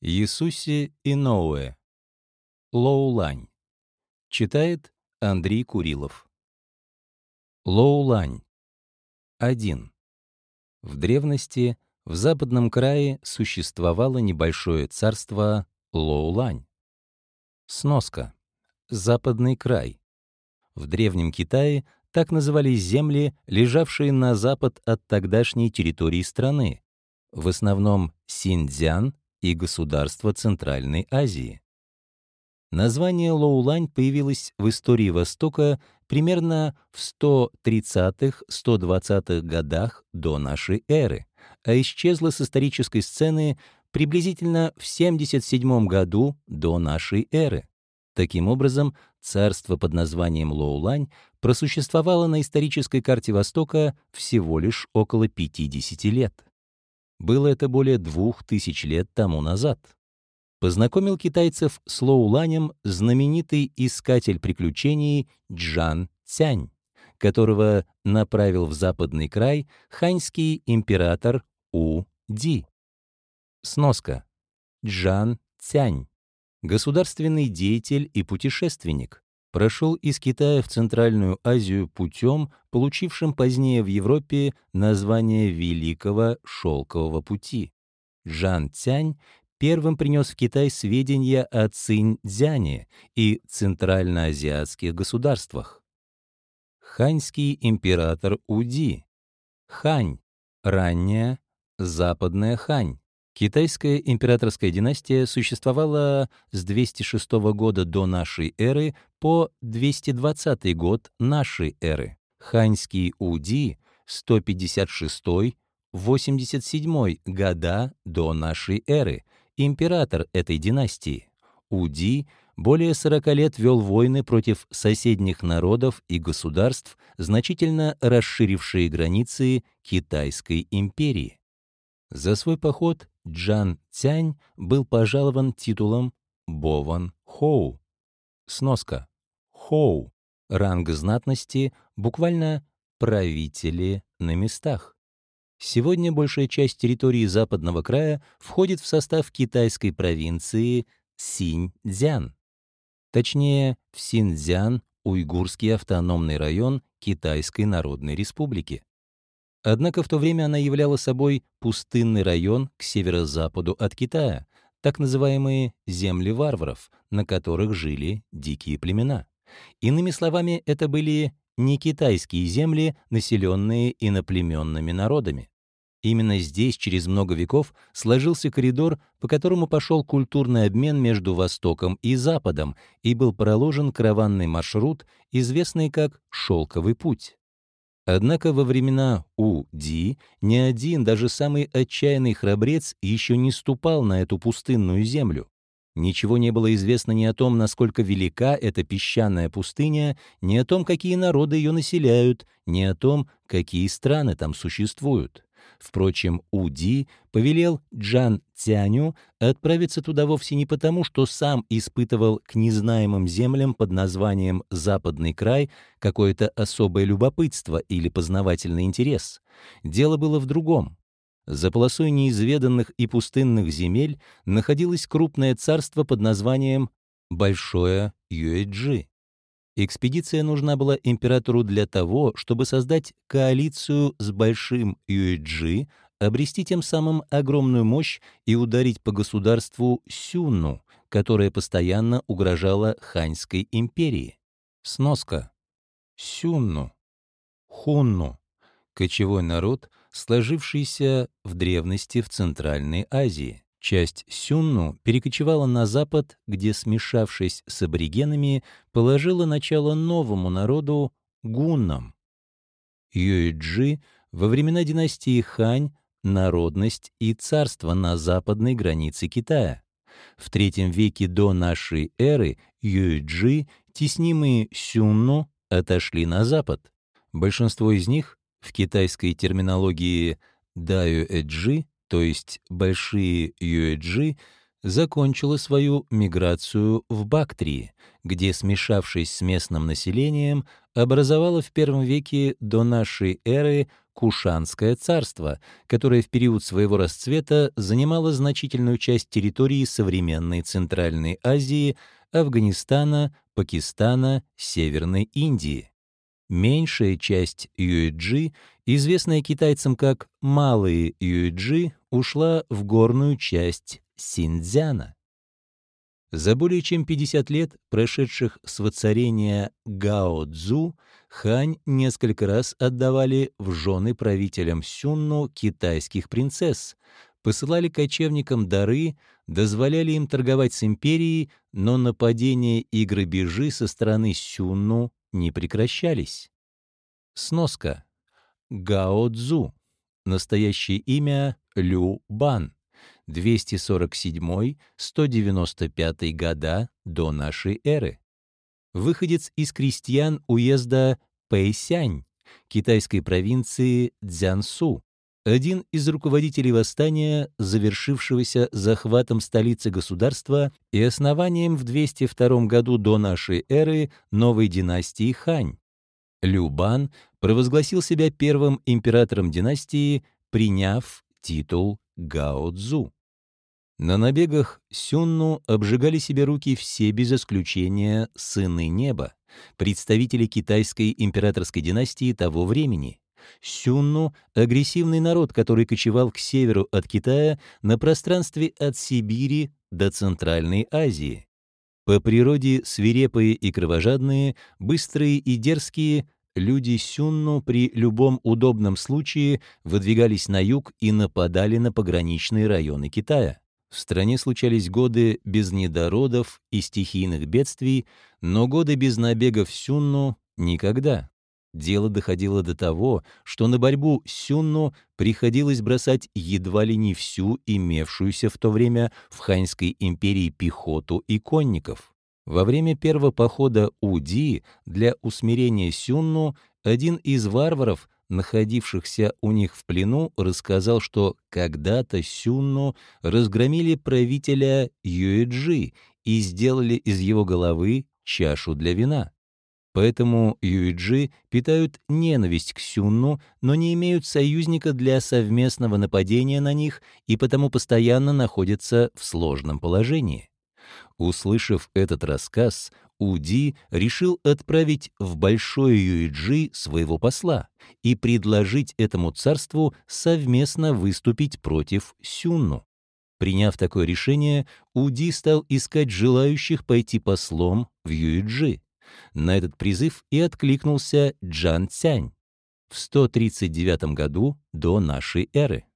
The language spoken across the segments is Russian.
Иисусе Иноуэ. Лоулань. Читает Андрей Курилов. Лоулань. 1. В древности в западном крае существовало небольшое царство Лоулань. Сноска. Западный край. В Древнем Китае так назывались земли, лежавшие на запад от тогдашней территории страны, в основном Синьцзян и государства Центральной Азии. Название Лоулань появилось в истории Востока примерно в 130-120-х годах до нашей эры, а исчезло с исторической сцены приблизительно в 77 году до нашей эры. Таким образом, царство под названием Лоулань просуществовало на исторической карте Востока всего лишь около 50 лет. Было это более двух тысяч лет тому назад. Познакомил китайцев с Лоуланем знаменитый искатель приключений Джан Цянь, которого направил в западный край ханьский император У Ди. Сноска. Джан Цянь. Государственный деятель и путешественник, прошел из Китая в Центральную Азию путем, получившим позднее в Европе название Великого Шелкового пути. Жан Цянь первым принес в Китай сведения о Цинь-Дзяне и центральноазиатских государствах. Ханьский император Уди. Хань. Ранняя Западная Хань. Китайская императорская династия существовала с 206 года до нашей эры по 220 год нашей эры. Ханьский Уди 156-87 года до нашей эры, император этой династии. Уди более 40 лет вел войны против соседних народов и государств, значительно расширившие границы Китайской империи. За свой поход Джан Цянь был пожалован титулом Бован Хоу. Сноска. Хоу. Ранг знатности, буквально «правители на местах». Сегодня большая часть территории западного края входит в состав китайской провинции Синьцзян. Точнее, в Синьцзян уйгурский автономный район Китайской Народной Республики. Однако в то время она являла собой пустынный район к северо-западу от Китая, так называемые земли варваров, на которых жили дикие племена. Иными словами, это были не китайские земли, населенные иноплеменными народами. Именно здесь через много веков сложился коридор, по которому пошел культурный обмен между Востоком и Западом и был проложен караванный маршрут, известный как «Шелковый путь». Однако во времена У-Ди ни один, даже самый отчаянный храбрец еще не ступал на эту пустынную землю. Ничего не было известно ни о том, насколько велика эта песчаная пустыня, ни о том, какие народы ее населяют, ни о том, какие страны там существуют. Впрочем, Уди повелел Джан Цяню отправиться туда вовсе не потому, что сам испытывал к незнаемым землям под названием «Западный край» какое-то особое любопытство или познавательный интерес. Дело было в другом. За полосой неизведанных и пустынных земель находилось крупное царство под названием Большое Юэджи. Экспедиция нужна была императору для того, чтобы создать коалицию с Большим Юэджи, обрести тем самым огромную мощь и ударить по государству Сюнну, которое постоянно угрожало Ханьской империи. Сноска. Сюнну. Хунну. Кочевой народ, сложившийся в древности в Центральной Азии. Часть Сюнну перекочевала на запад, где, смешавшись с аборигенами, положила начало новому народу — гуннам. Юэджи во времена династии Хань — народность и царство на западной границе Китая. В III веке до нашей эры Юэджи, теснимые Сюнну, отошли на запад. Большинство из них в китайской терминологии Даюэджи то есть большие юэджи, закончила свою миграцию в Бактрии, где, смешавшись с местным населением, образовала в первом веке до нашей эры Кушанское царство, которое в период своего расцвета занимало значительную часть территории современной Центральной Азии, Афганистана, Пакистана, Северной Индии. Меньшая часть Юэджи, известная китайцам как Малые Юэджи, ушла в горную часть Синьцзяна. За более чем 50 лет, прошедших с воцарения Гао-Цзу, Хань несколько раз отдавали в жены правителям Сюнну китайских принцесс, посылали кочевникам дары, дозволяли им торговать с империей, но нападения и грабежи со стороны Сюнну не прекращались. Сноска. Гао-Цзу. Настоящее имя Лю Бан. 247-195 года до нашей эры. Выходец из крестьян уезда Пэйсянь, китайской провинции Цзянсу, один из руководителей восстания, завершившегося захватом столицы государства и основанием в 202 году до нашей эры новой династии Хань. Любан провозгласил себя первым императором династии, приняв титул Гао Цзу. На набегах Сюнну обжигали себе руки все без исключения сыны неба, представители китайской императорской династии того времени. Сюнну — агрессивный народ, который кочевал к северу от Китая на пространстве от Сибири до Центральной Азии. По природе свирепые и кровожадные, быстрые и дерзкие, люди Сюнну при любом удобном случае выдвигались на юг и нападали на пограничные районы Китая. В стране случались годы без недородов и стихийных бедствий, но годы без набегов Сюнну — никогда. Дело доходило до того, что на борьбу Сюнну приходилось бросать едва ли не всю имевшуюся в то время в Ханьской империи пехоту и конников. Во время первого похода Уди для усмирения Сюнну один из варваров находившихся у них в плену, рассказал, что когда-то Сюнну разгромили правителя Юэджи и сделали из его головы чашу для вина. Поэтому Юэджи питают ненависть к Сюнну, но не имеют союзника для совместного нападения на них и потому постоянно находятся в сложном положении. Услышав этот рассказ, Уди решил отправить в Большой Юиджи своего посла и предложить этому царству совместно выступить против Сюнну. Приняв такое решение, Уди стал искать желающих пойти послом в Юиджи. На этот призыв и откликнулся Джан Цянь в 139 году до нашей эры.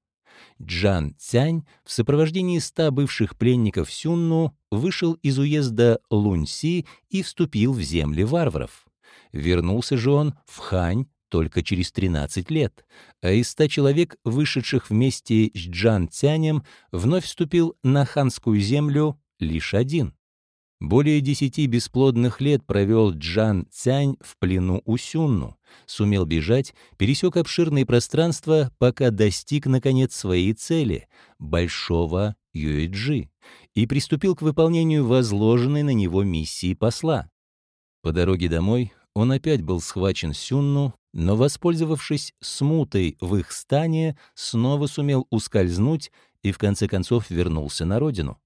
Джан Цянь в сопровождении ста бывших пленников Сюнну вышел из уезда Луньси и вступил в земли варваров. Вернулся же он в Хань только через 13 лет, а из ста человек, вышедших вместе с Джан Цянем, вновь вступил на ханскую землю лишь один. Более десяти бесплодных лет провел Джан Цянь в плену у Сюнну, сумел бежать, пересек обширные пространства, пока достиг, наконец, своей цели — большого Юэджи, и приступил к выполнению возложенной на него миссии посла. По дороге домой он опять был схвачен Сюнну, но, воспользовавшись смутой в их стане, снова сумел ускользнуть и в конце концов вернулся на родину.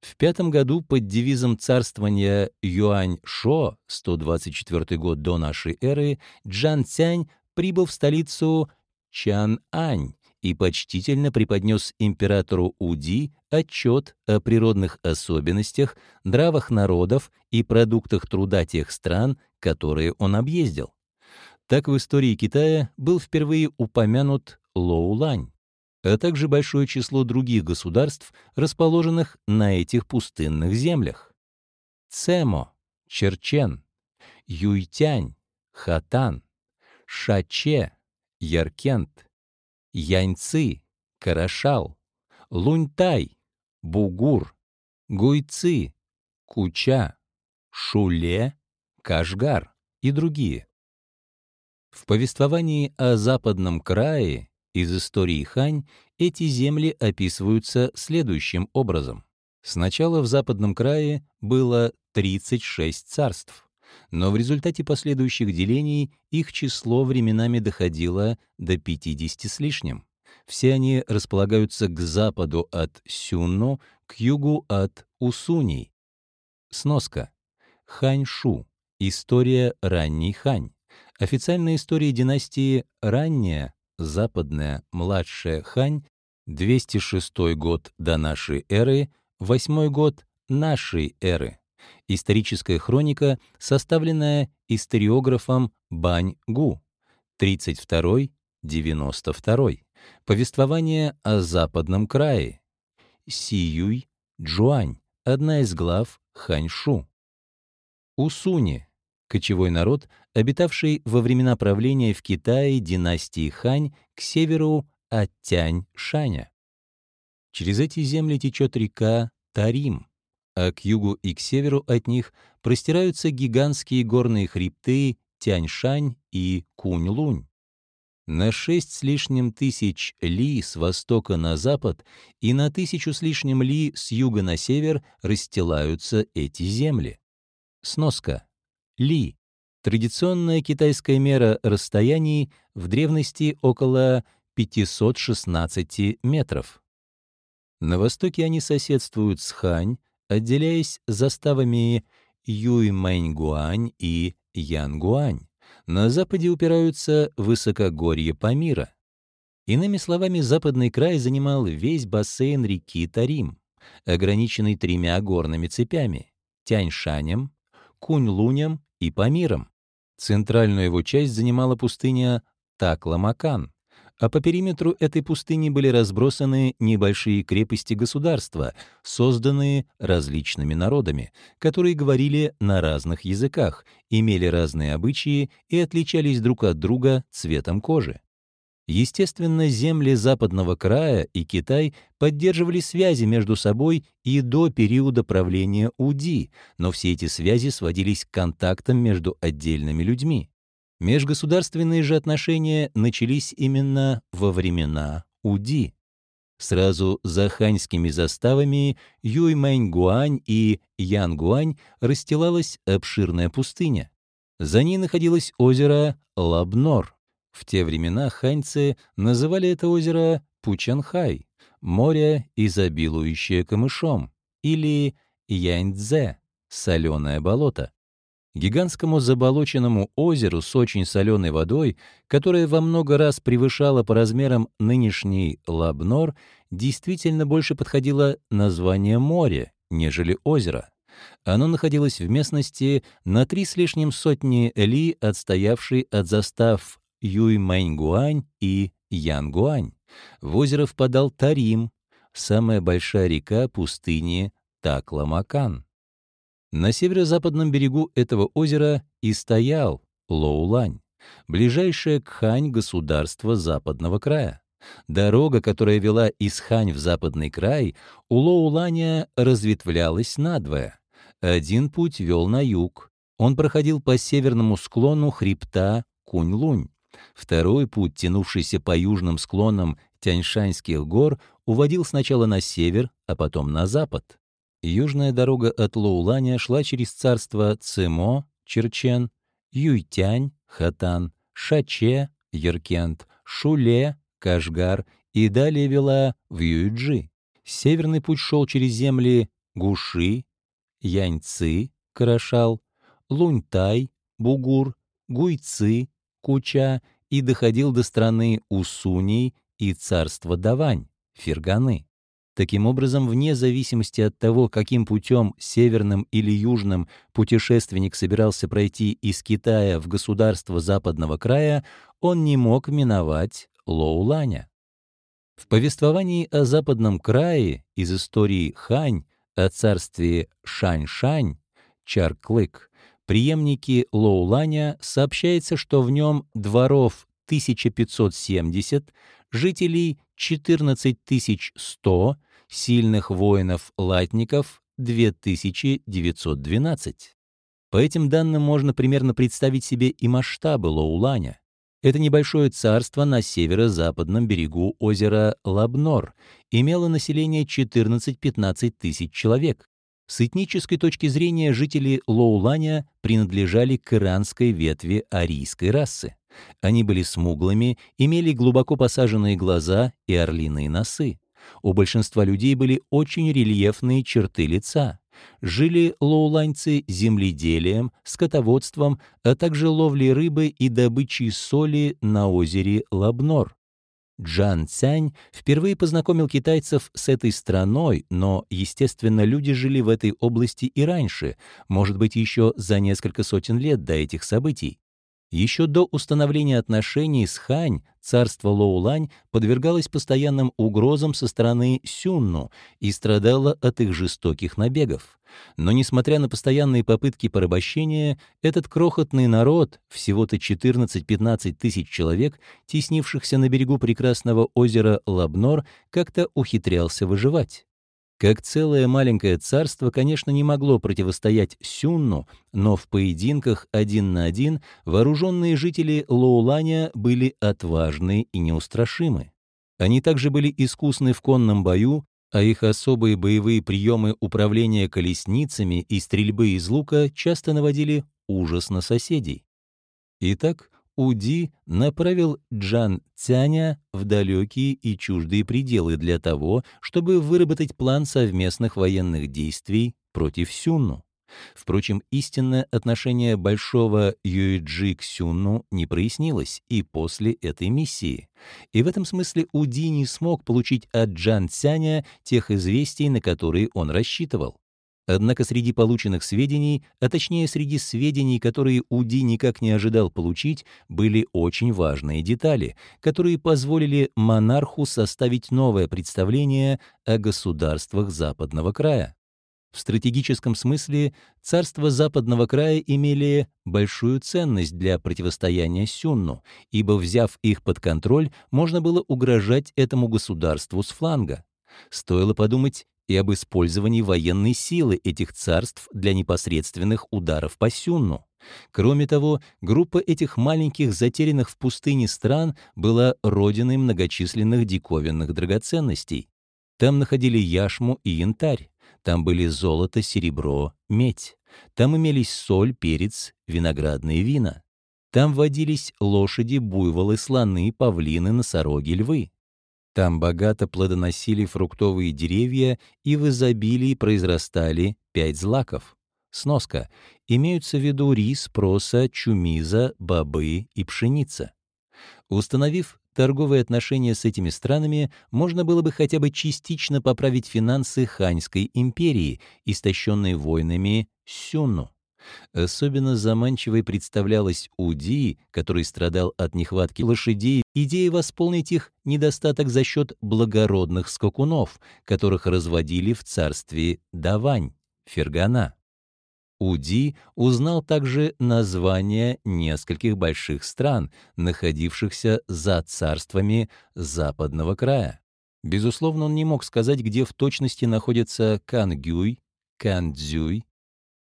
В пятом году под девизом царствования Юань-Шо, 124 год до нашей эры, Джан Цянь прибыл в столицу Чан-Ань и почтительно преподнес императору Уди отчет о природных особенностях, нравах народов и продуктах труда тех стран, которые он объездил. Так в истории Китая был впервые упомянут Лоулань а также большое число других государств, расположенных на этих пустынных землях. Цемо, Черчен, Юйтянь, Хатан, Шаче, Яркент, Яньцы, Карашал, Луньтай, Бугур, Гуйцы, Куча, Шуле, Кашгар и другие. В повествовании о западном крае из истории Хань эти земли описываются следующим образом. Сначала в западном крае было 36 царств. но в результате последующих делений их число временами доходило до 50 с лишним. Все они располагаются к западу от Сюнно, к югу от Усуней. Сноска. Ханьшу. История ранней Хань. Официальная история династии ранняя, западная, младшая Хань, 206 год до нашей эры, 8 год нашей эры. Историческая хроника, составленная историографом Бань Гу, 32-92. Повествование о западном крае. Сиюй Джуань, одна из глав Ханьшу. Усуни, кочевой народ, обитавший во времена правления в Китае династии Хань к северу от Тянь-Шаня. Через эти земли течет река Тарим, а к югу и к северу от них простираются гигантские горные хребты Тянь-Шань и Кунь-Лунь. На шесть с лишним тысяч ли с востока на запад и на тысячу с лишним ли с юга на север расстилаются эти земли. Сноска. Ли. Традиционная китайская мера расстояний в древности около 516 метров. На востоке они соседствуют с Хань, отделяясь заставами Юймэньгуань и Янгуань. На западе упираются высокогорье Памира. Иными словами, западный край занимал весь бассейн реки Тарим, ограниченный тремя горными цепями — Тяньшанем, Кунь-Лунем и Памиром. Центральную его часть занимала пустыня Такламакан, а по периметру этой пустыни были разбросаны небольшие крепости государства, созданные различными народами, которые говорили на разных языках, имели разные обычаи и отличались друг от друга цветом кожи. Естественно, земли западного края и Китай поддерживали связи между собой и до периода правления Уди, но все эти связи сводились к контактам между отдельными людьми. Межгосударственные же отношения начались именно во времена Уди. Сразу за ханьскими заставами Юймэньгуань и Янгуань расстилалась обширная пустыня. За ней находилось озеро Лабнор. В те времена ханьцы называли это озеро Пучанхай, море, изобилующее камышом, или Яньцзе, соленое болото гигантскому заболоченному озеру с очень соленой водой, которая во много раз превышала по размерам нынешний Лабнор, действительно больше подходило название моря, нежели озеро. Оно находилось в местности на три с лишним сотни ли, отстоявшей от застав Юймэньгуань и Янгуань. В озеро впадал Тарим, самая большая река пустыни Такламакан. На северо-западном берегу этого озера и стоял Лоулань, ближайшее к Хань государство западного края. Дорога, которая вела из Хань в западный край, у Лоуланя разветвлялась надвое. Один путь вел на юг. Он проходил по северному склону хребта Кунь-Лунь. Второй путь, тянувшийся по южным склонам Тяньшаньских гор, уводил сначала на север, а потом на запад. Южная дорога от Лоуланя шла через царства Цимо, Черчен, Юйтянь, Хатан, Шаче, Яркент, Шуле, Кашгар и далее вела в Юйджи. Северный путь шел через земли Гуши, Яньцы, Карашал, Луньтай, Бугур, Гуйцы, Куча и доходил до страны Усуней и царства Давань, Ферганы. Таким образом, вне зависимости от того, каким путем, северным или южным, путешественник собирался пройти из Китая в государство западного края, он не мог миновать Лоуланя. В повествовании о западном крае из истории Хань о царстве Шань-Шань, Чарклык, преемники Лоуланя сообщается, что в нем дворов 1570, жителей 14100, сильных воинов-латников 2912. По этим данным можно примерно представить себе и масштабы Лоуланя. Это небольшое царство на северо-западном берегу озера Лабнор имело население 14-15 тысяч человек. С этнической точки зрения жители Лоуланя принадлежали к иранской ветви арийской расы. Они были смуглыми, имели глубоко посаженные глаза и орлиные носы. У большинства людей были очень рельефные черты лица. Жили лоуланьцы земледелием, скотоводством, а также ловлей рыбы и добычей соли на озере Лабнор. Джан Цянь впервые познакомил китайцев с этой страной, но, естественно, люди жили в этой области и раньше, может быть, еще за несколько сотен лет до этих событий. Еще до установления отношений с Хань царство Лоулань подвергалось постоянным угрозам со стороны Сюнну и страдало от их жестоких набегов. Но несмотря на постоянные попытки порабощения, этот крохотный народ, всего-то 14-15 тысяч человек, теснившихся на берегу прекрасного озера Лабнор, как-то ухитрялся выживать. Как целое маленькое царство, конечно, не могло противостоять Сюнну, но в поединках один на один вооруженные жители Лоуланя были отважны и неустрашимы. Они также были искусны в конном бою, а их особые боевые приемы управления колесницами и стрельбы из лука часто наводили ужас на соседей. Итак, Уди направил Джан Цяня в далекие и чуждые пределы для того, чтобы выработать план совместных военных действий против Сюнну. Впрочем, истинное отношение Большого Юэджи к Сюнну не прояснилось и после этой миссии. И в этом смысле Уди не смог получить от Джан Цяня тех известий, на которые он рассчитывал. Однако среди полученных сведений, а точнее среди сведений, которые Уди никак не ожидал получить, были очень важные детали, которые позволили монарху составить новое представление о государствах Западного края. В стратегическом смысле царства Западного края имели большую ценность для противостояния Сюнну, ибо, взяв их под контроль, можно было угрожать этому государству с фланга. Стоило подумать и об использовании военной силы этих царств для непосредственных ударов по Сюнну. Кроме того, группа этих маленьких затерянных в пустыне стран была родиной многочисленных диковинных драгоценностей. Там находили яшму и янтарь, там были золото, серебро, медь, там имелись соль, перец, виноградные вина. Там водились лошади, буйволы, слоны, павлины, носороги, львы. Там богато плодоносили фруктовые деревья и в изобилии произрастали пять злаков. Сноска. Имеются в виду рис, проса, чумиза, бобы и пшеница. Установив торговые отношения с этими странами, можно было бы хотя бы частично поправить финансы Ханьской империи, истощенной войнами Сюнну. Особенно заманчивой представлялась Уди, который страдал от нехватки лошадей, идея восполнить их недостаток за счет благородных скакунов, которых разводили в царстве Давань, Фергана. Уди узнал также названия нескольких больших стран, находившихся за царствами западного края. Безусловно, он не мог сказать, где в точности находятся Кангюй, Кандзюй,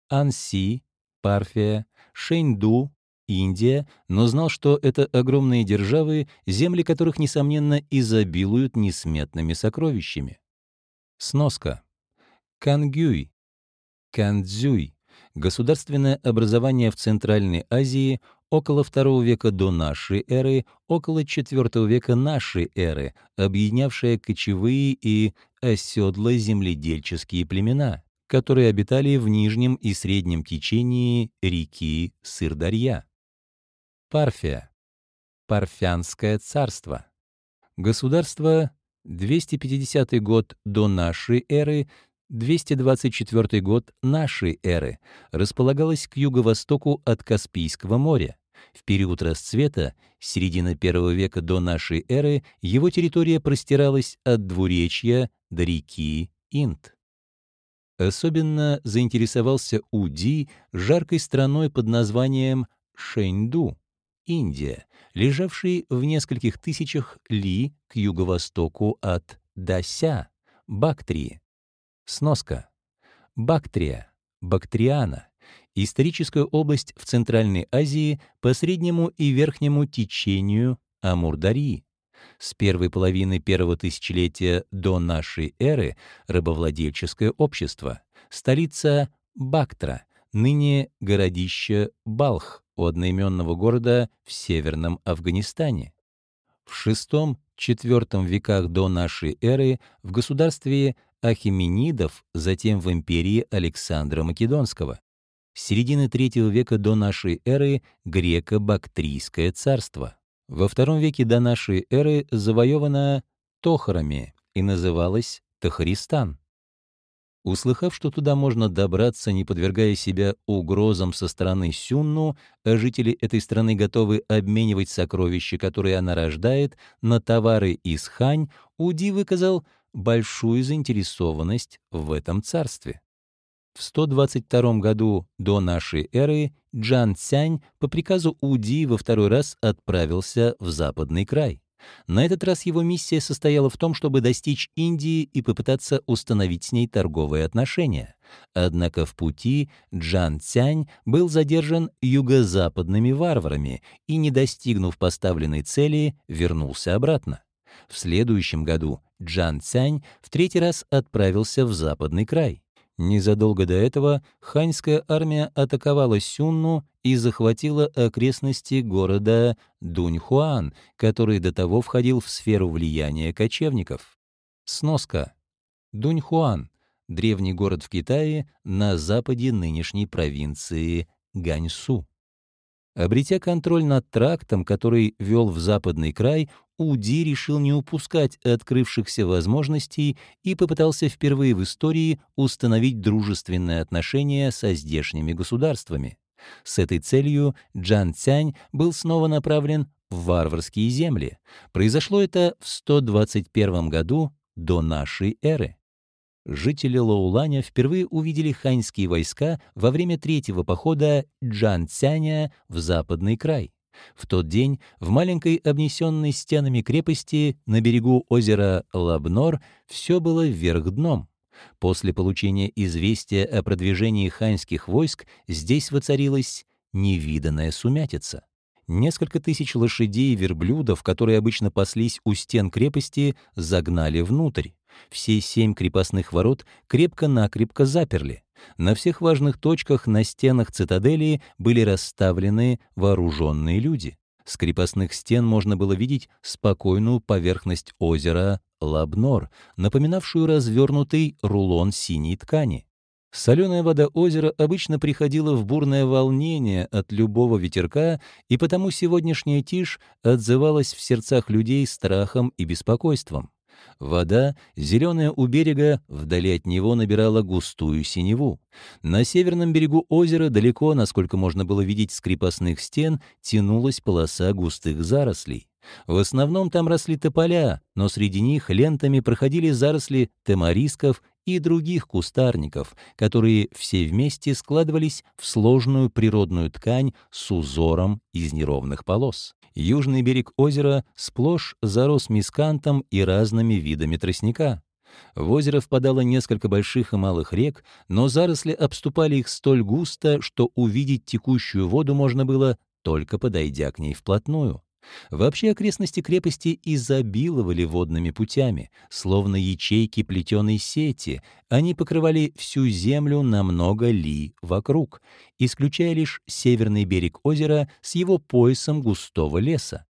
Анси, Парфия, Шэньду, Индия, но знал, что это огромные державы, земли которых, несомненно, изобилуют несметными сокровищами. Сноска. Кангюй, Кандзюй — государственное образование в Центральной Азии около II века до нашей эры, около IV века нашей эры, объединявшее кочевые и оседло-земледельческие племена которые обитали в нижнем и среднем течении реки Сырдарья. Парфия. Парфянское царство. Государство 250 год до нашей эры, 224 год нашей эры, располагалось к юго-востоку от Каспийского моря. В период расцвета, с середины первого века до нашей эры, его территория простиралась от двуречья до реки Инд. Особенно заинтересовался Уди жаркой страной под названием Шэньду, Индия, лежавшей в нескольких тысячах ли к юго-востоку от Дася, Бактрии. Сноска. Бактрия, Бактриана — историческая область в Центральной Азии по среднему и верхнему течению Амурдарии. С первой половины первого тысячелетия до нашей эры рабовладельческое общество. столица Бактра, ныне городище Балх у одноименного города в северном Афганистане. В VI-IV веках до нашей эры в государстве Ахименидов, затем в империи Александра Македонского. С середины III века до нашей эры греко-бактрийское царство. Во II веке до нашей эры завоевано Тохарами и называлось Тахаристан. Услыхав, что туда можно добраться, не подвергая себя угрозам со стороны Сюнну, а жители этой страны готовы обменивать сокровища, которые она рождает, на товары из Хань, Уди выказал большую заинтересованность в этом царстве. В 122 году до нашей эры Джан Цянь по приказу Уди во второй раз отправился в западный край. На этот раз его миссия состояла в том, чтобы достичь Индии и попытаться установить с ней торговые отношения. Однако в пути Джан Цянь был задержан юго-западными варварами и, не достигнув поставленной цели, вернулся обратно. В следующем году Джан Цянь в третий раз отправился в западный край. Незадолго до этого ханьская армия атаковала Сюнну и захватила окрестности города Дуньхуан, который до того входил в сферу влияния кочевников. Сноска. Дуньхуан — древний город в Китае на западе нынешней провинции Ганьсу. Обретя контроль над трактом, который вел в западный край, Уди решил не упускать открывшихся возможностей и попытался впервые в истории установить дружественные отношения со здешними государствами. С этой целью Джан Цянь был снова направлен в варварские земли. Произошло это в 121 году до нашей эры. Жители Лоуланя впервые увидели ханьские войска во время третьего похода Джан Цяня в западный край. В тот день в маленькой обнесенной стенами крепости на берегу озера Лабнор все было вверх дном. После получения известия о продвижении ханьских войск здесь воцарилась невиданная сумятица. Несколько тысяч лошадей и верблюдов, которые обычно паслись у стен крепости, загнали внутрь. Все семь крепостных ворот крепко-накрепко заперли. На всех важных точках на стенах цитадели были расставлены вооруженные люди. С крепостных стен можно было видеть спокойную поверхность озера Лабнор, напоминавшую развернутый рулон синей ткани. Соленая вода озера обычно приходила в бурное волнение от любого ветерка, и потому сегодняшняя тишь отзывалась в сердцах людей страхом и беспокойством. Вода, зеленая у берега, вдали от него набирала густую синеву. На северном берегу озера, далеко, насколько можно было видеть с крепостных стен, тянулась полоса густых зарослей. В основном там росли тополя, но среди них лентами проходили заросли тамарисков и других кустарников, которые все вместе складывались в сложную природную ткань с узором из неровных полос. Южный берег озера сплошь зарос мискантом и разными видами тростника. В озеро впадало несколько больших и малых рек, но заросли обступали их столь густо, что увидеть текущую воду можно было, только подойдя к ней вплотную. Вообще окрестности крепости изобиловали водными путями, словно ячейки плетеной сети. Они покрывали всю землю на много ли вокруг, исключая лишь северный берег озера с его поясом густого леса.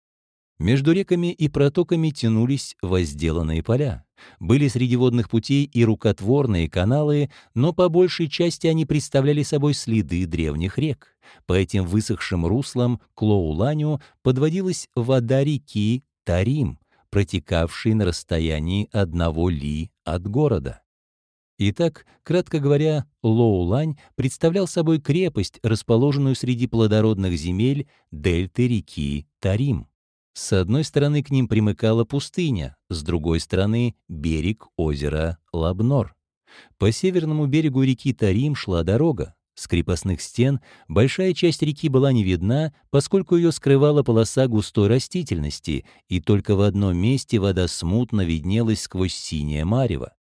Между реками и протоками тянулись возделанные поля. Были среди водных путей и рукотворные каналы, но по большей части они представляли собой следы древних рек. По этим высохшим руслам к Лоуланю подводилась вода реки Тарим, протекавшей на расстоянии одного ли от города. Итак, кратко говоря, Лоулань представлял собой крепость, расположенную среди плодородных земель дельты реки Тарим. С одной стороны к ним примыкала пустыня, с другой стороны — берег озера Лабнор. По северному берегу реки Тарим шла дорога. С крепостных стен большая часть реки была не видна, поскольку ее скрывала полоса густой растительности, и только в одном месте вода смутно виднелась сквозь синее марево.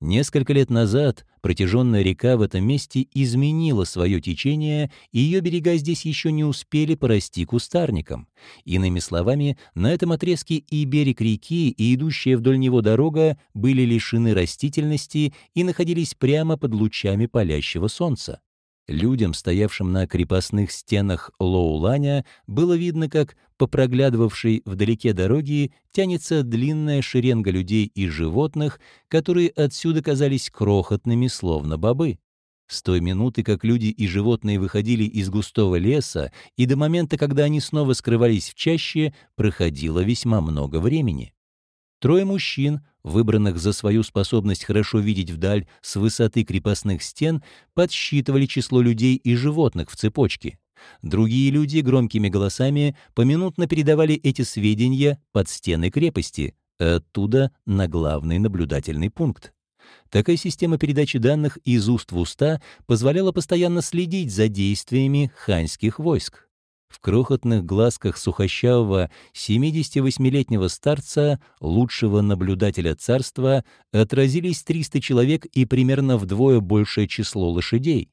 Несколько лет назад Протяженная река в этом месте изменила свое течение, и ее берега здесь еще не успели порасти кустарником. Иными словами, на этом отрезке и берег реки, и идущая вдоль него дорога были лишены растительности и находились прямо под лучами палящего солнца. Людям, стоявшим на крепостных стенах Лоуланя, было видно, как по проглядывавшей вдалеке дороги тянется длинная шеренга людей и животных, которые отсюда казались крохотными, словно бобы. С той минуты, как люди и животные выходили из густого леса, и до момента, когда они снова скрывались в чаще, проходило весьма много времени. Трое мужчин, выбранных за свою способность хорошо видеть вдаль с высоты крепостных стен, подсчитывали число людей и животных в цепочке. Другие люди громкими голосами поминутно передавали эти сведения под стены крепости, оттуда на главный наблюдательный пункт. Такая система передачи данных из уст в уста позволяла постоянно следить за действиями ханьских войск. В крохотных глазках сухощавого 78-летнего старца, лучшего наблюдателя царства, отразились 300 человек и примерно вдвое большее число лошадей.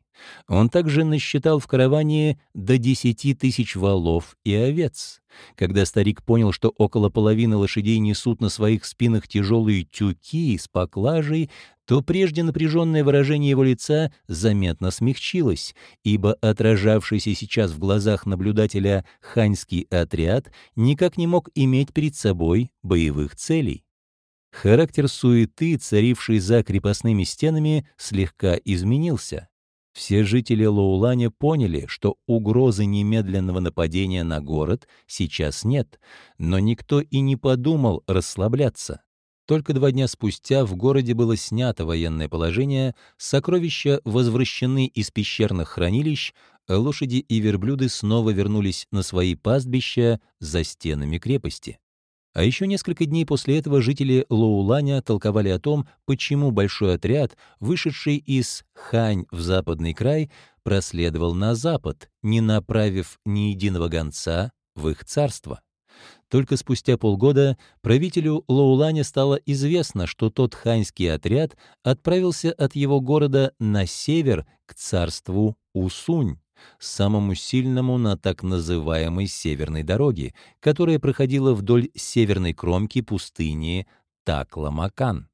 Он также насчитал в караване до 10 тысяч валов и овец. Когда старик понял, что около половины лошадей несут на своих спинах тяжелые тюки с поклажей, то прежде напряженное выражение его лица заметно смягчилось, ибо отражавшийся сейчас в глазах наблюдателя ханьский отряд никак не мог иметь перед собой боевых целей. Характер суеты, царивший за крепостными стенами, слегка изменился. Все жители Лоуланя поняли, что угрозы немедленного нападения на город сейчас нет, но никто и не подумал расслабляться. Только два дня спустя в городе было снято военное положение, сокровища возвращены из пещерных хранилищ, лошади и верблюды снова вернулись на свои пастбища за стенами крепости. А еще несколько дней после этого жители Лоуланя толковали о том, почему большой отряд, вышедший из Хань в западный край, проследовал на запад, не направив ни единого гонца в их царство. Только спустя полгода правителю Лоуланя стало известно, что тот ханьский отряд отправился от его города на север к царству Усунь самому сильному на так называемой северной дороге, которая проходила вдоль северной кромки пустыни Такламакан.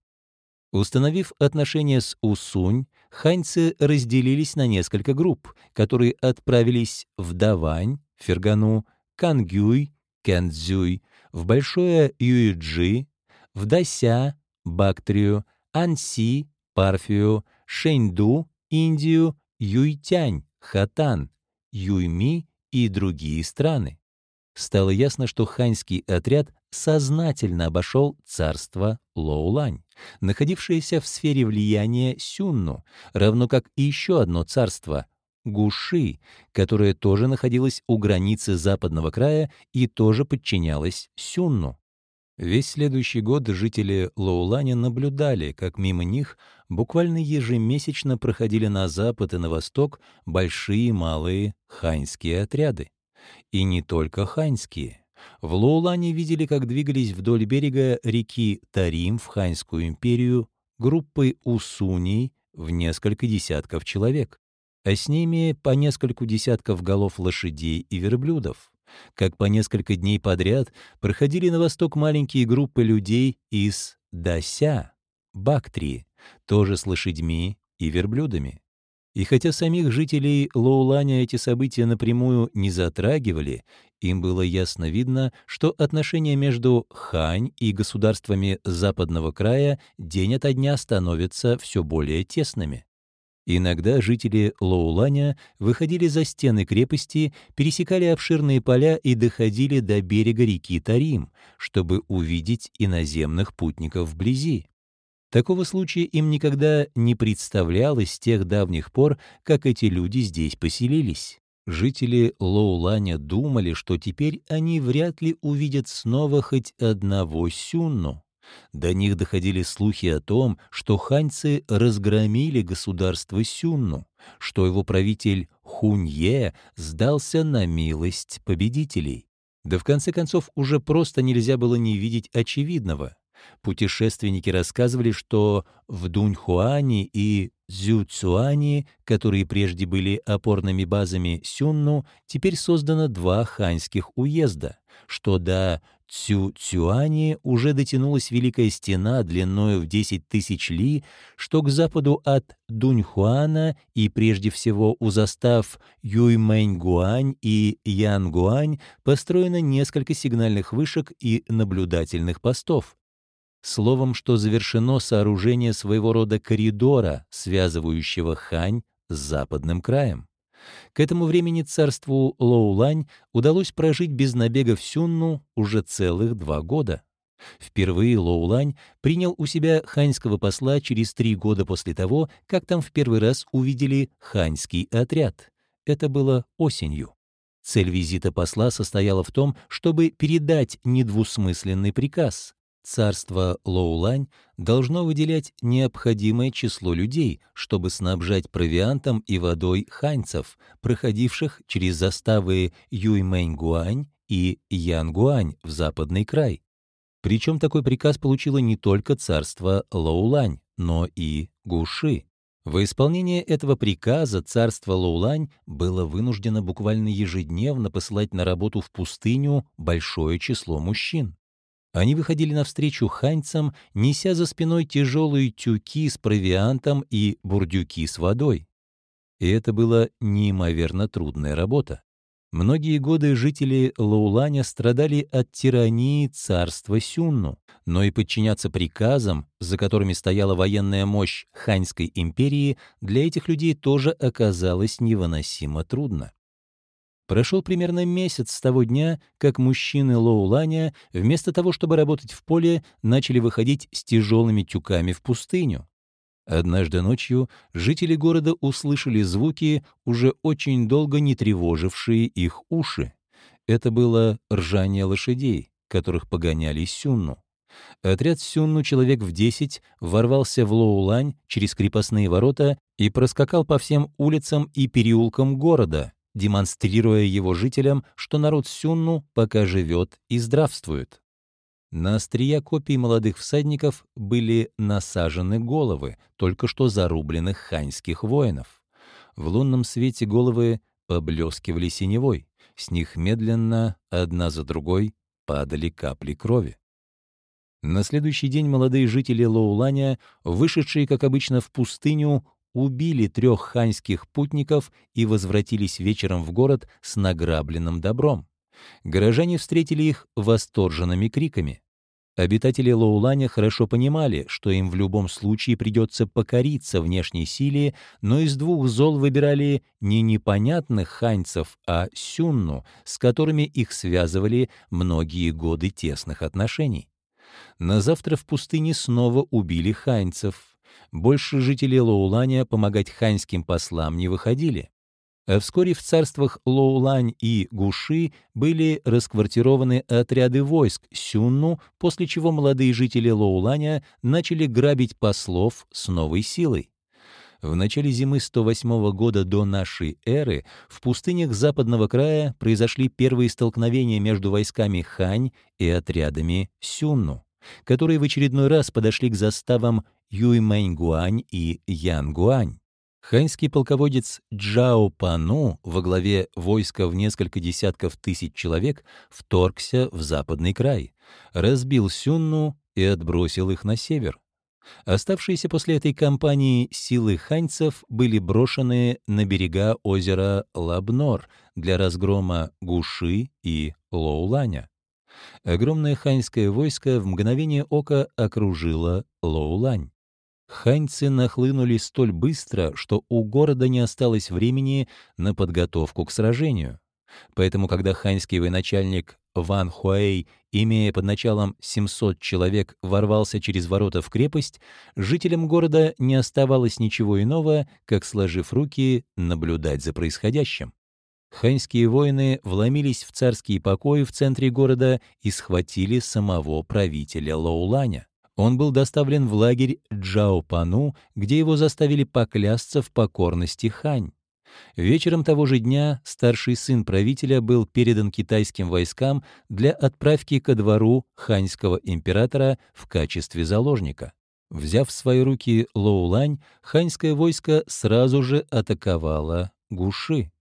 Установив отношения с Усунь, ханьцы разделились на несколько групп, которые отправились в Давань, Фергану, Кангюй, Кэнцзюй, в Большое Юйджи, в Дася, Бактрию, Анси, Парфию, Шэньду, Индию, Юйтянь, Хатан, Юйми и другие страны. Стало ясно, что ханьский отряд сознательно обошел царство Лоулань, находившееся в сфере влияния Сюнну, равно как и еще одно царство — Гуши, которое тоже находилось у границы западного края и тоже подчинялось Сюнну. Весь следующий год жители Лоуланя наблюдали, как мимо них буквально ежемесячно проходили на запад и на восток большие и малые ханьские отряды. И не только ханьские. В Лоулане видели, как двигались вдоль берега реки Тарим в Ханьскую империю группы усуней в несколько десятков человек, а с ними по нескольку десятков голов лошадей и верблюдов как по несколько дней подряд проходили на восток маленькие группы людей из Дася, Бактрии, тоже с лошадьми и верблюдами. И хотя самих жителей Лоуланя эти события напрямую не затрагивали, им было ясно видно, что отношения между Хань и государствами западного края день ото дня становятся все более тесными. Иногда жители Лоуланя выходили за стены крепости, пересекали обширные поля и доходили до берега реки Тарим, чтобы увидеть иноземных путников вблизи. Такого случая им никогда не представлялось с тех давних пор, как эти люди здесь поселились. Жители Лоуланя думали, что теперь они вряд ли увидят снова хоть одного сюнну. До них доходили слухи о том, что ханьцы разгромили государство Сюнну, что его правитель Хунье сдался на милость победителей. Да в конце концов уже просто нельзя было не видеть очевидного. Путешественники рассказывали, что в Дуньхуане и Цзюцюане, которые прежде были опорными базами Сюнну, теперь создано два ханьских уезда, что до Цю-Цюани уже дотянулась Великая Стена длиною в 10 тысяч ли, что к западу от Дуньхуана и прежде всего у застав Юймэньгуань и Янгуань построено несколько сигнальных вышек и наблюдательных постов. Словом, что завершено сооружение своего рода коридора, связывающего Хань с западным краем. К этому времени царству Лоулань удалось прожить без набега в Сюнну уже целых два года. Впервые Лоулань принял у себя ханьского посла через три года после того, как там в первый раз увидели ханьский отряд. Это было осенью. Цель визита посла состояла в том, чтобы передать недвусмысленный приказ Царство Лоулань должно выделять необходимое число людей, чтобы снабжать провиантом и водой ханьцев, проходивших через заставы Юймэньгуань и Янгуань в западный край. Причем такой приказ получило не только царство Лоулань, но и Гуши. В исполнение этого приказа царство Лоулань было вынуждено буквально ежедневно посылать на работу в пустыню большое число мужчин. Они выходили навстречу ханьцам, неся за спиной тяжелые тюки с провиантом и бурдюки с водой. И это была неимоверно трудная работа. Многие годы жители Лауланя страдали от тирании царства Сюнну, но и подчиняться приказам, за которыми стояла военная мощь Ханьской империи, для этих людей тоже оказалось невыносимо трудно. Прошел примерно месяц с того дня, как мужчины Лоуланя, вместо того, чтобы работать в поле, начали выходить с тяжелыми тюками в пустыню. Однажды ночью жители города услышали звуки, уже очень долго не тревожившие их уши. Это было ржание лошадей, которых погоняли Сюнну. Отряд Сюнну, человек в десять, ворвался в Лоулань через крепостные ворота и проскакал по всем улицам и переулкам города, демонстрируя его жителям, что народ Сюнну пока живет и здравствует. На острия копий молодых всадников были насажены головы только что зарубленных ханьских воинов. В лунном свете головы поблескивали синевой, с них медленно, одна за другой, падали капли крови. На следующий день молодые жители Лоуланя, вышедшие, как обычно, в пустыню, убили трех ханьских путников и возвратились вечером в город с награбленным добром. Горожане встретили их восторженными криками. Обитатели Лоуланя хорошо понимали, что им в любом случае придется покориться внешней силе, но из двух зол выбирали не непонятных ханьцев, а сюнну, с которыми их связывали многие годы тесных отношений. На завтра в пустыне снова убили ханьцев, больше жители Лоуланя помогать ханьским послам не выходили. А вскоре в царствах Лоулань и Гуши были расквартированы отряды войск Сюнну, после чего молодые жители Лоуланя начали грабить послов с новой силой. В начале зимы 108 года до нашей эры в пустынях западного края произошли первые столкновения между войсками Хань и отрядами Сюнну, которые в очередной раз подошли к заставам Юймэньгуань и Янгуань. Ханьский полководец Джао Пану во главе войска в несколько десятков тысяч человек вторгся в западный край, разбил Сюнну и отбросил их на север. Оставшиеся после этой кампании силы ханьцев были брошены на берега озера Лабнор для разгрома Гуши и Лоуланя. Огромное ханьское войско в мгновение ока окружило Лоулань. Ханьцы нахлынули столь быстро, что у города не осталось времени на подготовку к сражению. Поэтому, когда ханьский военачальник Ван Хуэй, имея под началом 700 человек, ворвался через ворота в крепость, жителям города не оставалось ничего иного, как, сложив руки, наблюдать за происходящим. Ханьские воины вломились в царские покои в центре города и схватили самого правителя Лоуланя. Он был доставлен в лагерь Джаопану, где его заставили поклясться в покорности Хань. Вечером того же дня старший сын правителя был передан китайским войскам для отправки ко двору ханьского императора в качестве заложника. Взяв в свои руки Лоулань, ханьское войско сразу же атаковало Гуши.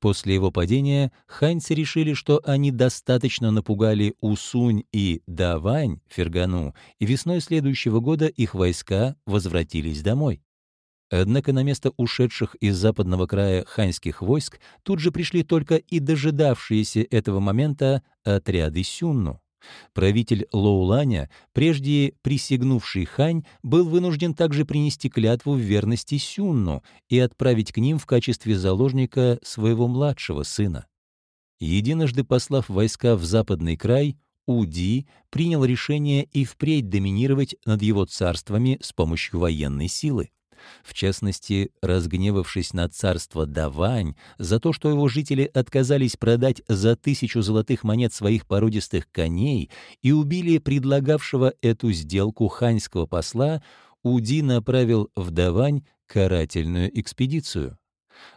После его падения ханьцы решили, что они достаточно напугали Усунь и Давань, Фергану, и весной следующего года их войска возвратились домой. Однако на место ушедших из западного края ханьских войск тут же пришли только и дожидавшиеся этого момента отряды Сюнну. Правитель Лоуланя, прежде присягнувший Хань, был вынужден также принести клятву в верности Сюнну и отправить к ним в качестве заложника своего младшего сына. Единожды послав войска в западный край, Уди принял решение и впредь доминировать над его царствами с помощью военной силы. В частности, разгневавшись на царство Давань за то, что его жители отказались продать за тысячу золотых монет своих породистых коней и убили предлагавшего эту сделку ханьского посла, Уди направил в Давань карательную экспедицию.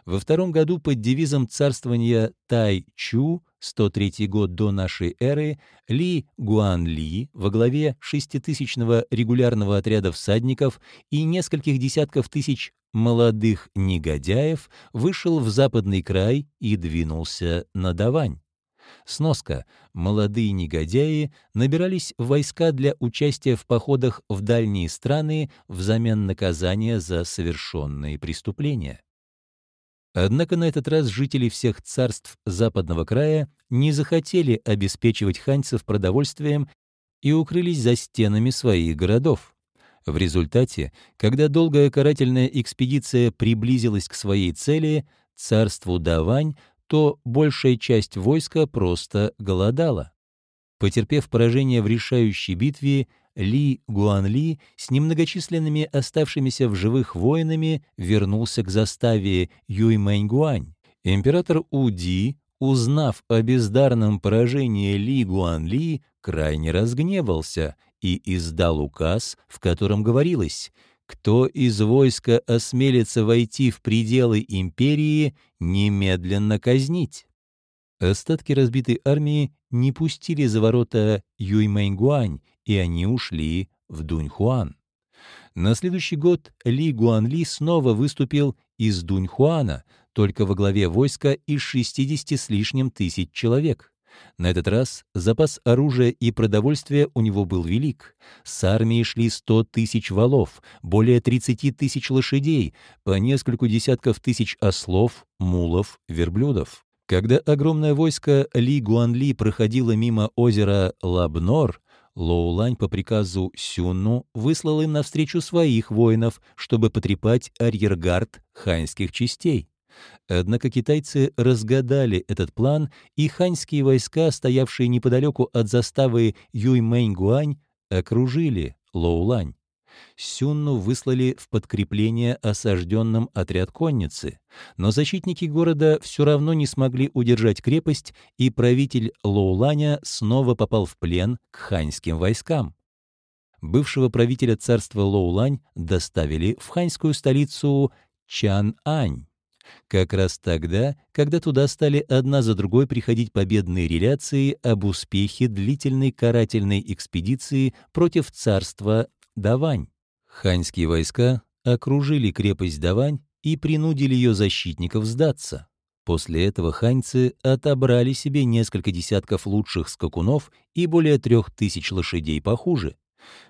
Во втором году под девизом царствования Тай-Чу 103 год до нашей эры, Ли Гуан-Ли во главе шеститысячного регулярного отряда всадников и нескольких десятков тысяч молодых негодяев вышел в западный край и двинулся на Давань. Сноска. Молодые негодяи набирались в войска для участия в походах в дальние страны взамен наказания за совершенные преступления. Однако на этот раз жители всех царств западного края не захотели обеспечивать ханьцев продовольствием и укрылись за стенами своих городов. В результате, когда долгая карательная экспедиция приблизилась к своей цели, царству Давань, то большая часть войска просто голодала. Потерпев поражение в решающей битве, ли Гуанли с немногочисленными оставшимися в живых воинами вернулся к заставе Юймэньгуань. Император Уди, узнав о бездарном поражении Ли Гуанли, крайне разгневался и издал указ, в котором говорилось «Кто из войска осмелится войти в пределы империи, немедленно казнить». Остатки разбитой армии не пустили за ворота Юймэньгуань, и они ушли в Дуньхуан. На следующий год Ли Гуанли снова выступил из Дуньхуана, только во главе войска из 60 с лишним тысяч человек. На этот раз запас оружия и продовольствия у него был велик. С армией шли 100 тысяч валов, более 30 тысяч лошадей, по нескольку десятков тысяч ослов, мулов, верблюдов. Когда огромное войско Ли Гуанли проходило мимо озера Лабнор, Лоулань по приказу Сюнну выслал им навстречу своих воинов, чтобы потрепать арьергард ханьских частей. Однако китайцы разгадали этот план, и ханьские войска, стоявшие неподалеку от заставы Юймэньгуань, окружили Лоулань. Сюнну выслали в подкрепление осажденным отряд конницы, но защитники города все равно не смогли удержать крепость, и правитель Лоуланя снова попал в плен к ханьским войскам. Бывшего правителя царства Лоулань доставили в ханьскую столицу Чан-Ань. Как раз тогда, когда туда стали одна за другой приходить победные реляции об успехе длительной карательной экспедиции против царства Давань. Ханьские войска окружили крепость Давань и принудили ее защитников сдаться. После этого ханьцы отобрали себе несколько десятков лучших скакунов и более трех тысяч лошадей похуже.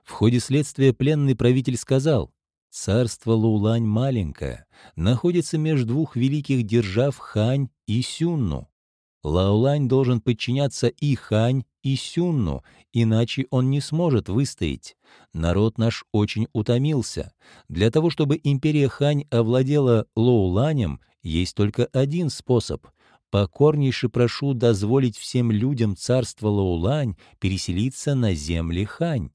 В ходе следствия пленный правитель сказал, «Царство Лулань маленькое, находится между двух великих держав Хань и Сюнну. Лаулань должен подчиняться и Хань, и Сюнну, иначе он не сможет выстоять. Народ наш очень утомился. Для того, чтобы империя Хань овладела Лоуланем, есть только один способ. Покорнейше прошу дозволить всем людям царства Лоулань переселиться на земли Хань.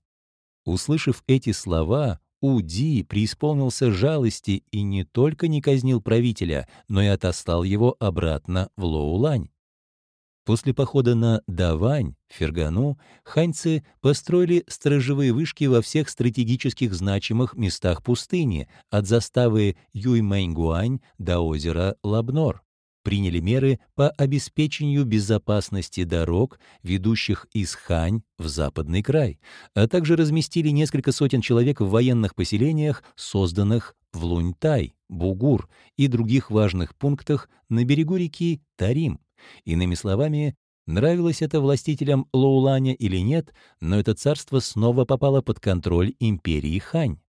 Услышав эти слова, Уди преисполнился жалости и не только не казнил правителя, но и отослал его обратно в Лоулань. После похода на Давань, Фергану, ханьцы построили сторожевые вышки во всех стратегических значимых местах пустыни, от заставы Юймэньгуань до озера Лабнор. Приняли меры по обеспечению безопасности дорог, ведущих из Хань в западный край, а также разместили несколько сотен человек в военных поселениях, созданных в Луньтай, Бугур и других важных пунктах на берегу реки Тарим. Иными словами, нравилось это властителям Лоуланя или нет, но это царство снова попало под контроль империи Хань.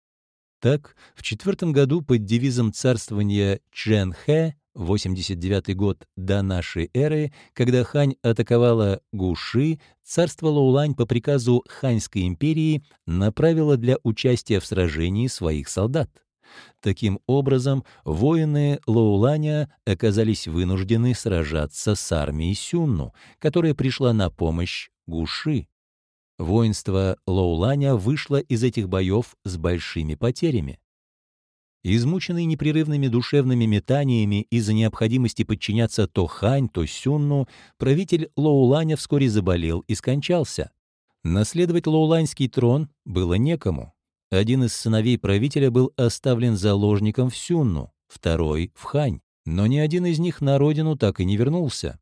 Так, в четвертом году под девизом царствования Чжэн-Хэ 89 год до нашей эры, когда Хань атаковала Гуши, царство Лоулань по приказу Ханьской империи направило для участия в сражении своих солдат. Таким образом, воины Лоуланя оказались вынуждены сражаться с армией Сюнну, которая пришла на помощь Гуши. Воинство Лоуланя вышло из этих боев с большими потерями. Измученный непрерывными душевными метаниями из-за необходимости подчиняться то Хань, то Сюнну, правитель Лоуланя вскоре заболел и скончался. Наследовать лоуланьский трон было некому. Один из сыновей правителя был оставлен заложником в Сюнну, второй — в Хань, но ни один из них на родину так и не вернулся.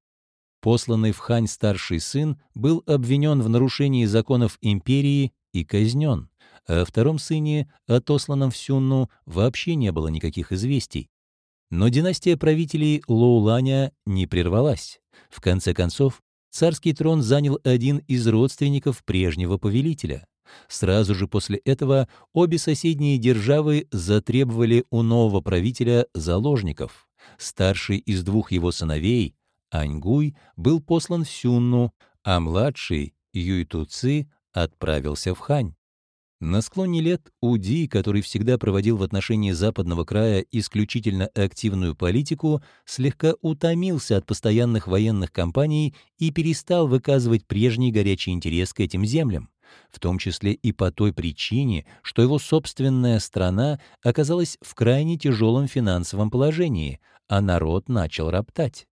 Посланный в Хань старший сын был обвинен в нарушении законов империи и казнен, а о втором сыне, отосланном в Сюнну, вообще не было никаких известий. Но династия правителей Лоуланя не прервалась. В конце концов, царский трон занял один из родственников прежнего повелителя. Сразу же после этого обе соседние державы затребовали у нового правителя заложников. Старший из двух его сыновей, Аньгуй, был послан в Сюнну, а младший, Юйтуци, отправился в Хань. На склоне лет Уди, который всегда проводил в отношении западного края исключительно активную политику, слегка утомился от постоянных военных кампаний и перестал выказывать прежний горячий интерес к этим землям в том числе и по той причине, что его собственная страна оказалась в крайне тяжелом финансовом положении, а народ начал роптать.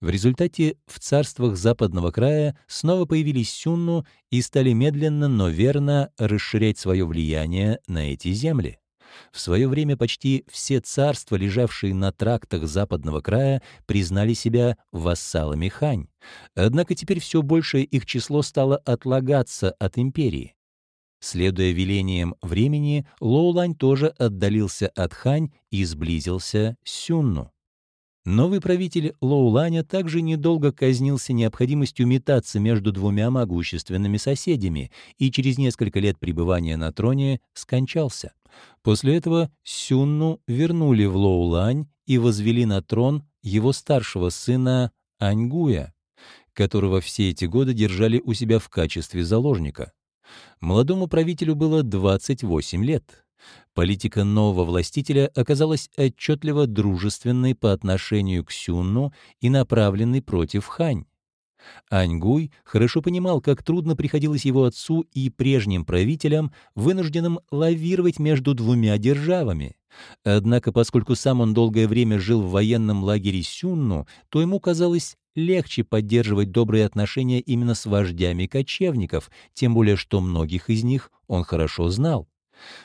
В результате в царствах западного края снова появились сюнну и стали медленно, но верно расширять свое влияние на эти земли. В свое время почти все царства, лежавшие на трактах западного края, признали себя вассалами Хань. Однако теперь все большее их число стало отлагаться от империи. Следуя велениям времени, Лоулань тоже отдалился от Хань и сблизился с Сюнну. Новый правитель Лоуланя также недолго казнился необходимостью метаться между двумя могущественными соседями и через несколько лет пребывания на троне скончался. После этого Сюнну вернули в Лоулань и возвели на трон его старшего сына Аньгуя, которого все эти годы держали у себя в качестве заложника. Молодому правителю было 28 лет. Политика нового властителя оказалась отчетливо дружественной по отношению к Сюнну и направленной против Хань. Аньгуй хорошо понимал, как трудно приходилось его отцу и прежним правителям, вынужденным лавировать между двумя державами. Однако, поскольку сам он долгое время жил в военном лагере Сюнну, то ему казалось легче поддерживать добрые отношения именно с вождями кочевников, тем более что многих из них он хорошо знал.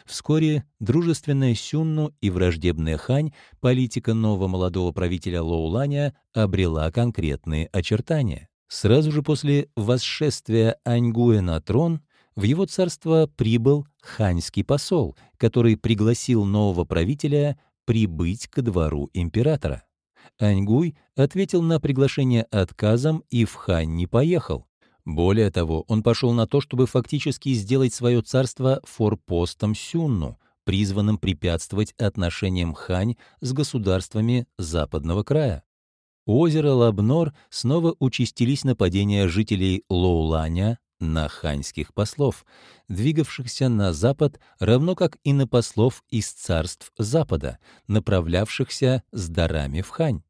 Вскоре дружественная Сюнну и враждебная Хань, политика нового молодого правителя Лоуланя, обрела конкретные очертания. Сразу же после восшествия Аньгуэ на трон в его царство прибыл ханьский посол, который пригласил нового правителя прибыть к двору императора. Аньгуй ответил на приглашение отказом и в Хань не поехал. Более того, он пошел на то, чтобы фактически сделать свое царство форпостом Сюнну, призванным препятствовать отношениям Хань с государствами западного края. У озера Лабнор снова участились нападения жителей Лоуланя на ханьских послов, двигавшихся на запад, равно как и на послов из царств запада, направлявшихся с дарами в Хань.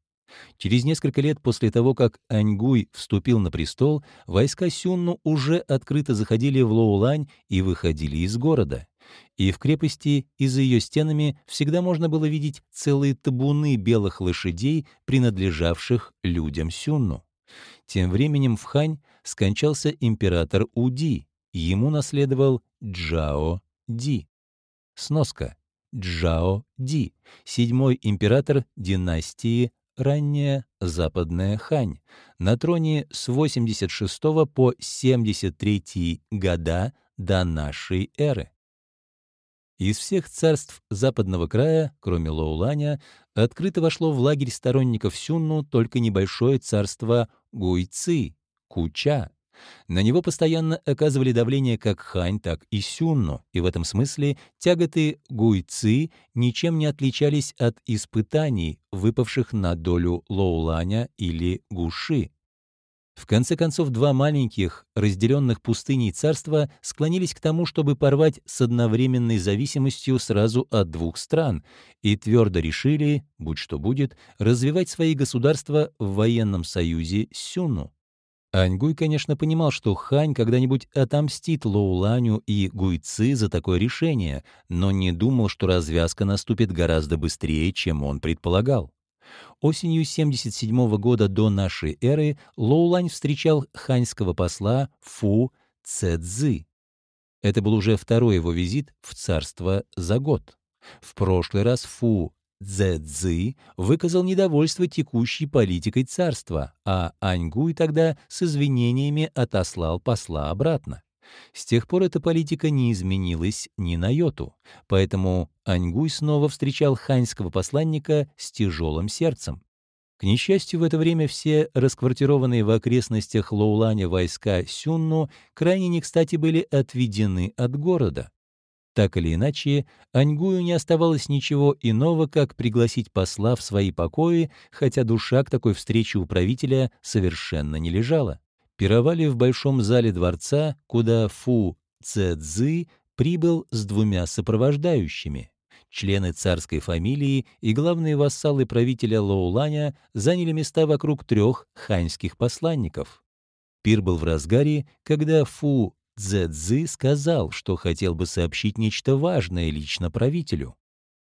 Через несколько лет после того, как Аньгуй вступил на престол, войска Сюнну уже открыто заходили в Лоулань и выходили из города. И в крепости и за ее стенами всегда можно было видеть целые табуны белых лошадей, принадлежавших людям Сюнну. Тем временем в Хань скончался император Уди, ему наследовал Джао Ди. Сноска. Джао Ди, седьмой император династии ранняя Западная Хань, на троне с 86 по 73 года до нашей эры. Из всех царств западного края, кроме Лоуланя, открыто вошло в лагерь сторонников Сюнну только небольшое царство Гуйци, Куча. На него постоянно оказывали давление как Хань, так и Сюнну, и в этом смысле тяготы Гуйци ничем не отличались от испытаний, выпавших на долю Лоуланя или Гуши. В конце концов, два маленьких, разделенных пустыней царства склонились к тому, чтобы порвать с одновременной зависимостью сразу от двух стран, и твердо решили, будь что будет, развивать свои государства в военном союзе Сюну. Аньгуй, конечно, понимал, что Хань когда-нибудь отомстит Лоуланю и Гуйци за такое решение, но не думал, что развязка наступит гораздо быстрее, чем он предполагал. Осенью 77 года до нашей эры Лоулань встречал ханьского посла Фу Цзы. Это был уже второй его визит в царство за год. В прошлый раз Фу Цзэцзы выказал недовольство текущей политикой царства, а Аньгуй тогда с извинениями отослал посла обратно. С тех пор эта политика не изменилась ни на йоту, поэтому Аньгуй снова встречал ханьского посланника с тяжелым сердцем. К несчастью, в это время все расквартированные в окрестностях Лоуланя войска Сюнну крайне не кстати были отведены от города. Так или иначе, Аньгую не оставалось ничего иного, как пригласить посла в свои покои, хотя душа к такой встрече у правителя совершенно не лежала пировали в большом зале дворца, куда Фу Цзы прибыл с двумя сопровождающими. Члены царской фамилии и главные вассалы правителя Лоуланя заняли места вокруг трех ханьских посланников. Пир был в разгаре, когда Фу Цзэцзы сказал, что хотел бы сообщить нечто важное лично правителю.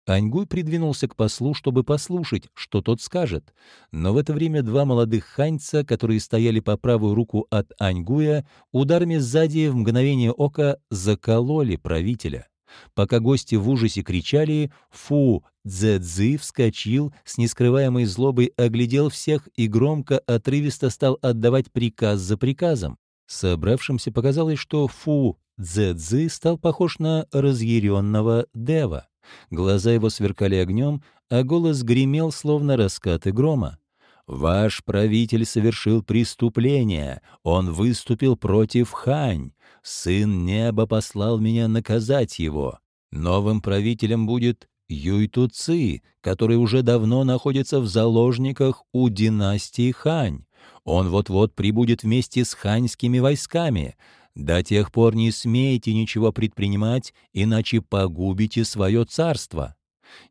Аньгуй придвинулся к послу, чтобы послушать, что тот скажет, но в это время два молодых ханьца, которые стояли по правую руку от Аньгуя, ударами сзади в мгновение ока закололи правителя. Пока гости в ужасе кричали, Фу Цзэцзы вскочил, с нескрываемой злобой оглядел всех и громко, отрывисто стал отдавать приказ за приказом. Собравшимся показалось, что Фу Цзэцзы стал похож на разъяренного дева. Глаза его сверкали огнем, а голос гремел, словно раскаты грома. «Ваш правитель совершил преступление, он выступил против Хань. Сын неба послал меня наказать его. Новым правителем будет Юйтуци, который уже давно находится в заложниках у династии Хань. Он вот-вот прибудет вместе с ханьскими войсками. До тех пор не смейте ничего предпринимать, иначе погубите свое царство».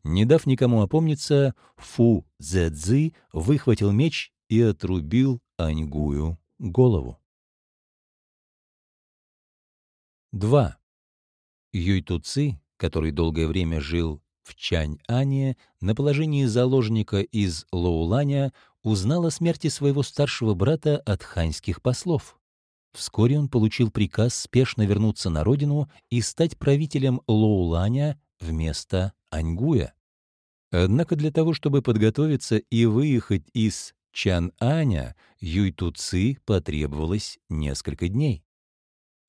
Не дав никому опомниться, Фу Цзэцзы выхватил меч и отрубил Аньгую голову. 2. Юйтуци, который долгое время жил в Чань-Ане, на положении заложника из Лоуланя, узнал о смерти своего старшего брата от ханьских послов. Вскоре он получил приказ спешно вернуться на родину и стать правителем Лоуланя вместо Аньгуя. Однако для того, чтобы подготовиться и выехать из Чан-Аня, потребовалось несколько дней.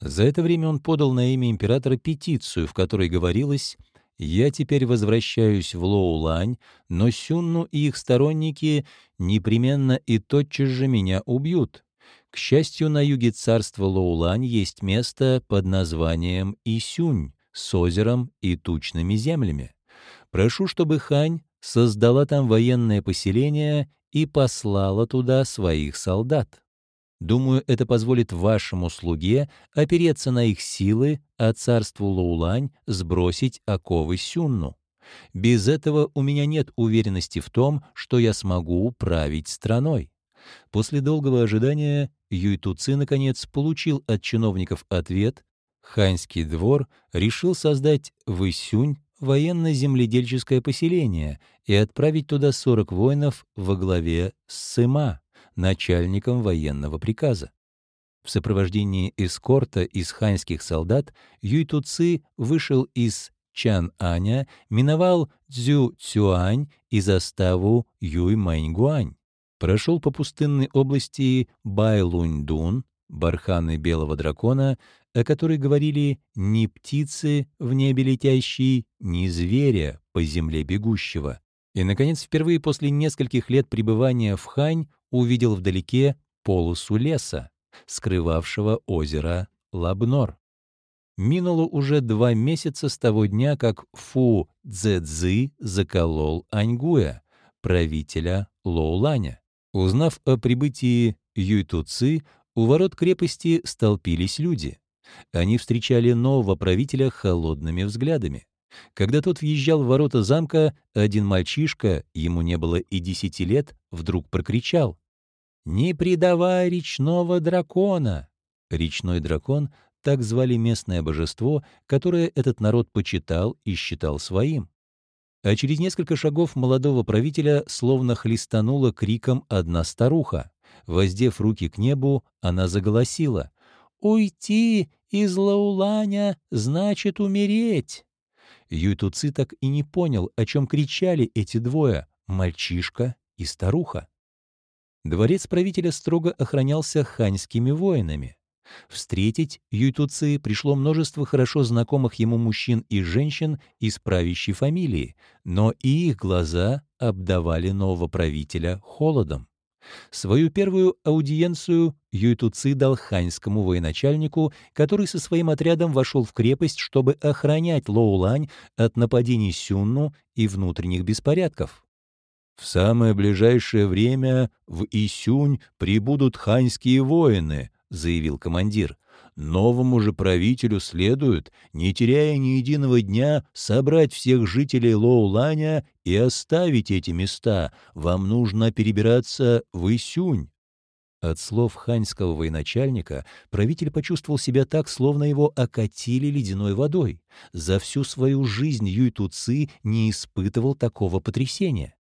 За это время он подал на имя императора петицию, в которой говорилось «Я теперь возвращаюсь в Лоулань, но Сюнну и их сторонники непременно и тотчас же меня убьют. К счастью, на юге царства Лоулань есть место под названием Исюнь с озером и тучными землями. Прошу, чтобы Хань создала там военное поселение и послала туда своих солдат. Думаю, это позволит вашему слуге опереться на их силы, а царству Лоулань сбросить оковы Сюнну. Без этого у меня нет уверенности в том, что я смогу управить страной. После долгого ожидания Юйтуци, наконец, получил от чиновников ответ. Ханьский двор решил создать в Исюнь военно-земледельческое поселение и отправить туда 40 воинов во главе с Сыма, начальником военного приказа. В сопровождении эскорта из ханьских солдат Юй Туци вышел из Чан-Аня, миновал Цзю-Цюань и заставу Юй-Маньгуань. Прошел по пустынной области Байлунь-Дун, барханы белого дракона, о которой говорили «ни птицы в небе летящие, ни зверя по земле бегущего». И, наконец, впервые после нескольких лет пребывания в Хань увидел вдалеке полосу леса, скрывавшего озеро Лабнор. Минуло уже два месяца с того дня, как Фу Цзэцзы заколол Аньгуя, правителя Лоуланя. Узнав о прибытии Юйтуци, у ворот крепости столпились люди. Они встречали нового правителя холодными взглядами. Когда тот въезжал в ворота замка, один мальчишка, ему не было и десяти лет, вдруг прокричал «Не предавай речного дракона!» Речной дракон — так звали местное божество, которое этот народ почитал и считал своим. А через несколько шагов молодого правителя словно хлестанула криком одна старуха. Воздев руки к небу, она заголосила «Уйти из Лауланя значит умереть!» Юйтуци так и не понял, о чем кричали эти двое — мальчишка и старуха. Дворец правителя строго охранялся ханьскими воинами. Встретить Юйтуци пришло множество хорошо знакомых ему мужчин и женщин из правящей фамилии, но и их глаза обдавали нового правителя холодом. Свою первую аудиенцию Юйтуци дал ханьскому военачальнику, который со своим отрядом вошел в крепость, чтобы охранять Лоулань от нападений Сюнну и внутренних беспорядков. В самое ближайшее время в Исюнь прибудут ханьские воины, заявил командир. Новому же правителю следует, не теряя ни единого дня, собрать всех жителей Лоуланя и оставить эти места. Вам нужно перебираться в Исюнь. От слов ханьского военачальника правитель почувствовал себя так, словно его окатили ледяной водой. За всю свою жизнь Юй Туци не испытывал такого потрясения.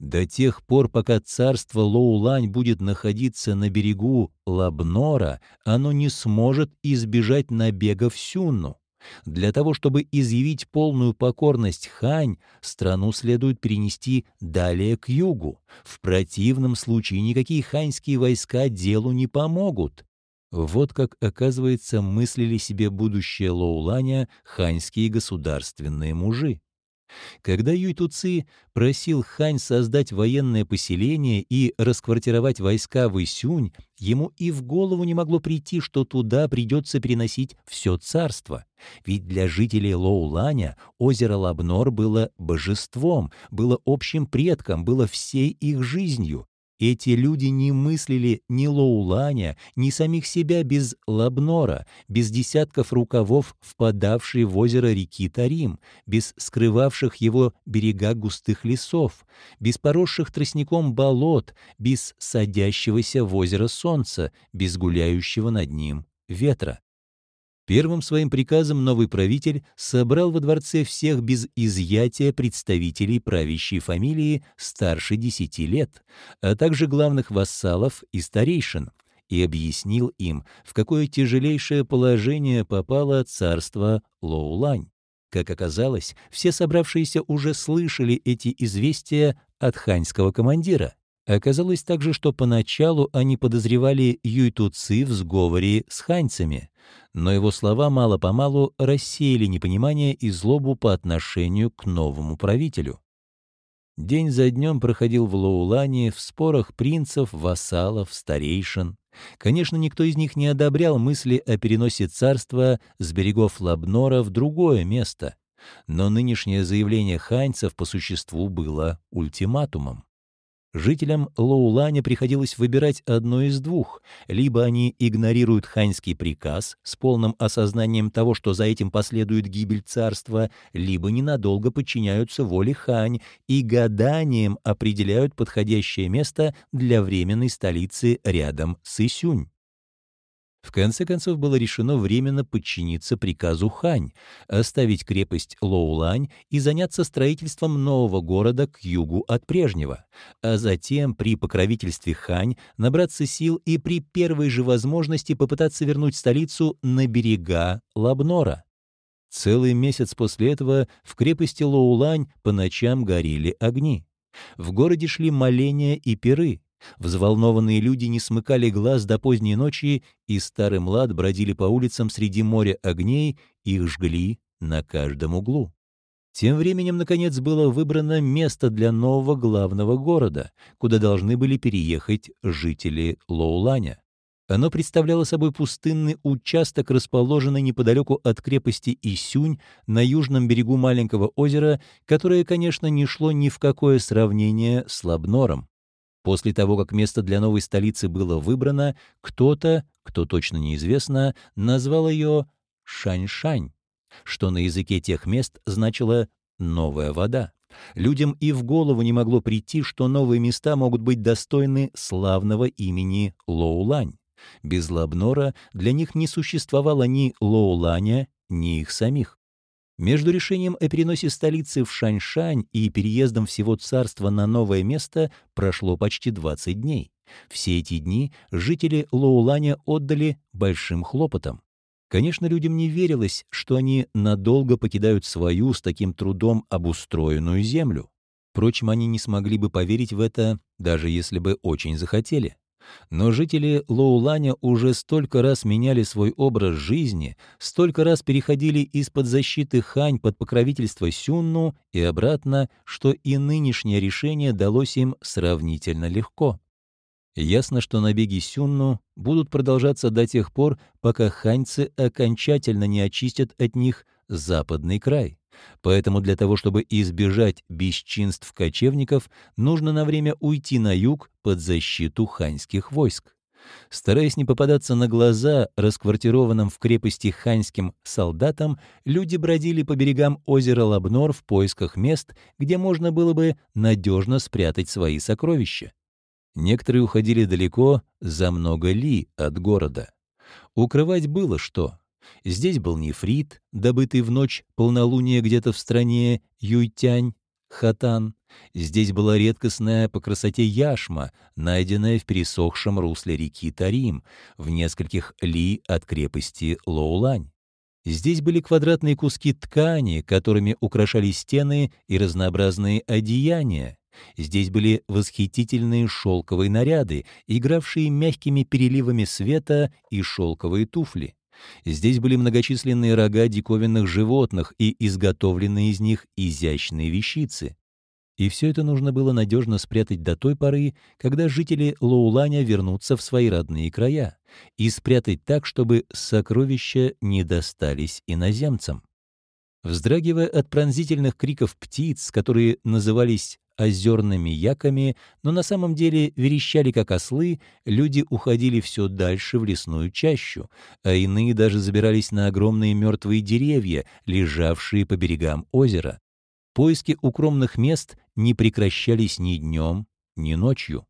До тех пор, пока царство Лоулань будет находиться на берегу Лабнора, оно не сможет избежать набега в Сюнну. Для того, чтобы изъявить полную покорность Хань, страну следует перенести далее к югу. В противном случае никакие ханьские войска делу не помогут. Вот как, оказывается, мыслили себе будущее Лоуланя ханьские государственные мужи. Когда Юй Туци просил Хань создать военное поселение и расквартировать войска в Исюнь, ему и в голову не могло прийти, что туда придется переносить все царство. Ведь для жителей Лоуланя озеро Лабнор было божеством, было общим предком, было всей их жизнью. Эти люди не мыслили ни Лоуланя, ни самих себя без Лабнора, без десятков рукавов, впадавшей в озеро реки Тарим, без скрывавших его берега густых лесов, без поросших тростником болот, без садящегося в озеро солнца, без гуляющего над ним ветра. Первым своим приказом новый правитель собрал во дворце всех без изъятия представителей правящей фамилии старше десяти лет, а также главных вассалов и старейшин, и объяснил им, в какое тяжелейшее положение попало царство Лоулань. Как оказалось, все собравшиеся уже слышали эти известия от ханьского командира. Оказалось также, что поначалу они подозревали Юйтуци в сговоре с ханьцами, но его слова мало-помалу рассеяли непонимание и злобу по отношению к новому правителю. День за днем проходил в Лоулане в спорах принцев, вассалов, старейшин. Конечно, никто из них не одобрял мысли о переносе царства с берегов Лабнора в другое место, но нынешнее заявление ханьцев по существу было ультиматумом. Жителям Лоуланя приходилось выбирать одно из двух. Либо они игнорируют ханьский приказ с полным осознанием того, что за этим последует гибель царства, либо ненадолго подчиняются воле хань и гаданием определяют подходящее место для временной столицы рядом с Исюнь. В конце концов было решено временно подчиниться приказу Хань, оставить крепость Лоулань и заняться строительством нового города к югу от прежнего, а затем при покровительстве Хань набраться сил и при первой же возможности попытаться вернуть столицу на берега Лабнора. Целый месяц после этого в крепости Лоулань по ночам горели огни. В городе шли моления и пиры. Взволнованные люди не смыкали глаз до поздней ночи, и старый млад бродили по улицам среди моря огней, их жгли на каждом углу. Тем временем, наконец, было выбрано место для нового главного города, куда должны были переехать жители Лоуланя. Оно представляло собой пустынный участок, расположенный неподалеку от крепости Исюнь на южном берегу маленького озера, которое, конечно, не шло ни в какое сравнение с Лабнором. После того, как место для новой столицы было выбрано, кто-то, кто точно неизвестно, назвал ее Шань-Шань, что на языке тех мест значило «новая вода». Людям и в голову не могло прийти, что новые места могут быть достойны славного имени Лоулань. Без Лабнора для них не существовало ни Лоуланя, ни их самих. Между решением о переносе столицы в Шаньшань и переездом всего царства на новое место прошло почти 20 дней. Все эти дни жители Лоуланя отдали большим хлопотам. Конечно, людям не верилось, что они надолго покидают свою с таким трудом обустроенную землю. Впрочем, они не смогли бы поверить в это, даже если бы очень захотели. Но жители Лоуланя уже столько раз меняли свой образ жизни, столько раз переходили из-под защиты Хань под покровительство Сюнну и обратно, что и нынешнее решение далось им сравнительно легко. Ясно, что набеги Сюнну будут продолжаться до тех пор, пока ханьцы окончательно не очистят от них западный край. Поэтому для того, чтобы избежать бесчинств кочевников, нужно на время уйти на юг под защиту ханьских войск. Стараясь не попадаться на глаза расквартированным в крепости ханьским солдатам, люди бродили по берегам озера Лабнор в поисках мест, где можно было бы надежно спрятать свои сокровища. Некоторые уходили далеко, за много ли от города. Укрывать было что. Здесь был нефрит, добытый в ночь полнолуния где-то в стране Юйтянь, Хатан. Здесь была редкостная по красоте яшма, найденная в пересохшем русле реки Тарим, в нескольких ли от крепости Лоулань. Здесь были квадратные куски ткани, которыми украшали стены и разнообразные одеяния. Здесь были восхитительные шелковые наряды, игравшие мягкими переливами света и шелковые туфли. Здесь были многочисленные рога диковинных животных и изготовленные из них изящные вещицы. И все это нужно было надежно спрятать до той поры, когда жители Лоуланя вернутся в свои родные края, и спрятать так, чтобы сокровища не достались иноземцам. Вздрагивая от пронзительных криков птиц, которые назывались озерными яками, но на самом деле верещали как ослы, люди уходили все дальше в лесную чащу, а иные даже забирались на огромные мертвые деревья, лежавшие по берегам озера. Поиски укромных мест не прекращались ни днем, ни ночью.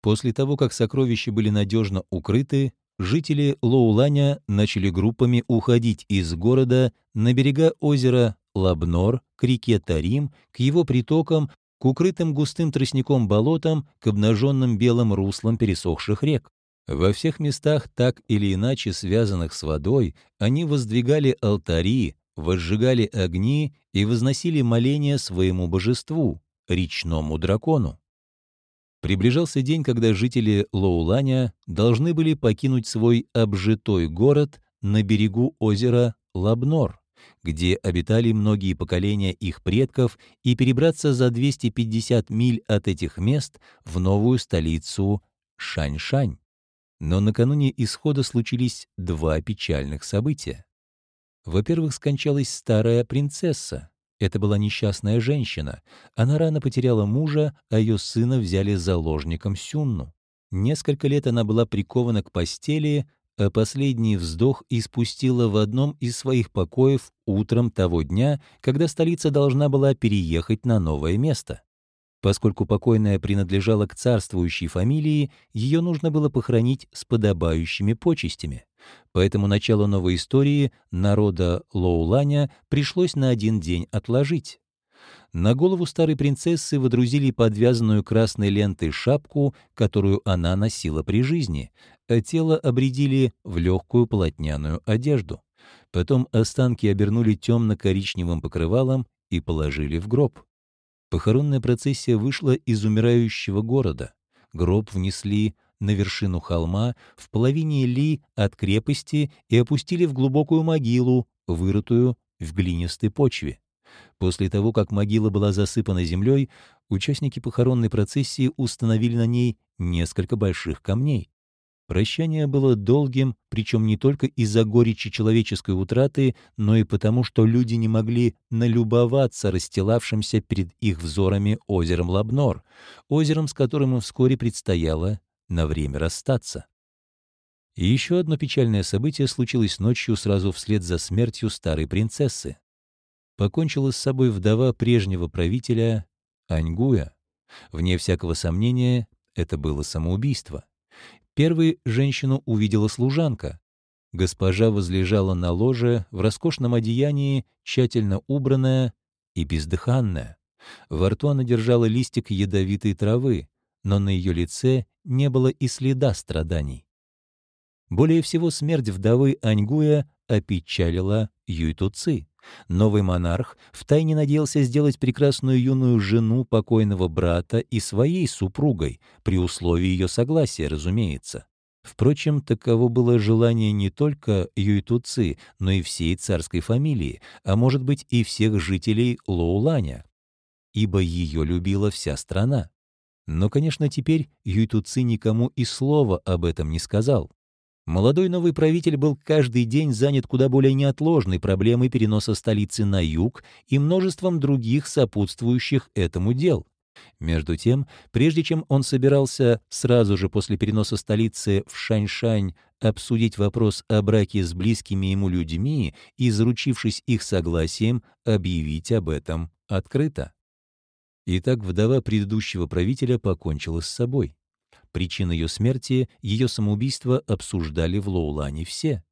После того, как сокровища были надежно укрыты, жители Лоуланя начали группами уходить из города на берега озера Лабнор, к реке Тарим, к его притокам, к укрытым густым тростником болотам, к обнаженным белым руслам пересохших рек. Во всех местах, так или иначе связанных с водой, они воздвигали алтари, возжигали огни и возносили моления своему божеству, речному дракону. Приближался день, когда жители Лоуланя должны были покинуть свой обжитой город на берегу озера Лабнор где обитали многие поколения их предков, и перебраться за 250 миль от этих мест в новую столицу Шань-Шань. Но накануне исхода случились два печальных события. Во-первых, скончалась старая принцесса. Это была несчастная женщина. Она рано потеряла мужа, а ее сына взяли заложником Сюнну. Несколько лет она была прикована к постели, а последний вздох испустила в одном из своих покоев утром того дня, когда столица должна была переехать на новое место. Поскольку покойная принадлежала к царствующей фамилии, ее нужно было похоронить с подобающими почестями. Поэтому начало новой истории народа Лоуланя пришлось на один день отложить. На голову старой принцессы водрузили подвязанную красной лентой шапку, которую она носила при жизни, а тело обредили в легкую полотняную одежду. Потом останки обернули темно-коричневым покрывалом и положили в гроб. Похоронная процессия вышла из умирающего города. Гроб внесли на вершину холма в половине ли от крепости и опустили в глубокую могилу, вырытую в глинистой почве. После того, как могила была засыпана землей, участники похоронной процессии установили на ней несколько больших камней. Прощание было долгим, причем не только из-за горечи человеческой утраты, но и потому, что люди не могли налюбоваться расстилавшимся перед их взорами озером Лабнор, озером, с которым им вскоре предстояло на время расстаться. И еще одно печальное событие случилось ночью сразу вслед за смертью старой принцессы покончила с собой вдова прежнего правителя Аньгуя. Вне всякого сомнения, это было самоубийство. Первой женщину увидела служанка. Госпожа возлежала на ложе в роскошном одеянии, тщательно убранная и бездыханная. Во рту она держала листик ядовитой травы, но на ее лице не было и следа страданий. Более всего смерть вдовы Аньгуя опечалила Юйтуци. Новый монарх втайне надеялся сделать прекрасную юную жену покойного брата и своей супругой, при условии ее согласия, разумеется. Впрочем, таково было желание не только Юйтуци, но и всей царской фамилии, а может быть и всех жителей Лоуланя, ибо ее любила вся страна. Но, конечно, теперь Юйтуци никому и слова об этом не сказал. Молодой новый правитель был каждый день занят куда более неотложной проблемой переноса столицы на юг и множеством других сопутствующих этому дел. Между тем, прежде чем он собирался сразу же после переноса столицы в Шаньшань обсудить вопрос о браке с близкими ему людьми и, заручившись их согласием, объявить об этом открыто. Итак, вдова предыдущего правителя покончила с собой. Причин ее смерти, ее самоубийство обсуждали в Лоулане все.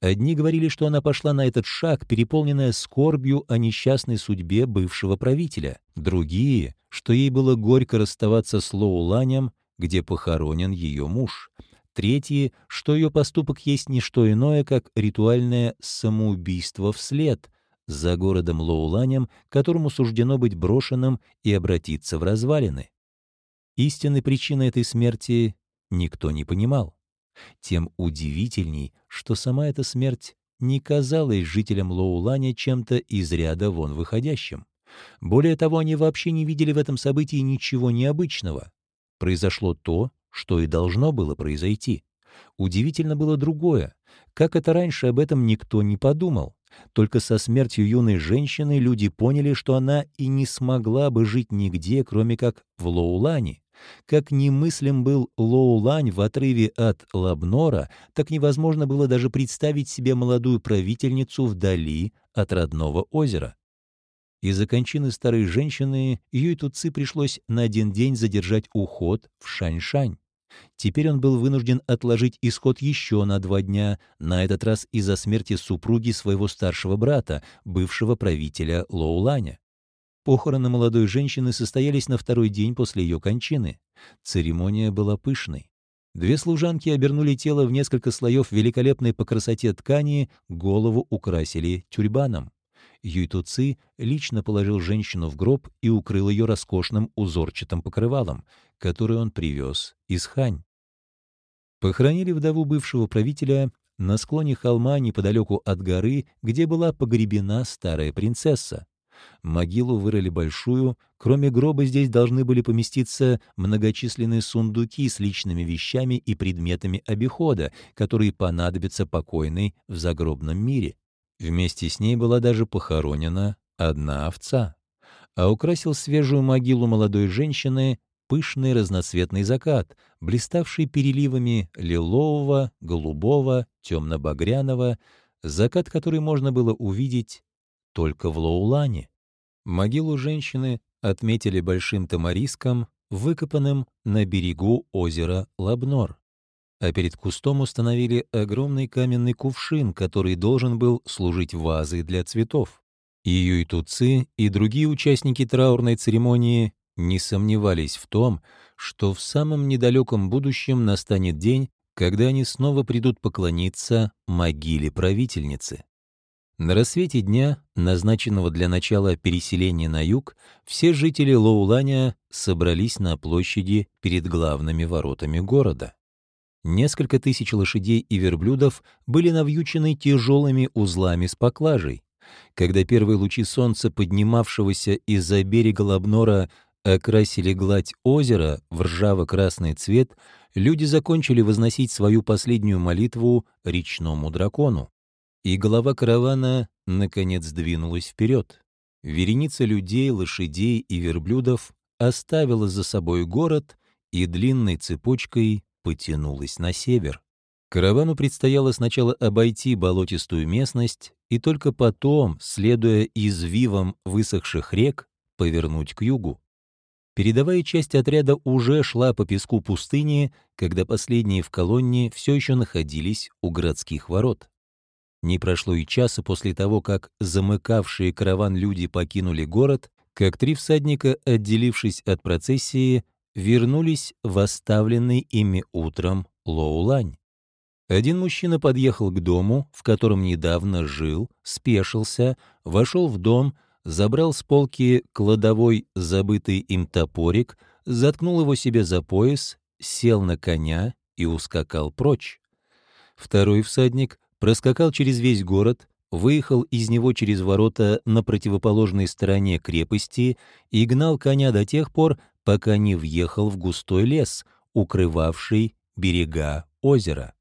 Одни говорили, что она пошла на этот шаг, переполненная скорбью о несчастной судьбе бывшего правителя. Другие, что ей было горько расставаться с Лоуланем, где похоронен ее муж. Третьи, что ее поступок есть не что иное, как ритуальное самоубийство вслед за городом Лоуланем, которому суждено быть брошенным и обратиться в развалины. Истинной причины этой смерти никто не понимал. Тем удивительней, что сама эта смерть не казалась жителям Лоуланя чем-то из ряда вон выходящим. Более того, они вообще не видели в этом событии ничего необычного. Произошло то, что и должно было произойти. Удивительно было другое. Как это раньше об этом никто не подумал? Только со смертью юной женщины люди поняли, что она и не смогла бы жить нигде, кроме как в Лоулане. Как немыслим был Лоулань в отрыве от Лабнора, так невозможно было даже представить себе молодую правительницу вдали от родного озера. Из-за кончины старой женщины Юйтуци пришлось на один день задержать уход в Шань-Шань. Теперь он был вынужден отложить исход еще на два дня, на этот раз из-за смерти супруги своего старшего брата, бывшего правителя Лоуланя. Похороны молодой женщины состоялись на второй день после ее кончины. Церемония была пышной. Две служанки обернули тело в несколько слоев великолепной по красоте ткани, голову украсили тюрбаном. Юйтуци лично положил женщину в гроб и укрыл ее роскошным узорчатым покрывалом, который он привез из Хань. Похоронили вдову бывшего правителя на склоне холма неподалеку от горы, где была погребена старая принцесса. Могилу вырыли большую, кроме гроба здесь должны были поместиться многочисленные сундуки с личными вещами и предметами обихода, которые понадобятся покойной в загробном мире. Вместе с ней была даже похоронена одна овца. А украсил свежую могилу молодой женщины пышный разноцветный закат, блиставший переливами лилового, голубого, темно-багряного, закат, который можно было увидеть только в Лоулане. Могилу женщины отметили большим тамариском, выкопанным на берегу озера Лабнор. а перед кустом установили огромный каменный кувшин, который должен был служить вазой для цветов. И юйтуцы, и другие участники траурной церемонии не сомневались в том, что в самом недалеком будущем настанет день, когда они снова придут поклониться могиле правительницы. На рассвете дня, назначенного для начала переселения на юг, все жители Лоуланя собрались на площади перед главными воротами города. Несколько тысяч лошадей и верблюдов были навьючены тяжелыми узлами с поклажей. Когда первые лучи солнца, поднимавшегося из-за берега Лабнора, окрасили гладь озера в ржаво-красный цвет, люди закончили возносить свою последнюю молитву речному дракону. И голова каравана, наконец, двинулась вперед. Вереница людей, лошадей и верблюдов оставила за собой город и длинной цепочкой потянулась на север. Каравану предстояло сначала обойти болотистую местность и только потом, следуя извивам высохших рек, повернуть к югу. Передовая часть отряда уже шла по песку пустыни, когда последние в колонне все еще находились у городских ворот. Не прошло и часа после того, как замыкавшие караван люди покинули город, как три всадника, отделившись от процессии, вернулись в оставленный ими утром Лоулань. Один мужчина подъехал к дому, в котором недавно жил, спешился, вошел в дом, забрал с полки кладовой забытый им топорик, заткнул его себе за пояс, сел на коня и ускакал прочь. Второй всадник проскакал через весь город, выехал из него через ворота на противоположной стороне крепости и гнал коня до тех пор, пока не въехал в густой лес, укрывавший берега озера.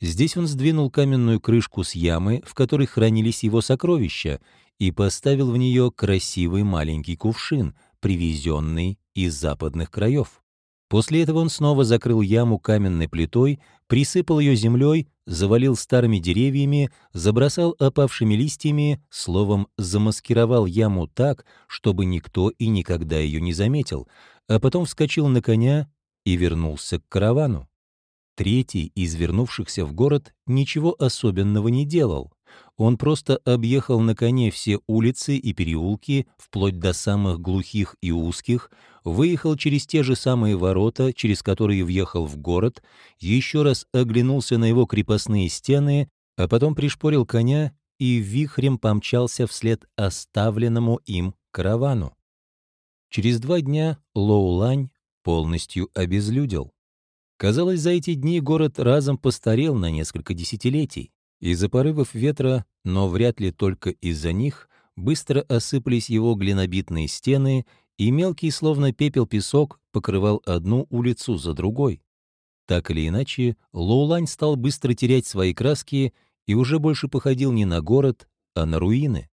Здесь он сдвинул каменную крышку с ямы, в которой хранились его сокровища, и поставил в нее красивый маленький кувшин, привезенный из западных краев. После этого он снова закрыл яму каменной плитой, присыпал ее землей, завалил старыми деревьями, забросал опавшими листьями, словом, замаскировал яму так, чтобы никто и никогда ее не заметил, а потом вскочил на коня и вернулся к каравану. Третий из вернувшихся в город ничего особенного не делал. Он просто объехал на коне все улицы и переулки, вплоть до самых глухих и узких, выехал через те же самые ворота, через которые въехал в город, еще раз оглянулся на его крепостные стены, а потом пришпорил коня и вихрем помчался вслед оставленному им каравану. Через два дня Лоулань полностью обезлюдил. Казалось, за эти дни город разом постарел на несколько десятилетий. Из-за порывов ветра, но вряд ли только из-за них, быстро осыпались его глинобитные стены, и мелкий, словно пепел песок, покрывал одну улицу за другой. Так или иначе, Лоулань стал быстро терять свои краски и уже больше походил не на город, а на руины.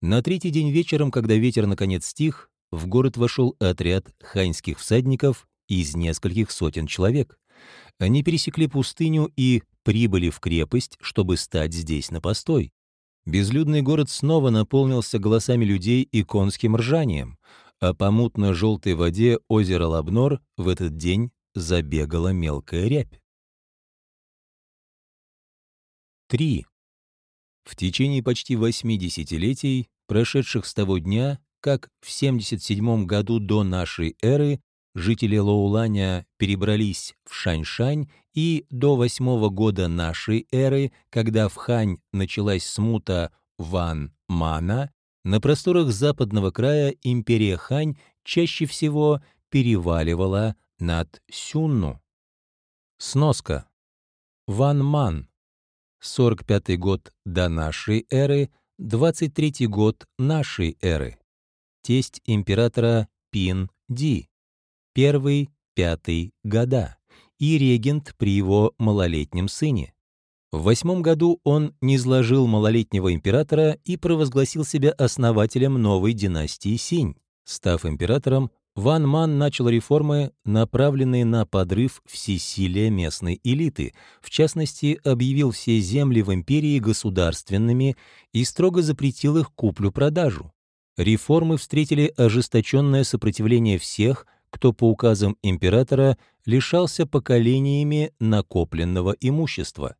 На третий день вечером, когда ветер наконец стих, в город вошел отряд ханьских всадников из нескольких сотен человек. Они пересекли пустыню и прибыли в крепость, чтобы стать здесь на постой. Безлюдный город снова наполнился голосами людей и конским ржанием, а по мутно-желтой воде озера Лабнор в этот день забегала мелкая рябь. 3. В течение почти восьми десятилетий, прошедших с того дня, как в 77 году до нашей эры жители Лоуланя перебрались в Шаньшань и до восьмого года нашей эры, когда в Хань началась смута Ван Мана, на просторах западного края империя Хань чаще всего переваливала над Сюнну. Сноска. Ван Ман. 45 год до нашей эры, 23 год нашей эры. Тесть императора Пин Ди первый-пятый года и регент при его малолетнем сыне. В восьмом году он низложил малолетнего императора и провозгласил себя основателем новой династии Синь. Став императором, Ван Ман начал реформы, направленные на подрыв всесилия местной элиты, в частности, объявил все земли в империи государственными и строго запретил их куплю-продажу. Реформы встретили ожесточенное сопротивление всех, кто по указам императора лишался поколениями накопленного имущества.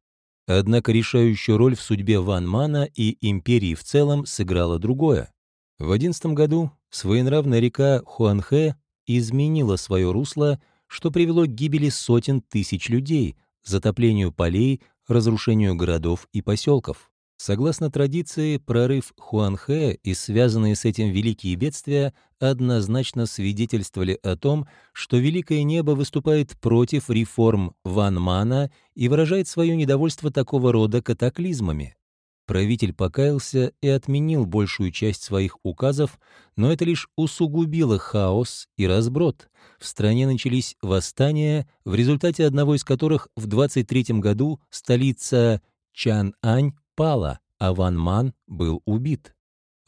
Однако решающую роль в судьбе Ван Мана и империи в целом сыграло другое. В 11 году своенравная река Хуанхэ изменила свое русло, что привело к гибели сотен тысяч людей, затоплению полей, разрушению городов и поселков. Согласно традиции, прорыв Хуанхэ и связанные с этим великие бедствия однозначно свидетельствовали о том, что Великое Небо выступает против реформ Ван Мана и выражает свое недовольство такого рода катаклизмами. Правитель покаялся и отменил большую часть своих указов, но это лишь усугубило хаос и разброд. В стране начались восстания, в результате одного из которых в 23 году столица Чан-Ань пала, а Ван Ман был убит.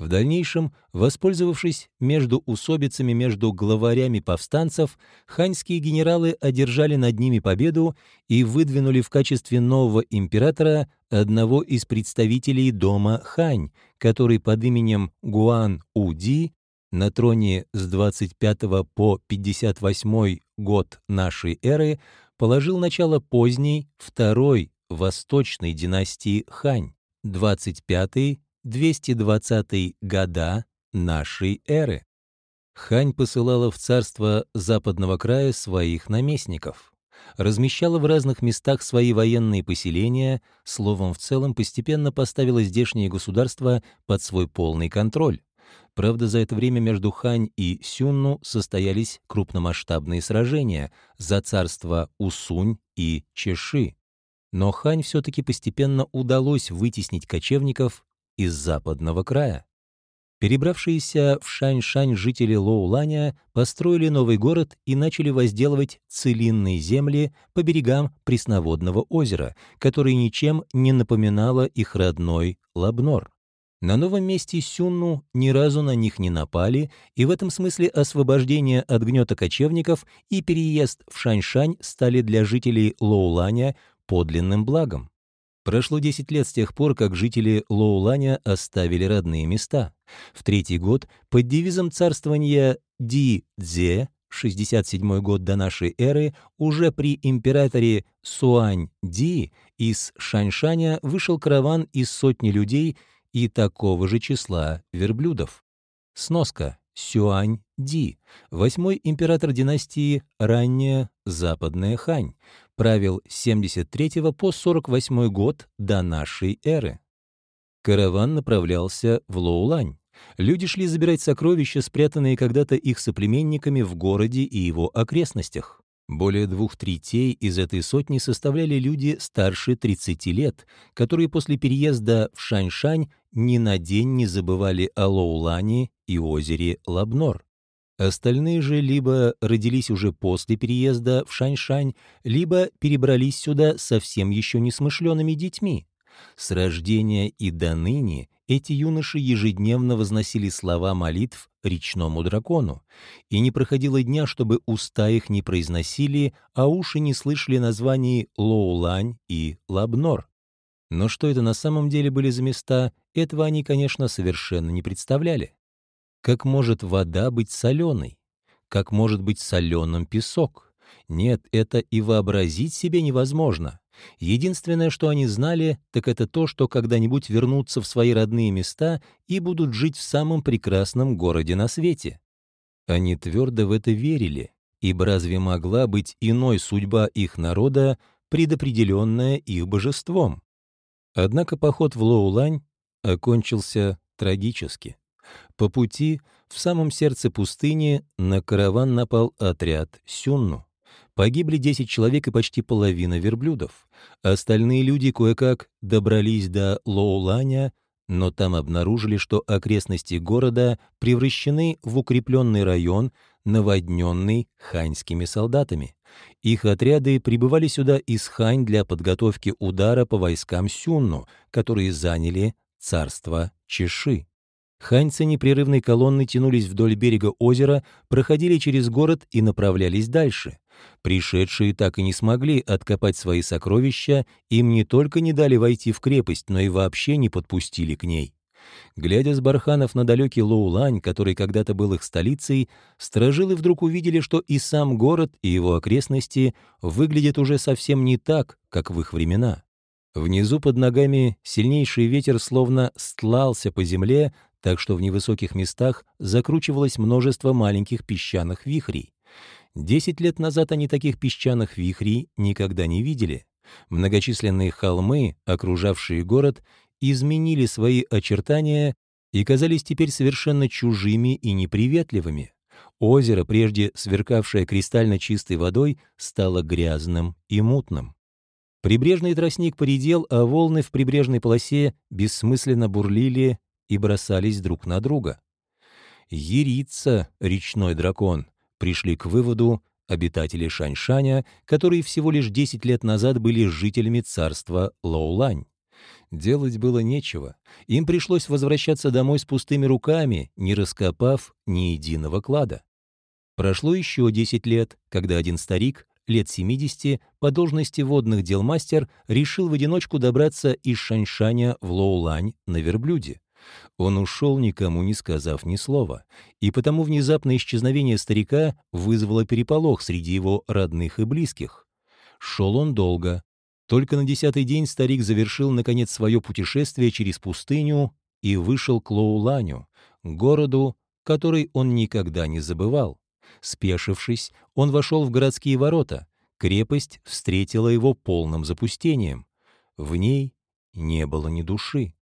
В дальнейшем, воспользовавшись между усобицами между главарями повстанцев, ханьские генералы одержали над ними победу и выдвинули в качестве нового императора одного из представителей дома Хань, который под именем Гуан Уди на троне с 25 по 58 год нашей эры положил начало поздней второй восточной династии Хань, 25 220 года нашей эры. Хань посылала в царство западного края своих наместников, размещала в разных местах свои военные поселения, словом, в целом постепенно поставила здешнее государство под свой полный контроль. Правда, за это время между Хань и Сюнну состоялись крупномасштабные сражения за царство Усунь и Чеши. Но Хань все-таки постепенно удалось вытеснить кочевников из западного края. Перебравшиеся в Шань-Шань жители Лоуланя построили новый город и начали возделывать целинные земли по берегам пресноводного озера, которое ничем не напоминало их родной Лабнор. На новом месте Сюнну ни разу на них не напали, и в этом смысле освобождение от гнета кочевников и переезд в Шань-Шань стали для жителей Лоуланя подлинным благом. Прошло 10 лет с тех пор, как жители Лоуланя оставили родные места. В третий год под девизом царствования Ди-Дзе, 67 год до нашей эры, уже при императоре Суань-Ди из Шаньшаня вышел караван из сотни людей и такого же числа верблюдов. Сноска. Сюань-Ди, восьмой император династии ранняя Западная Хань, правил с 73 по 48 год до нашей эры. Караван направлялся в Лоулань. Люди шли забирать сокровища, спрятанные когда-то их соплеменниками в городе и его окрестностях. Более двух третей из этой сотни составляли люди старше 30 лет, которые после переезда в Шаньшань ни на день не забывали о Лоулане и озере Лабнор. Остальные же либо родились уже после переезда в Шаньшань, либо перебрались сюда совсем еще несмышленными детьми. С рождения и до ныне эти юноши ежедневно возносили слова молитв речному дракону, и не проходило дня, чтобы уста их не произносили, а уши не слышали названий Лоулань и Лабнор. Но что это на самом деле были за места, этого они, конечно, совершенно не представляли. Как может вода быть соленой? Как может быть соленым песок? Нет, это и вообразить себе невозможно. Единственное, что они знали, так это то, что когда-нибудь вернутся в свои родные места и будут жить в самом прекрасном городе на свете. Они твердо в это верили, ибо разве могла быть иной судьба их народа, предопределенная их божеством? Однако поход в Лоулань окончился трагически. По пути, в самом сердце пустыни, на караван напал отряд Сюнну. Погибли 10 человек и почти половина верблюдов. Остальные люди кое-как добрались до Лоуланя, но там обнаружили, что окрестности города превращены в укрепленный район, наводненный ханьскими солдатами. Их отряды прибывали сюда из Хань для подготовки удара по войскам Сюнну, которые заняли царство Чеши. Ханьцы непрерывной колонной тянулись вдоль берега озера, проходили через город и направлялись дальше. Пришедшие так и не смогли откопать свои сокровища, им не только не дали войти в крепость, но и вообще не подпустили к ней. Глядя с барханов на далекий Лоулань, который когда-то был их столицей, сторожилы вдруг увидели, что и сам город, и его окрестности выглядят уже совсем не так, как в их времена. Внизу под ногами сильнейший ветер словно стлался по земле, так что в невысоких местах закручивалось множество маленьких песчаных вихрей. Десять лет назад они таких песчаных вихрей никогда не видели. Многочисленные холмы, окружавшие город, изменили свои очертания и казались теперь совершенно чужими и неприветливыми. Озеро, прежде сверкавшее кристально чистой водой, стало грязным и мутным. Прибрежный тростник поредел, а волны в прибрежной полосе бессмысленно бурлили и бросались друг на друга. Ярица, речной дракон, пришли к выводу обитатели Шаньшаня, которые всего лишь 10 лет назад были жителями царства Лоулань. Делать было нечего. Им пришлось возвращаться домой с пустыми руками, не раскопав ни единого клада. Прошло еще 10 лет, когда один старик, лет 70, по должности водных дел мастер, решил в одиночку добраться из Шаньшаня в Лоулань на верблюде. Он ушел, никому не сказав ни слова, и потому внезапное исчезновение старика вызвало переполох среди его родных и близких. Шел он долго. Только на десятый день старик завершил, наконец, свое путешествие через пустыню и вышел к Лоуланю, городу, который он никогда не забывал. Спешившись, он вошел в городские ворота. Крепость встретила его полным запустением. В ней не было ни души.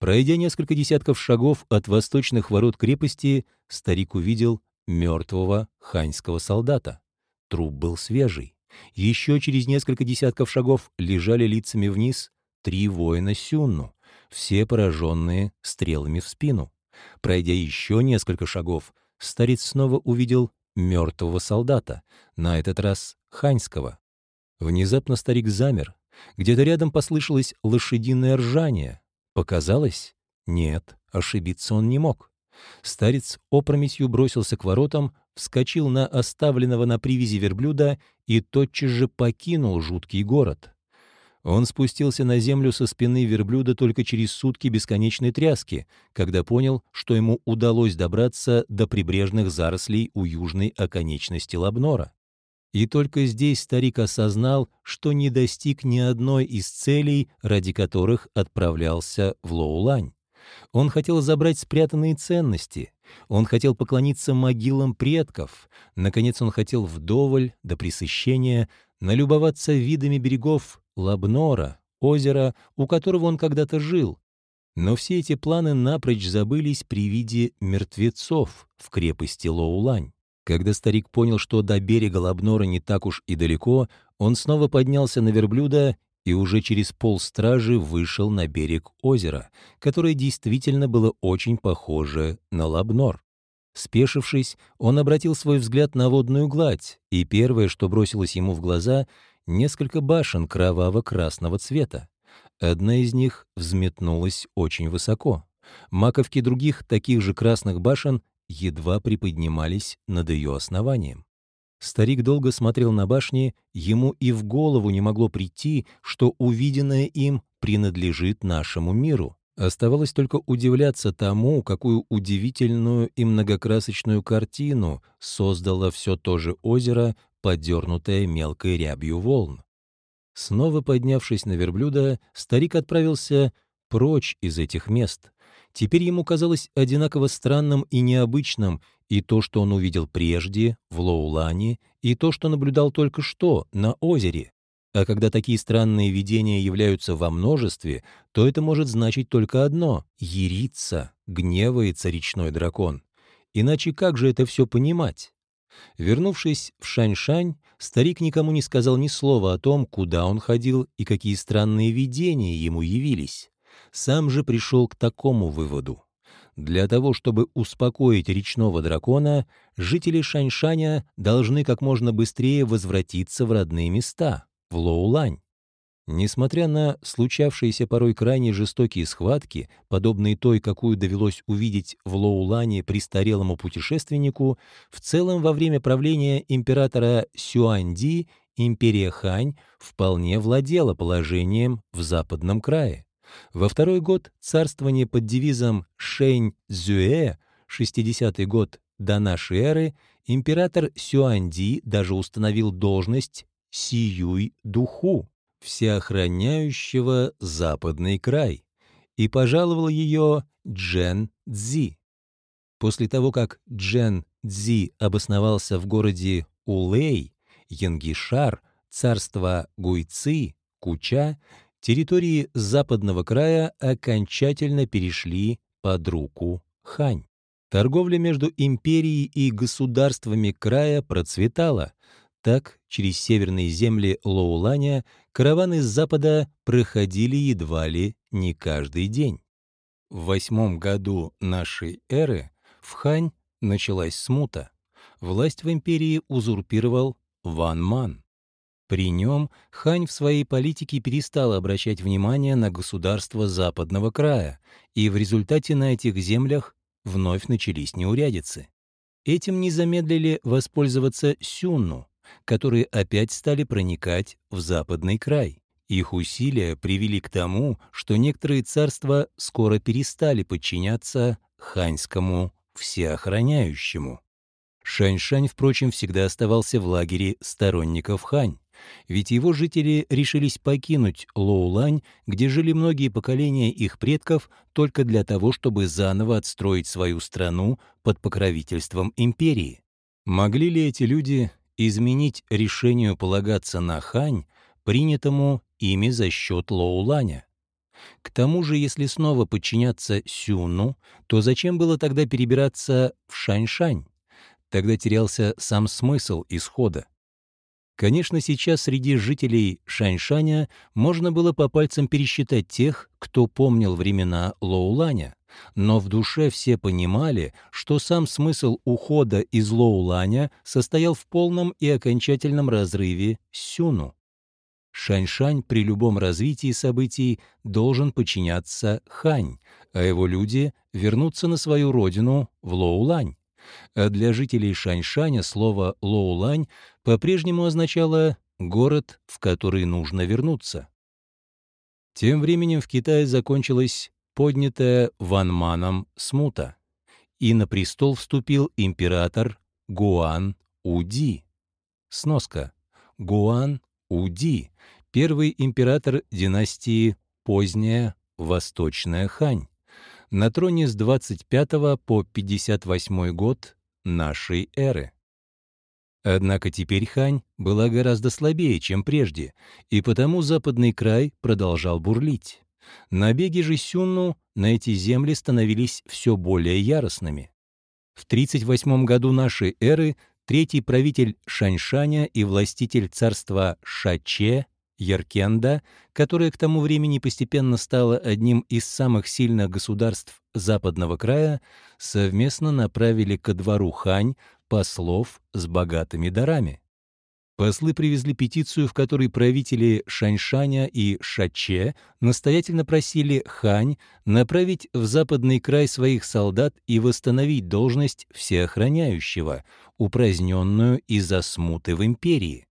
Пройдя несколько десятков шагов от восточных ворот крепости, старик увидел мертвого ханьского солдата. Труп был свежий. Еще через несколько десятков шагов лежали лицами вниз три воина Сюнну, все пораженные стрелами в спину. Пройдя еще несколько шагов, старец снова увидел мертвого солдата, на этот раз ханьского. Внезапно старик замер. Где-то рядом послышалось лошадиное ржание. Показалось? Нет, ошибиться он не мог. Старец опрометью бросился к воротам, вскочил на оставленного на привязи верблюда и тотчас же покинул жуткий город. Он спустился на землю со спины верблюда только через сутки бесконечной тряски, когда понял, что ему удалось добраться до прибрежных зарослей у южной оконечности Лабнора. И только здесь старик осознал, что не достиг ни одной из целей, ради которых отправлялся в Лоулань. Он хотел забрать спрятанные ценности, он хотел поклониться могилам предков, наконец он хотел вдоволь, до пресыщения, налюбоваться видами берегов Лабнора, озера, у которого он когда-то жил. Но все эти планы напрочь забылись при виде мертвецов в крепости Лоулань. Когда старик понял, что до берега Лабнора не так уж и далеко, он снова поднялся на верблюда и уже через полстражи вышел на берег озера, которое действительно было очень похоже на Лабнор. Спешившись, он обратил свой взгляд на водную гладь, и первое, что бросилось ему в глаза — несколько башен кроваво-красного цвета. Одна из них взметнулась очень высоко. Маковки других таких же красных башен едва приподнимались над ее основанием. Старик долго смотрел на башни, ему и в голову не могло прийти, что увиденное им принадлежит нашему миру. Оставалось только удивляться тому, какую удивительную и многокрасочную картину создало все то же озеро, подернутое мелкой рябью волн. Снова поднявшись на верблюда, старик отправился прочь из этих мест, Теперь ему казалось одинаково странным и необычным и то, что он увидел прежде, в Лоулане, и то, что наблюдал только что, на озере. А когда такие странные видения являются во множестве, то это может значить только одно — ерится, гневается речной дракон. Иначе как же это все понимать? Вернувшись в Шань-Шань, старик никому не сказал ни слова о том, куда он ходил и какие странные видения ему явились сам же пришел к такому выводу. Для того, чтобы успокоить речного дракона, жители Шаньшаня должны как можно быстрее возвратиться в родные места, в Лоулань. Несмотря на случавшиеся порой крайне жестокие схватки, подобные той, какую довелось увидеть в Лоулане престарелому путешественнику, в целом во время правления императора Сюаньди империя Хань вполне владела положением в западном крае. Во второй год царствования под девизом Шэнь-Зюэ, 60-й год до нашей эры, император Сюанди даже установил должность Сиюй-Духу, всеохраняющего западный край, и пожаловал ее Джен Цзи. После того, как Джен Цзи обосновался в городе Улей, Янгишар, царство Гуйци, Куча, территории западного края окончательно перешли под руку Хань. Торговля между империей и государствами края процветала. Так, через северные земли Лоуланя караваны с запада проходили едва ли не каждый день. В восьмом году нашей эры в Хань началась смута. Власть в империи узурпировал Ван Ман. При нем Хань в своей политике перестала обращать внимание на государство западного края, и в результате на этих землях вновь начались неурядицы. Этим не замедлили воспользоваться Сюнну, которые опять стали проникать в западный край. Их усилия привели к тому, что некоторые царства скоро перестали подчиняться ханьскому всеохраняющему. Шань-Шань, впрочем, всегда оставался в лагере сторонников Хань ведь его жители решились покинуть Лоулань, где жили многие поколения их предков, только для того, чтобы заново отстроить свою страну под покровительством империи. Могли ли эти люди изменить решению полагаться на Хань, принятому ими за счет Лоуланя? К тому же, если снова подчиняться Сюну, то зачем было тогда перебираться в Шань-Шань? Тогда терялся сам смысл исхода. Конечно, сейчас среди жителей Шаньшаня можно было по пальцам пересчитать тех, кто помнил времена Лоуланя, но в душе все понимали, что сам смысл ухода из Лоуланя состоял в полном и окончательном разрыве Сюну. Шаньшань при любом развитии событий должен подчиняться Хань, а его люди вернуться на свою родину в Лоулань а для жителей Шаньшаня слово «Лоулань» по-прежнему означало «город, в который нужно вернуться». Тем временем в Китае закончилась поднятая Ван Маном смута, и на престол вступил император Гуан Уди. Сноска. Гуан Уди, первый император династии поздняя Восточная Хань на троне с 25 по 58 год нашей эры. Однако теперь Хань была гораздо слабее, чем прежде, и потому западный край продолжал бурлить. Набеги же Сюнну на эти земли становились все более яростными. В 38 году нашей эры третий правитель Шаньшаня и властитель царства Шаче Яркенда, которая к тому времени постепенно стала одним из самых сильных государств западного края, совместно направили ко двору Хань послов с богатыми дарами. Послы привезли петицию, в которой правители Шаньшаня и Шаче настоятельно просили Хань направить в западный край своих солдат и восстановить должность всеохраняющего, упраздненную из-за смуты в империи.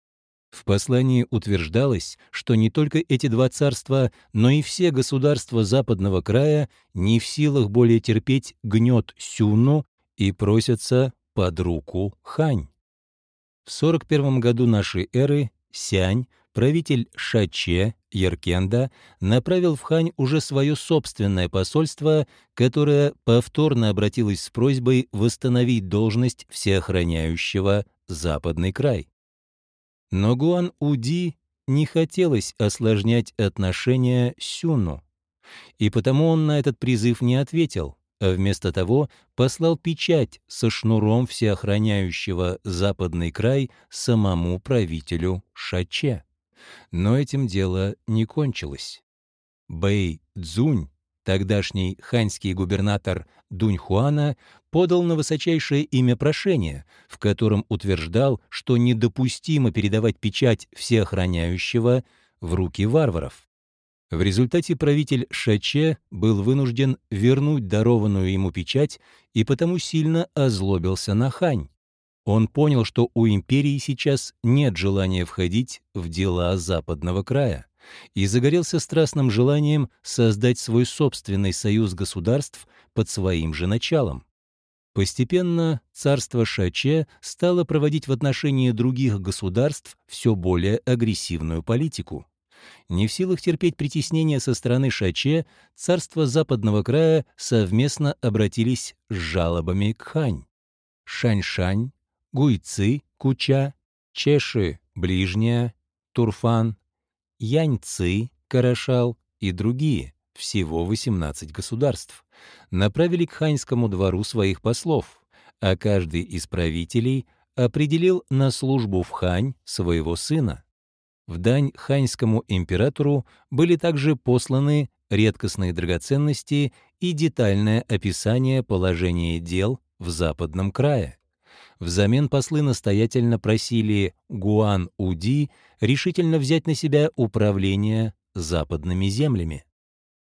В послании утверждалось, что не только эти два царства, но и все государства западного края не в силах более терпеть гнет Сюну и просятся под руку Хань. В 41 году нашей эры Сянь, правитель Шаче Яркенда, направил в Хань уже свое собственное посольство, которое повторно обратилось с просьбой восстановить должность всеохраняющего западный край. Но Гуан Уди не хотелось осложнять отношения Сюну, и потому он на этот призыв не ответил, а вместо того послал печать со шнуром всеохраняющего западный край самому правителю Шаче. Но этим дело не кончилось. Бэй Цзунь Тогдашний ханьский губернатор Дуньхуана подал на высочайшее имя прошение, в котором утверждал, что недопустимо передавать печать всеохраняющего в руки варваров. В результате правитель Шаче был вынужден вернуть дарованную ему печать и потому сильно озлобился на Хань. Он понял, что у империи сейчас нет желания входить в дела западного края и загорелся страстным желанием создать свой собственный союз государств под своим же началом. Постепенно царство Шаче стало проводить в отношении других государств все более агрессивную политику. Не в силах терпеть притеснения со стороны Шаче, царства западного края совместно обратились с жалобами к Хань. Шань-Шань, Гуйцы, Куча, Чеши, Ближняя, Турфан, Яньцы, Карашал и другие, всего 18 государств, направили к ханьскому двору своих послов, а каждый из правителей определил на службу в Хань своего сына. В дань ханьскому императору были также посланы редкостные драгоценности и детальное описание положения дел в западном крае. Взамен послы настоятельно просили Гуан-Уди решительно взять на себя управление западными землями.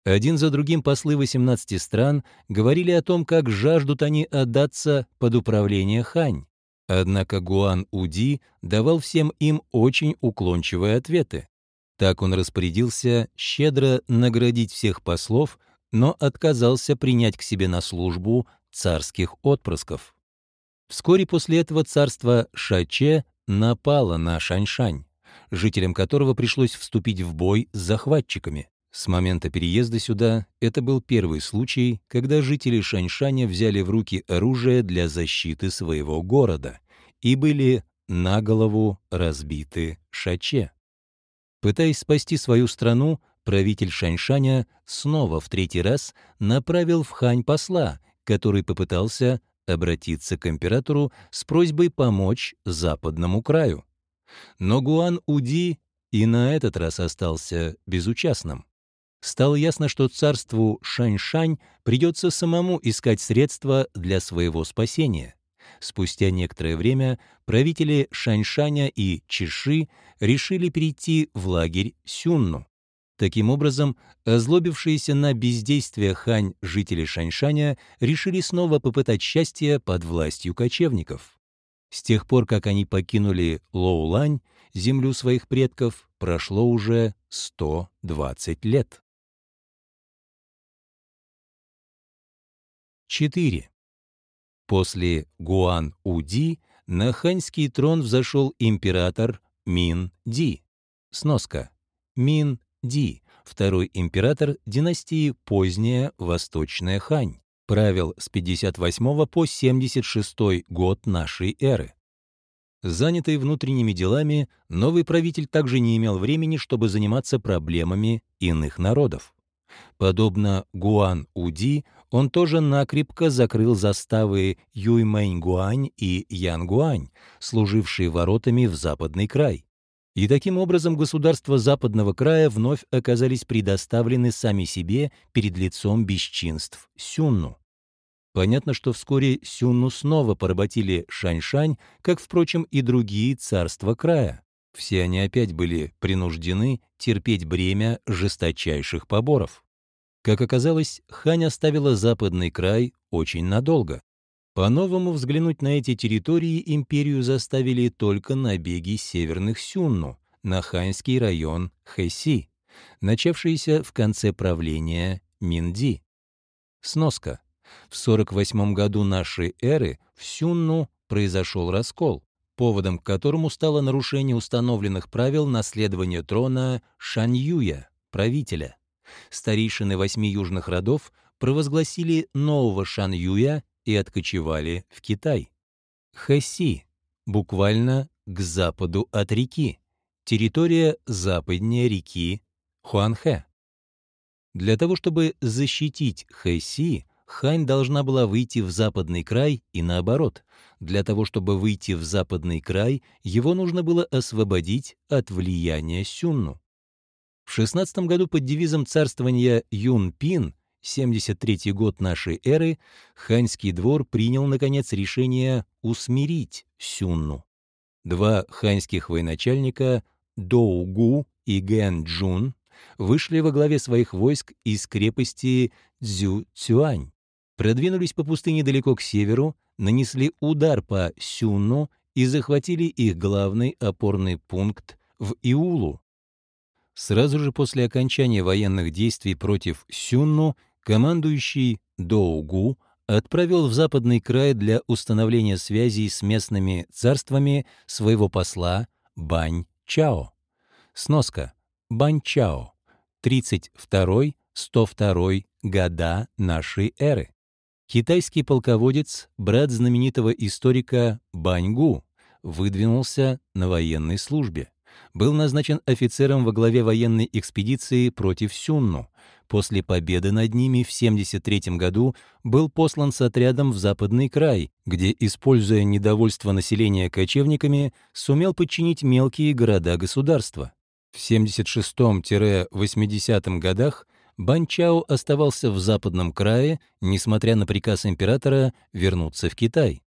Один за другим послы 18 стран говорили о том, как жаждут они отдаться под управление Хань. Однако Гуан-Уди давал всем им очень уклончивые ответы. Так он распорядился щедро наградить всех послов, но отказался принять к себе на службу царских отпрысков. Вскоре после этого царство Шаче напало на Шаньшань, жителям которого пришлось вступить в бой с захватчиками. С момента переезда сюда это был первый случай, когда жители Шаньшаня взяли в руки оружие для защиты своего города и были на голову разбиты Шаче. Пытаясь спасти свою страну, правитель Шаньшаня снова в третий раз направил в Хань посла, который попытался обратиться к императору с просьбой помочь западному краю. Но Гуан Уди и на этот раз остался безучастным стало ясно, что царству Шань-Шань придется самому искать средства для своего спасения. Спустя некоторое время правители Шаньшаня и Чиши решили перейти в лагерь Сюнну. Таким образом, озлобившиеся на бездействие хань жители Шаньшаня решили снова попытать счастье под властью кочевников. С тех пор, как они покинули Лоулань, землю своих предков, прошло уже 120 лет. 4. После Гуан-Уди на ханьский трон взошел император Мин-Ди. Сноска. Мин-Ди, второй император династии Поздняя Восточная Хань. Правил с 58 по 76 год нашей эры. Занятый внутренними делами, новый правитель также не имел времени, чтобы заниматься проблемами иных народов. Подобно Гуан-Уди, он тоже накрепко закрыл заставы Юймэньгуань и Янгуань, служившие воротами в западный край. И таким образом государства западного края вновь оказались предоставлены сами себе перед лицом бесчинств Сюнну. Понятно, что вскоре Сюнну снова поработили Шаньшань, как, впрочем, и другие царства края. Все они опять были принуждены терпеть бремя жесточайших поборов. Как оказалось, Хань оставила западный край очень надолго. По-новому взглянуть на эти территории империю заставили только набеги северных Сюнну на ханьский район Хэси, начавшиеся в конце правления Минди. Сноска. В 48 году нашей эры в Сюнну произошел раскол, поводом к которому стало нарушение установленных правил наследования трона Шаньюя, правителя старейшины восьми южных родов провозгласили нового Шан-Юя и откочевали в Китай. Хэси, буквально к западу от реки, территория западнее реки Хуанхэ. Для того, чтобы защитить Хэси, Хань должна была выйти в западный край и наоборот. Для того, чтобы выйти в западный край, его нужно было освободить от влияния Сюнну. В 16 году под девизом царствования Юн-Пин, 73 год нашей эры, ханьский двор принял, наконец, решение усмирить Сюнну. Два ханьских военачальника, Доугу и Ген Джун, вышли во главе своих войск из крепости Цзю-Цюань, продвинулись по пустыне далеко к северу, нанесли удар по Сюнну и захватили их главный опорный пункт в Иулу, Сразу же после окончания военных действий против Сюнну командующий Доугу отправил в западный край для установления связей с местными царствами своего посла Бань Чао. Сноска. Бань Чао. 32-102 года нашей эры. Китайский полководец, брат знаменитого историка Баньгу, выдвинулся на военной службе. Был назначен офицером во главе военной экспедиции против Сюнну. После победы над ними в 73 году был послан с отрядом в Западный край, где, используя недовольство населения кочевниками, сумел подчинить мелкие города-государства. В 76-80 годах Банчао оставался в Западном крае, несмотря на приказ императора вернуться в Китай.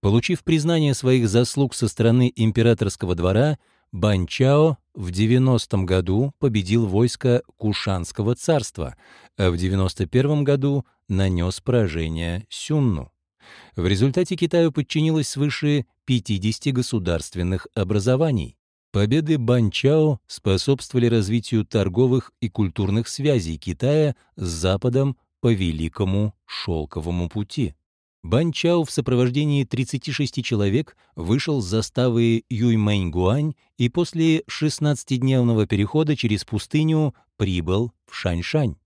Получив признание своих заслуг со стороны императорского двора, Банчао в 90 году победил войско Кушанского царства, а в 91 году нанес поражение Сюнну. В результате Китаю подчинилось свыше 50 государственных образований. Победы Банчао способствовали развитию торговых и культурных связей Китая с Западом по Великому Шелковому пути. Банчао в сопровождении 36 человек вышел с заставы Юймэньгуань и после 16-дневного перехода через пустыню прибыл в Шаньшань.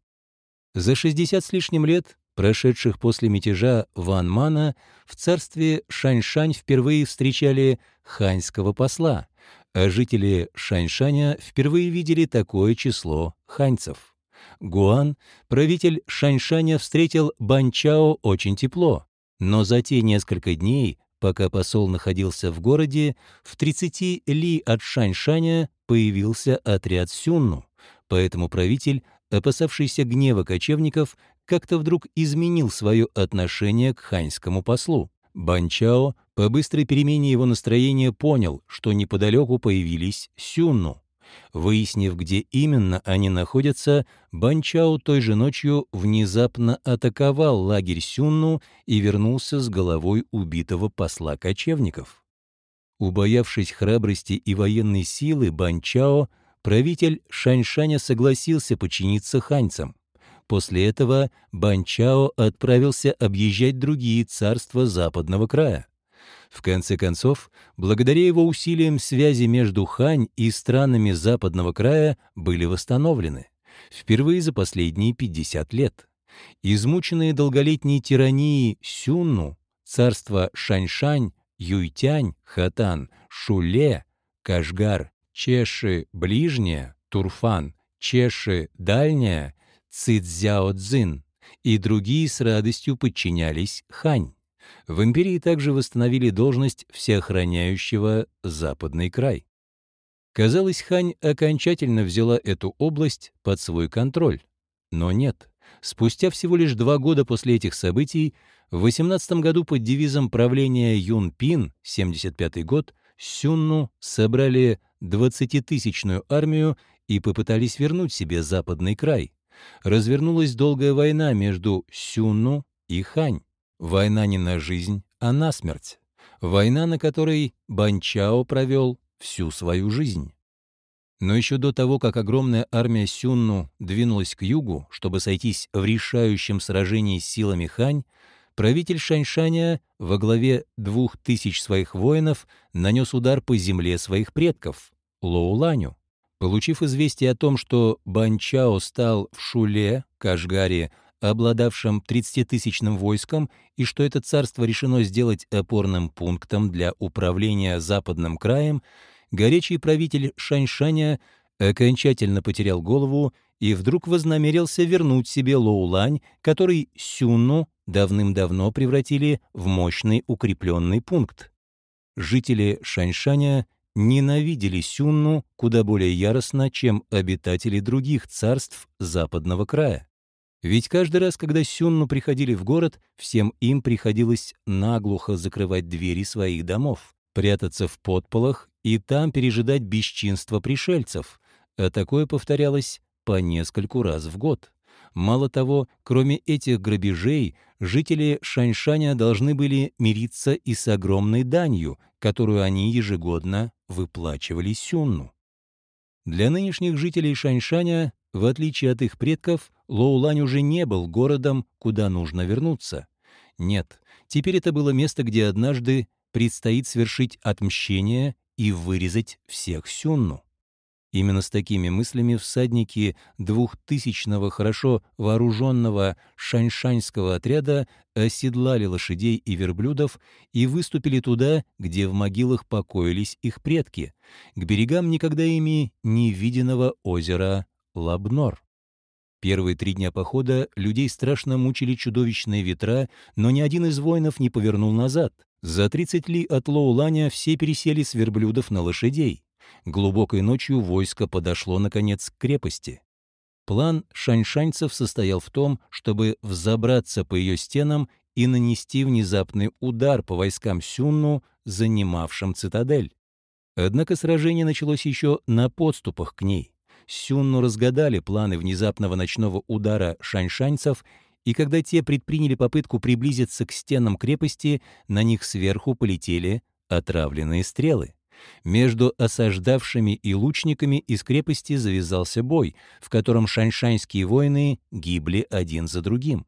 За 60 с лишним лет, прошедших после мятежа Ван Мана, в царстве Шаньшань впервые встречали ханьского посла, а жители Шаньшаня впервые видели такое число ханьцев. Гуан, правитель Шаньшаня, встретил Банчао очень тепло, но за те несколько дней, пока посол находился в городе, в 30 ли от Шаньшаня появился отряд Сюнну, поэтому правитель, опасавшийся гнева кочевников, как-то вдруг изменил свое отношение к ханьскому послу. Банчао по быстрой перемене его настроения понял, что неподалеку появились Сюнну. Выяснив, где именно они находятся, Банчао той же ночью внезапно атаковал лагерь Сюнну и вернулся с головой убитого посла кочевников. Убоявшись храбрости и военной силы Банчао, правитель Шаньшаня согласился подчиниться ханьцам. После этого Банчао отправился объезжать другие царства западного края. В конце концов, благодаря его усилиям связи между Хань и странами западного края были восстановлены. Впервые за последние 50 лет. Измученные долголетней тиранией Сюнну, царства Шаньшань, Юйтянь, Хатан, Шуле, Кашгар, Чеши Ближняя, Турфан, Чеши Дальняя, Цидзяо-Цзин и другие с радостью подчинялись Хань. В империи также восстановили должность всеохраняющего западный край. Казалось, Хань окончательно взяла эту область под свой контроль. Но нет. Спустя всего лишь два года после этих событий, в 18 году под девизом правления Юн Пин, 75 год, Сюнну собрали 20-тысячную армию и попытались вернуть себе западный край. Развернулась долгая война между Сюнну и Хань. Война не на жизнь, а на смерть. Война, на которой Банчао провел всю свою жизнь. Но еще до того, как огромная армия Сюнну двинулась к югу, чтобы сойтись в решающем сражении с силами Хань, правитель Шаньшаня во главе двух тысяч своих воинов нанес удар по земле своих предков, Лоуланю. Получив известие о том, что Банчао стал в Шуле, Кашгаре, обладавшим 30-тысячным войском, и что это царство решено сделать опорным пунктом для управления западным краем, горячий правитель Шаньшаня окончательно потерял голову и вдруг вознамерился вернуть себе Лоулань, который Сюнну давным-давно превратили в мощный укрепленный пункт. Жители Шаньшаня ненавидели Сюнну куда более яростно, чем обитатели других царств западного края. Ведь каждый раз, когда Сюнну приходили в город, всем им приходилось наглухо закрывать двери своих домов, прятаться в подполах и там пережидать бесчинство пришельцев, а такое повторялось по нескольку раз в год. Мало того, кроме этих грабежей, жители Шаньшаня должны были мириться и с огромной данью, которую они ежегодно выплачивали Сюнну. Для нынешних жителей Шаньшаня, в отличие от их предков, Лоулань уже не был городом, куда нужно вернуться. Нет, теперь это было место, где однажды предстоит совершить отмщение и вырезать всех Сюнну. Именно с такими мыслями всадники двухтысячного хорошо вооруженного шаньшаньского отряда оседлали лошадей и верблюдов и выступили туда, где в могилах покоились их предки, к берегам никогда ими не виденного озера Лабнор. Первые три дня похода людей страшно мучили чудовищные ветра, но ни один из воинов не повернул назад. За 30 ли от Лоуланя все пересели с верблюдов на лошадей. Глубокой ночью войско подошло, наконец, к крепости. План шаньшаньцев состоял в том, чтобы взобраться по ее стенам и нанести внезапный удар по войскам Сюнну, занимавшим цитадель. Однако сражение началось еще на подступах к ней. Сюнну разгадали планы внезапного ночного удара шаньшаньцев, и когда те предприняли попытку приблизиться к стенам крепости, на них сверху полетели отравленные стрелы. Между осаждавшими и лучниками из крепости завязался бой, в котором шаньшаньские воины гибли один за другим.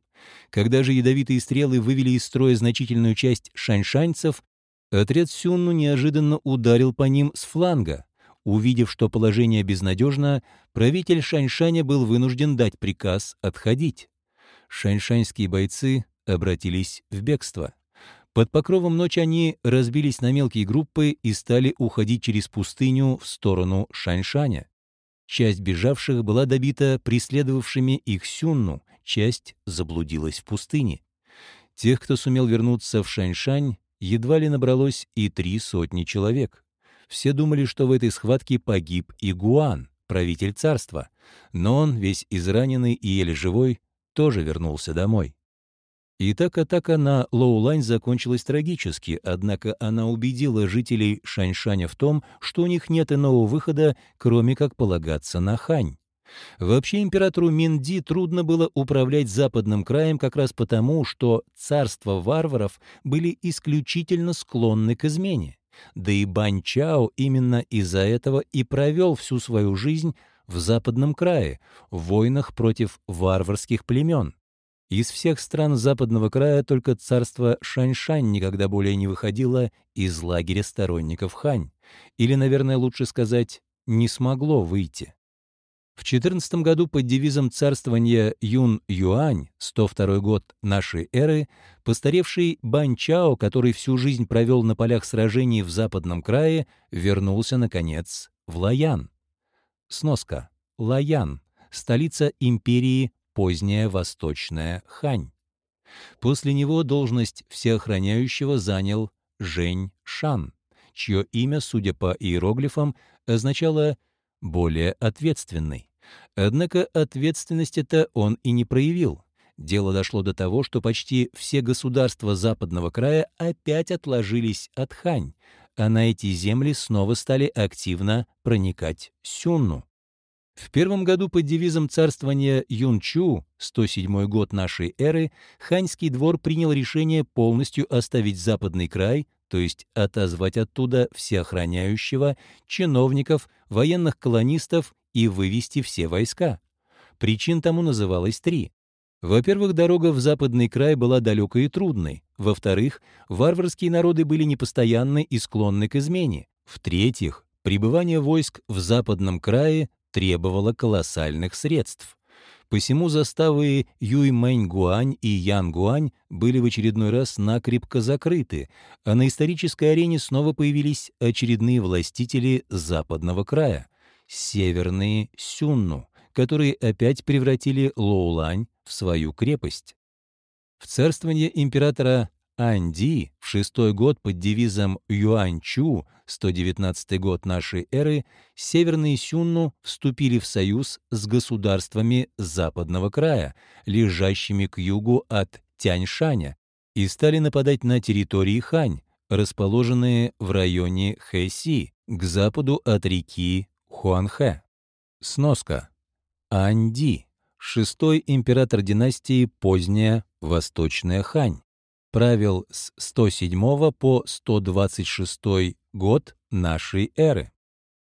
Когда же ядовитые стрелы вывели из строя значительную часть шаньшаньцев, отряд Сюнну неожиданно ударил по ним с фланга. Увидев, что положение безнадежно, правитель Шаньшаня был вынужден дать приказ отходить. Шаньшаньские бойцы обратились в бегство. Под покровом ночи они разбились на мелкие группы и стали уходить через пустыню в сторону Шаньшаня. Часть бежавших была добита преследовавшими их Сюнну, часть заблудилась в пустыне. Тех, кто сумел вернуться в Шаньшань, едва ли набралось и три сотни человек. Все думали, что в этой схватке погиб и Гуан, правитель царства, но он, весь израненный и еле живой, тоже вернулся домой. Итак, атака на Лоулань закончилась трагически, однако она убедила жителей Шаньшаня в том, что у них нет иного выхода, кроме как полагаться на Хань. Вообще императору Минди трудно было управлять западным краем как раз потому, что царства варваров были исключительно склонны к измене. Да и Бань Чао именно из-за этого и провел всю свою жизнь в западном крае, в войнах против варварских племен. Из всех стран западного края только царство Шаньшань никогда более не выходило из лагеря сторонников Хань. Или, наверное, лучше сказать, не смогло выйти. В 14 году под девизом царствования Юн-Юань, 102 год нашей эры, постаревший Бань Чао, который всю жизнь провел на полях сражений в западном крае, вернулся, наконец, в Лаян. Сноска. Лаян — столица империи поздняя восточная Хань. После него должность всеохраняющего занял Жень Шан, чье имя, судя по иероглифам, означало «более ответственный». Однако ответственность это он и не проявил. Дело дошло до того, что почти все государства западного края опять отложились от Хань, а на эти земли снова стали активно проникать сюнну. В первом году под девизом царствования Юнчу, 107 год нашей эры, ханьский двор принял решение полностью оставить западный край, то есть отозвать оттуда всеохраняющего, чиновников, военных колонистов и вывести все войска. Причин тому называлось три. Во-первых, дорога в западный край была далекой и трудной. Во-вторых, варварские народы были непостоянны и склонны к измене. В-третьих, пребывание войск в западном крае требовало колоссальных средств. Посему заставы Юймэньгуань и Янгуань были в очередной раз накрепко закрыты, а на исторической арене снова появились очередные властители западного края — северные Сюнну, которые опять превратили Лоулань в свою крепость. В царствование императора Анди в шестой год под девизом Юаньчу, 119 год нашей эры, северные Сюнну вступили в союз с государствами западного края, лежащими к югу от Тяньшаня, и стали нападать на территории Хань, расположенные в районе Хэси, к западу от реки Хуанхэ. Сноска. Анди. Шестой император династии поздняя Восточная Хань правил с 107 по 126 год нашей эры.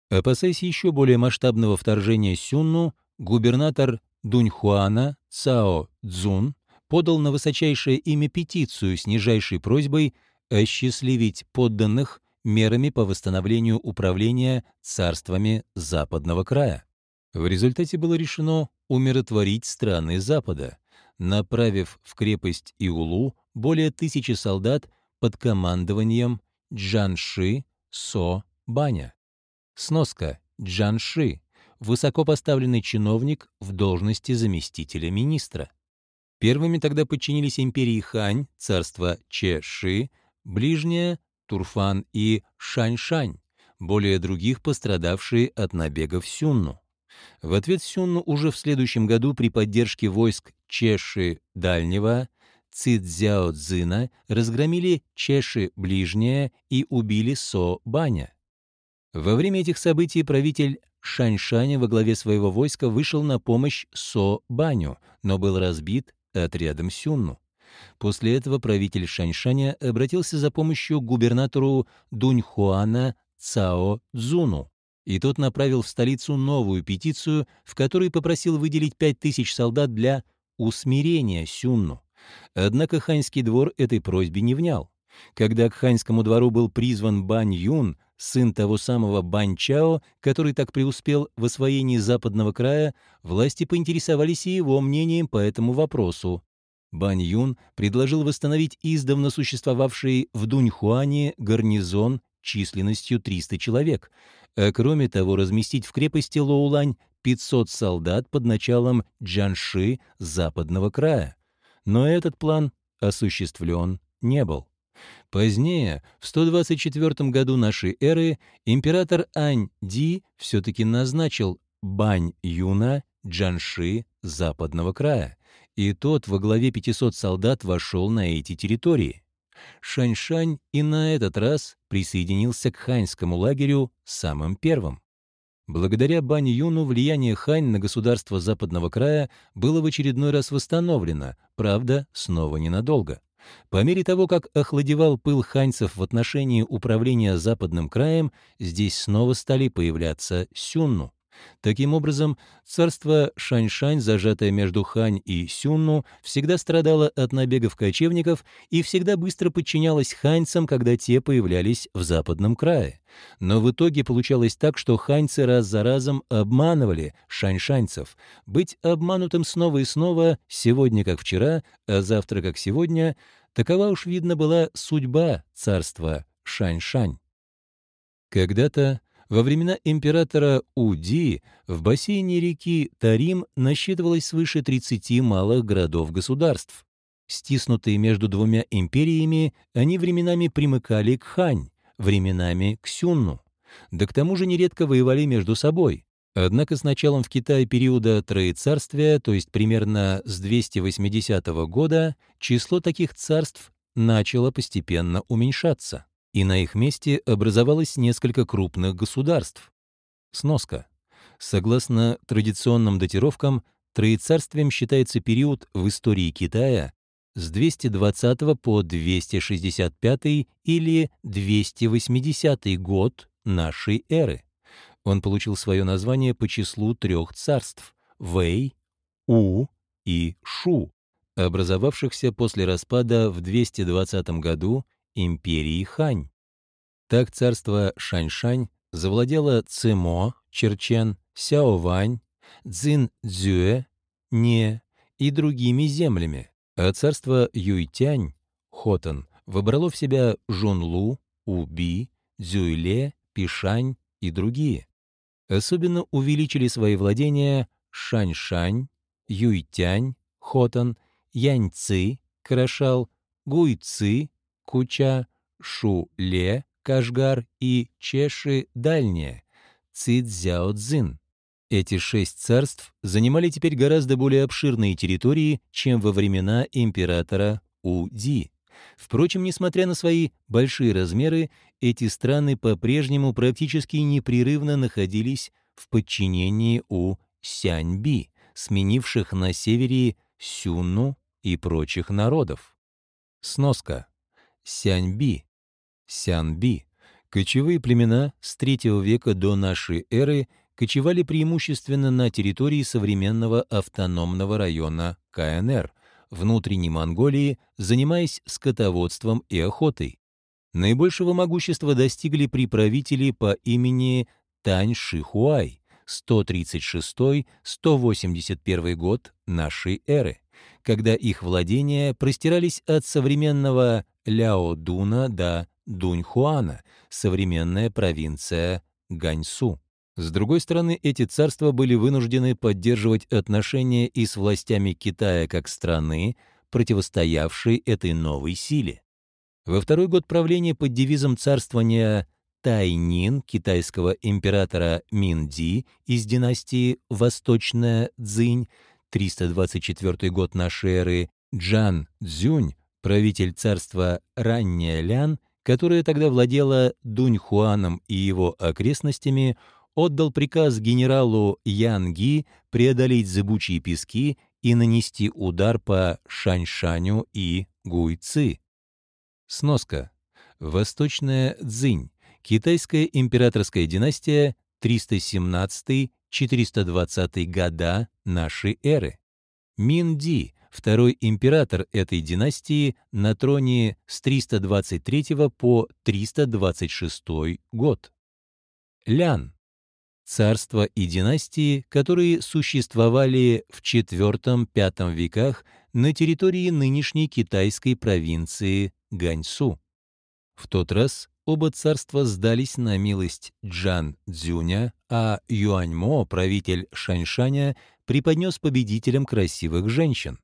Опасаясь еще более масштабного вторжения Сюнну, губернатор Дуньхуана Цао Цзун подал на высочайшее имя петицию с нижайшей просьбой осчастливить подданных мерами по восстановлению управления царствами Западного края. В результате было решено умиротворить страны Запада, направив в крепость Иулу более тысячи солдат под командованием Джанши Со Баня. Сноска Джанши – высокопоставленный чиновник в должности заместителя министра. Первыми тогда подчинились империи Хань, царство Че-Ши, Ближняя, Турфан и Шань-Шань, более других пострадавшие от набегов Сюнну. В ответ Сюнну уже в следующем году при поддержке войск Чеши Дальнего, Цидзяо Цзина разгромили Чеши Ближнее и убили Со Баня. Во время этих событий правитель Шаньшаня во главе своего войска вышел на помощь Со Баню, но был разбит отрядом Сюнну. После этого правитель Шаньшаня обратился за помощью к губернатору Дуньхуана Цао Цзуну, и тот направил в столицу новую петицию, в которой попросил выделить 5000 солдат для усмирения Сюнну. Однако ханьский двор этой просьбе не внял. Когда к ханьскому двору был призван Бань Юн, сын того самого Бань Чао, который так преуспел в освоении западного края, власти поинтересовались и его мнением по этому вопросу. Бань Юн предложил восстановить издавна существовавший в Дуньхуане гарнизон численностью 300 человек, а кроме того разместить в крепости Лоулань 500 солдат под началом Джанши западного края. Но этот план осуществлен не был. Позднее, в 124 году нашей эры, император Ань-Ди все-таки назначил Бань Юна Джанши западного края, и тот во главе 500 солдат вошел на эти территории. Шаньшань и на этот раз присоединился к ханьскому лагерю самым первым. Благодаря Бань Юну влияние Хань на государство западного края было в очередной раз восстановлено, правда, снова ненадолго. По мере того, как охладевал пыл ханьцев в отношении управления западным краем, здесь снова стали появляться сюнну. Таким образом, царство Шаньшань, зажатое между Хань и Сюнну, всегда страдало от набегов кочевников и всегда быстро подчинялось ханьцам, когда те появлялись в западном крае. Но в итоге получалось так, что ханьцы раз за разом обманывали шаньшаньцев. Быть обманутым снова и снова, сегодня как вчера, а завтра как сегодня, такова уж, видно, была судьба царства Шаньшань. Когда-то во времена императора Уди в бассейне реки Тарим насчитывалось свыше 30 малых городов-государств. Стиснутые между двумя империями, они временами примыкали к Хань, временами к Сюнну. Да к тому же нередко воевали между собой. Однако с началом в Китае периода Троецарствия, то есть примерно с 280 года, число таких царств начало постепенно уменьшаться и на их месте образовалось несколько крупных государств. Сноска. Согласно традиционным датировкам, Троецарствием считается период в истории Китая с 220 по 265 или 280 год нашей эры. Он получил свое название по числу трех царств – Вэй, У и Шу, образовавшихся после распада в 220 году империи Хань. Так царство Шаньшань завладело Цимо, Черчен, Сяовань, Цзин-Дзюэ, Не и другими землями, а царство Юйтянь, Хотан, выбрало в себя Жунлу, Уби, Дзюйле, Пишань и другие. Особенно увеличили свои владения Шаньшань, Юйтянь, Хотан, Яньци, Крашал, Гуйци, Куча, Шу-Ле, Кашгар и Чеши Дальняя, Цзяо-Цзин. Эти шесть царств занимали теперь гораздо более обширные территории, чем во времена императора У-Ди. Впрочем, несмотря на свои большие размеры, эти страны по-прежнему практически непрерывно находились в подчинении у Сяньби, сменивших на севере Сюнну и прочих народов. Сноска. Сяньби, Сянби, Кочевые племена с III века до нашей эры кочевали преимущественно на территории современного автономного района КНР, внутренней Монголии, занимаясь скотоводством и охотой. Наибольшего могущества достигли при правителе по имени Тань Шихуай 136-181 год нашей эры, когда их владения простирались от современного Ляо-Дуна до Дуньхуана, современная провинция Ганьсу. С другой стороны, эти царства были вынуждены поддерживать отношения и с властями Китая как страны, противостоявшей этой новой силе. Во второй год правления под девизом царствования Тайнин китайского императора Минди из династии Восточная Цзинь, 324 год нашей эры, Джан Цзюнь, правитель царства Ранняя Лян, которая тогда владела Дуньхуаном и его окрестностями, отдал приказ генералу Янги преодолеть зыбучие пески и нанести удар по Шаньшаню и Гуйци. Сноска. Восточная Цзинь. Китайская императорская династия 317-420 года нашей эры. Минди, второй император этой династии, на троне с 323 по 326 год. Лян. Царства и династии, которые существовали в IV-V веках на территории нынешней китайской провинции Ганьсу. В тот раз оба царства сдались на милость Джан Цзюня, а Юаньмо, правитель Шаньшаня, преподнес победителям красивых женщин.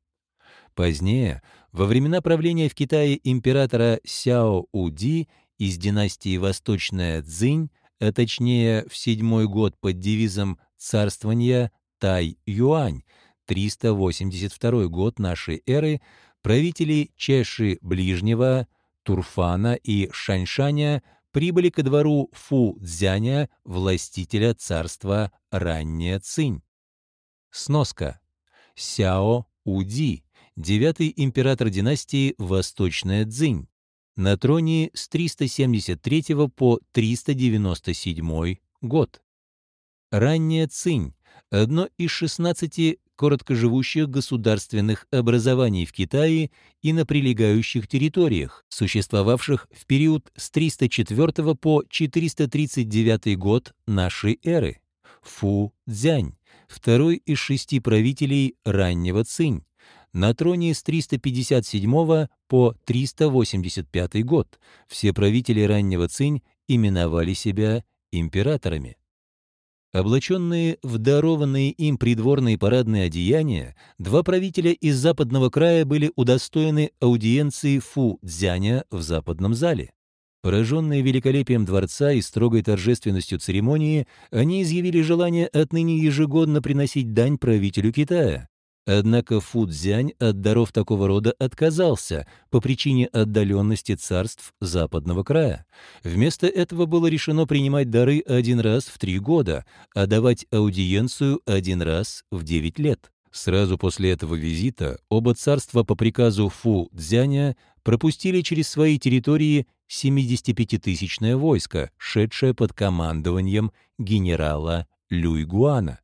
Позднее, во времена правления в Китае императора Сяо Уди из династии Восточная Цзинь, а точнее в седьмой год под девизом царствования Тай-Юань, 382 год нашей эры, правители Чеши Ближнего, Турфана и Шаньшаня прибыли ко двору Фу-Дзяня, властителя царства Ранняя Цинь. Сноска. Сяо Уди, девятый император династии Восточная Цзинь, на троне с 373 по 397 год. Ранняя Цинь – одно из 16 короткоживущих государственных образований в Китае и на прилегающих территориях, существовавших в период с 304 по 439 год нашей эры. Фу Цзянь, второй из шести правителей раннего Цинь, на троне с 357 по 385 год. Все правители раннего Цинь именовали себя императорами. Облаченные в дарованные им придворные парадные одеяния, два правителя из западного края были удостоены аудиенции Фу Цзяня в западном зале. Пораженные великолепием дворца и строгой торжественностью церемонии, они изъявили желание отныне ежегодно приносить дань правителю Китая. Однако Фудзянь от даров такого рода отказался по причине отдаленности царств западного края. Вместо этого было решено принимать дары один раз в три года, а давать аудиенцию один раз в девять лет. Сразу после этого визита оба царства по приказу Фу Цзяня пропустили через свои территории 75-тысячное войско, шедшее под командованием генерала Люйгуана.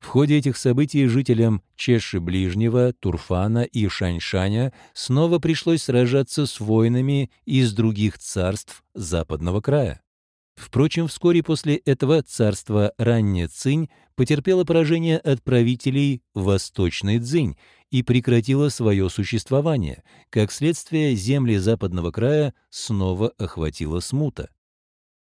В ходе этих событий жителям Чеши Ближнего, Турфана и Шаньшаня снова пришлось сражаться с воинами из других царств западного края. Впрочем, вскоре после этого царство Ранняя Цинь потерпело поражение от правителей Восточной Цзинь и прекратило свое существование. Как следствие, земли западного края снова охватила смута.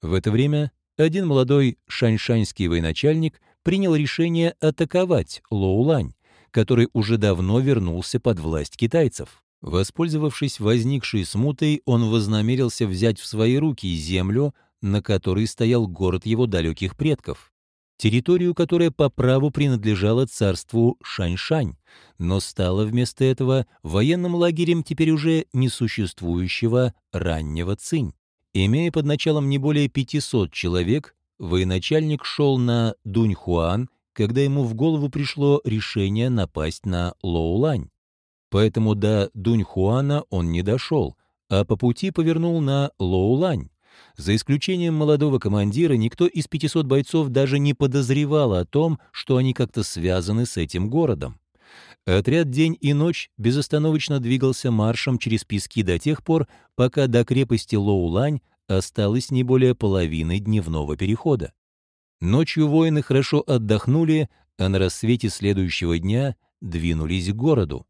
В это время один молодой шаньшаньский военачальник принял решение атаковать Лоулань, который уже давно вернулся под власть китайцев. Воспользовавшись возникшей смутой, он вознамерился взять в свои руки землю, на которой стоял город его далеких предков, территорию, которая по праву принадлежала царству Шаньшань, но стала вместо этого военным лагерем теперь уже несуществующего раннего Цинь. Имея под началом не более 500 человек, Военачальник шел на Дуньхуан, когда ему в голову пришло решение напасть на Лоулань. Поэтому до Дуньхуана он не дошел, а по пути повернул на Лоулань. За исключением молодого командира, никто из 500 бойцов даже не подозревал о том, что они как-то связаны с этим городом. Отряд день и ночь безостановочно двигался маршем через пески до тех пор, пока до крепости Лоулань осталось не более половины дневного перехода. Ночью воины хорошо отдохнули, а на рассвете следующего дня двинулись к городу.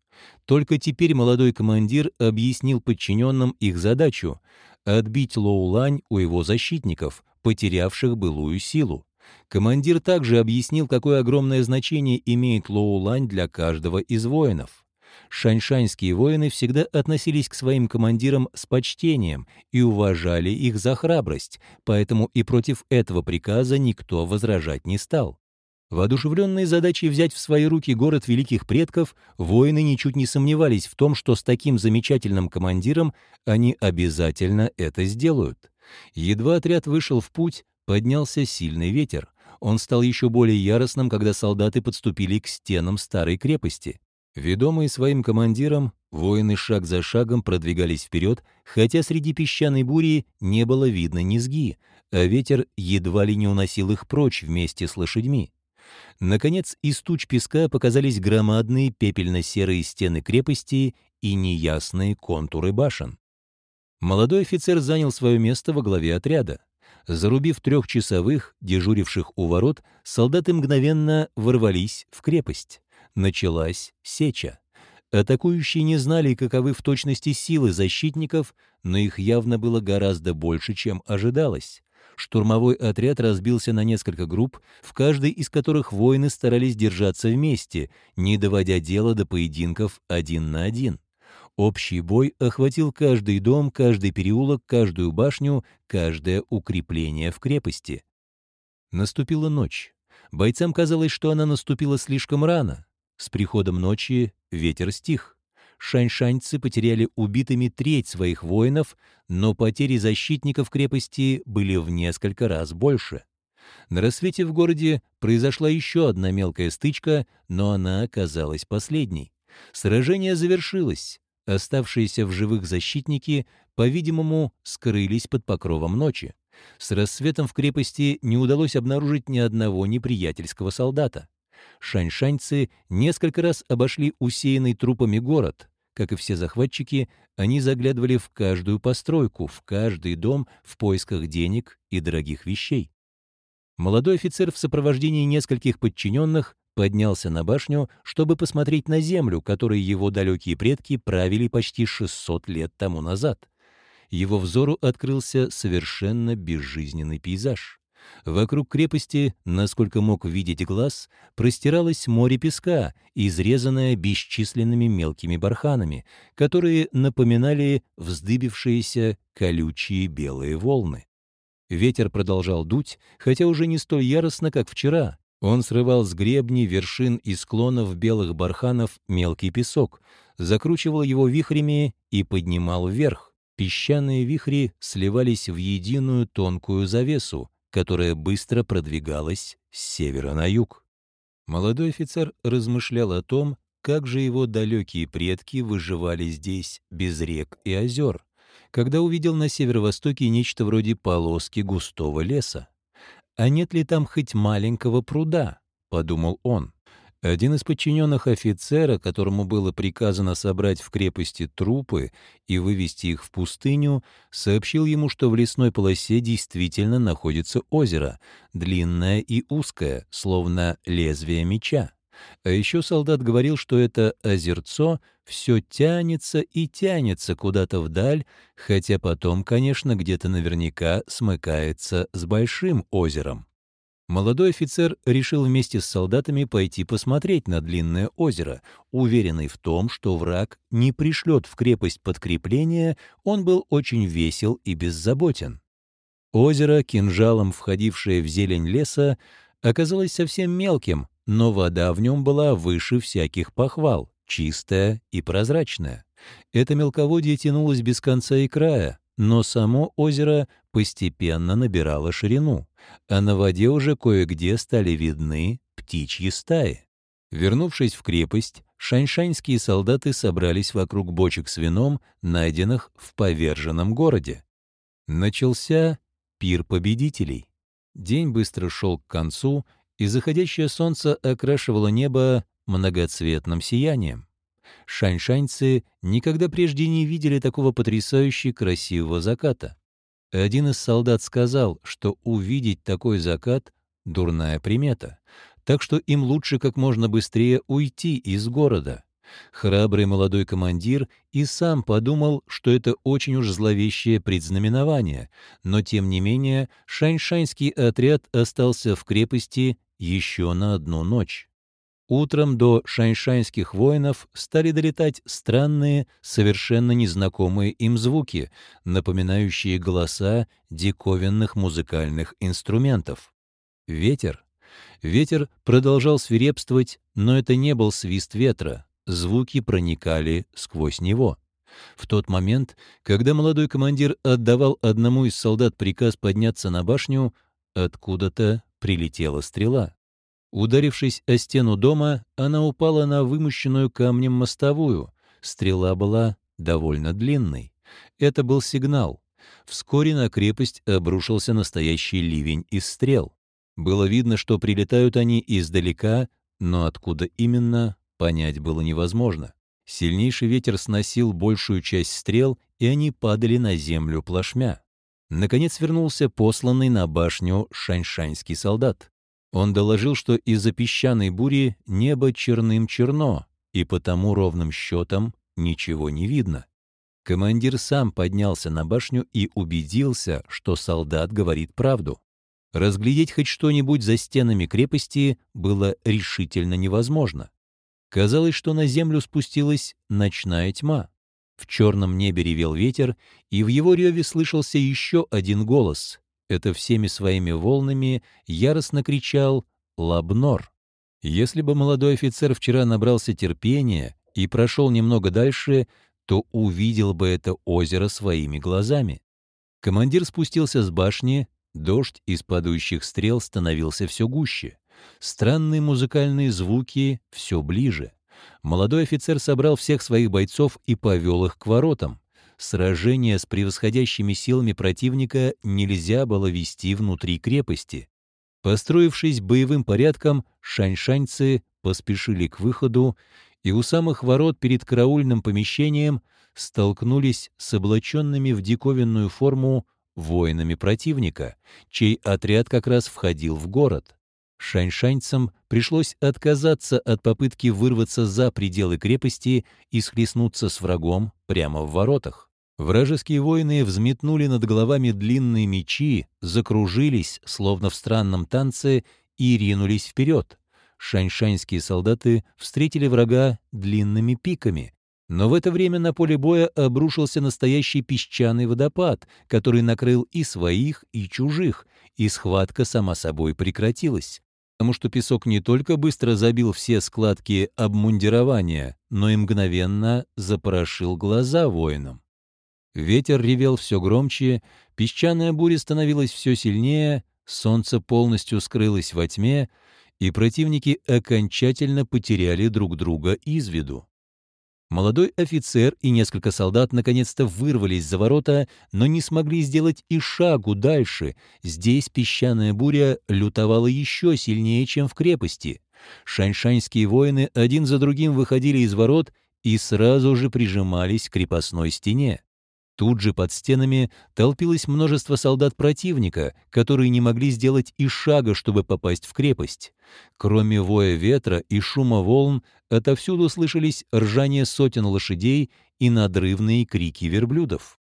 Только теперь молодой командир объяснил подчиненным их задачу — отбить Лоулань у его защитников, потерявших былую силу. Командир также объяснил, какое огромное значение имеет Лоулань для каждого из воинов. Шаньшаньские воины всегда относились к своим командирам с почтением и уважали их за храбрость, поэтому и против этого приказа никто возражать не стал. Воодушевленные задачей взять в свои руки город великих предков, воины ничуть не сомневались в том, что с таким замечательным командиром они обязательно это сделают. Едва отряд вышел в путь, поднялся сильный ветер. Он стал еще более яростным, когда солдаты подступили к стенам старой крепости. Ведомые своим командиром, воины шаг за шагом продвигались вперед, хотя среди песчаной бури не было видно низги, а ветер едва ли не уносил их прочь вместе с лошадьми. Наконец, из туч песка показались громадные пепельно-серые стены крепости и неясные контуры башен. Молодой офицер занял свое место во главе отряда. Зарубив трехчасовых, дежуривших у ворот, солдаты мгновенно ворвались в крепость. Началась сеча. Атакующие не знали, каковы в точности силы защитников, но их явно было гораздо больше, чем ожидалось штурмовой отряд разбился на несколько групп, в каждой из которых воины старались держаться вместе, не доводя дело до поединков один на один. Общий бой охватил каждый дом, каждый переулок, каждую башню, каждое укрепление в крепости. Наступила ночь. Бойцам казалось, что она наступила слишком рано. С приходом ночи ветер стих шаньшаньцы потеряли убитыми треть своих воинов, но потери защитников крепости были в несколько раз больше. На рассвете в городе произошла еще одна мелкая стычка, но она оказалась последней. Сражение завершилось. Оставшиеся в живых защитники, по-видимому, скрылись под покровом ночи. С рассветом в крепости не удалось обнаружить ни одного неприятельского солдата. Шаньшаньцы несколько раз обошли усеянный трупами город. Как и все захватчики, они заглядывали в каждую постройку, в каждый дом в поисках денег и дорогих вещей. Молодой офицер в сопровождении нескольких подчиненных поднялся на башню, чтобы посмотреть на землю, которой его далекие предки правили почти 600 лет тому назад. Его взору открылся совершенно безжизненный пейзаж. Вокруг крепости, насколько мог видеть глаз, простиралось море песка, изрезанное бесчисленными мелкими барханами, которые напоминали вздыбившиеся колючие белые волны. Ветер продолжал дуть, хотя уже не столь яростно, как вчера. Он срывал с гребней, вершин и склонов белых барханов мелкий песок, закручивал его вихрями и поднимал вверх. Песчаные вихри сливались в единую тонкую завесу, которая быстро продвигалась с севера на юг. Молодой офицер размышлял о том, как же его далекие предки выживали здесь без рек и озер, когда увидел на северо-востоке нечто вроде полоски густого леса. «А нет ли там хоть маленького пруда?» — подумал он. Один из подчиненных офицера, которому было приказано собрать в крепости трупы и вывести их в пустыню, сообщил ему, что в лесной полосе действительно находится озеро, длинное и узкое, словно лезвие меча. А еще солдат говорил, что это озерцо все тянется и тянется куда-то вдаль, хотя потом, конечно, где-то наверняка смыкается с большим озером. Молодой офицер решил вместе с солдатами пойти посмотреть на длинное озеро. Уверенный в том, что враг не пришлет в крепость подкрепления, он был очень весел и беззаботен. Озеро, кинжалом входившее в зелень леса, оказалось совсем мелким, но вода в нем была выше всяких похвал, чистая и прозрачная. Это мелководье тянулось без конца и края, но само озеро постепенно набирало ширину, а на воде уже кое-где стали видны птичьи стаи. Вернувшись в крепость, шаньшаньские солдаты собрались вокруг бочек с вином, найденных в поверженном городе. Начался пир победителей. День быстро шел к концу, и заходящее солнце окрашивало небо многоцветным сиянием. Шаньшаньцы никогда прежде не видели такого потрясающе красивого заката. Один из солдат сказал, что увидеть такой закат — дурная примета, так что им лучше как можно быстрее уйти из города. Храбрый молодой командир и сам подумал, что это очень уж зловещее предзнаменование, но тем не менее шаньшаньский отряд остался в крепости еще на одну ночь. Утром до шаньшаньских воинов стали долетать странные, совершенно незнакомые им звуки, напоминающие голоса диковинных музыкальных инструментов. Ветер. Ветер продолжал свирепствовать, но это не был свист ветра, звуки проникали сквозь него. В тот момент, когда молодой командир отдавал одному из солдат приказ подняться на башню, откуда-то прилетела стрела. Ударившись о стену дома, она упала на вымощенную камнем мостовую. Стрела была довольно длинной. Это был сигнал. Вскоре на крепость обрушился настоящий ливень из стрел. Было видно, что прилетают они издалека, но откуда именно, понять было невозможно. Сильнейший ветер сносил большую часть стрел, и они падали на землю плашмя. Наконец вернулся посланный на башню шаньшаньский солдат. Он доложил, что из-за песчаной бури небо черным-черно, и потому ровным счетом ничего не видно. Командир сам поднялся на башню и убедился, что солдат говорит правду. Разглядеть хоть что-нибудь за стенами крепости было решительно невозможно. Казалось, что на землю спустилась ночная тьма. В черном небе ревел ветер, и в его реве слышался еще один голос. Это всеми своими волнами яростно кричал «Лабнор». Если бы молодой офицер вчера набрался терпения и прошел немного дальше, то увидел бы это озеро своими глазами. Командир спустился с башни, дождь из падающих стрел становился все гуще. Странные музыкальные звуки все ближе. Молодой офицер собрал всех своих бойцов и повел их к воротам. Сражение с превосходящими силами противника нельзя было вести внутри крепости. Построившись боевым порядком, шаньшаньцы поспешили к выходу, и у самых ворот перед караульным помещением столкнулись с облаченными в диковинную форму воинами противника, чей отряд как раз входил в город. Шаньшаньцам пришлось отказаться от попытки вырваться за пределы крепости и схлестнуться с врагом прямо в воротах. Вражеские воины взметнули над головами длинные мечи, закружились, словно в странном танце, и ринулись вперед. Шаньшаньские солдаты встретили врага длинными пиками, но в это время на поле боя обрушился настоящий песчаный водопад, который накрыл и своих, и чужих, и схватка сама собой прекратилась. Потому что песок не только быстро забил все складки обмундирования, но и мгновенно запорошил глаза воинам. Ветер ревел все громче, песчаная буря становилась все сильнее, солнце полностью скрылось во тьме, и противники окончательно потеряли друг друга из виду. Молодой офицер и несколько солдат наконец-то вырвались за ворота, но не смогли сделать и шагу дальше. Здесь песчаная буря лютовала еще сильнее, чем в крепости. Шаньшаньские воины один за другим выходили из ворот и сразу же прижимались к крепостной стене. Тут же под стенами толпилось множество солдат противника, которые не могли сделать и шага, чтобы попасть в крепость. Кроме воя ветра и шума волн, отовсюду слышались ржание сотен лошадей и надрывные крики верблюдов.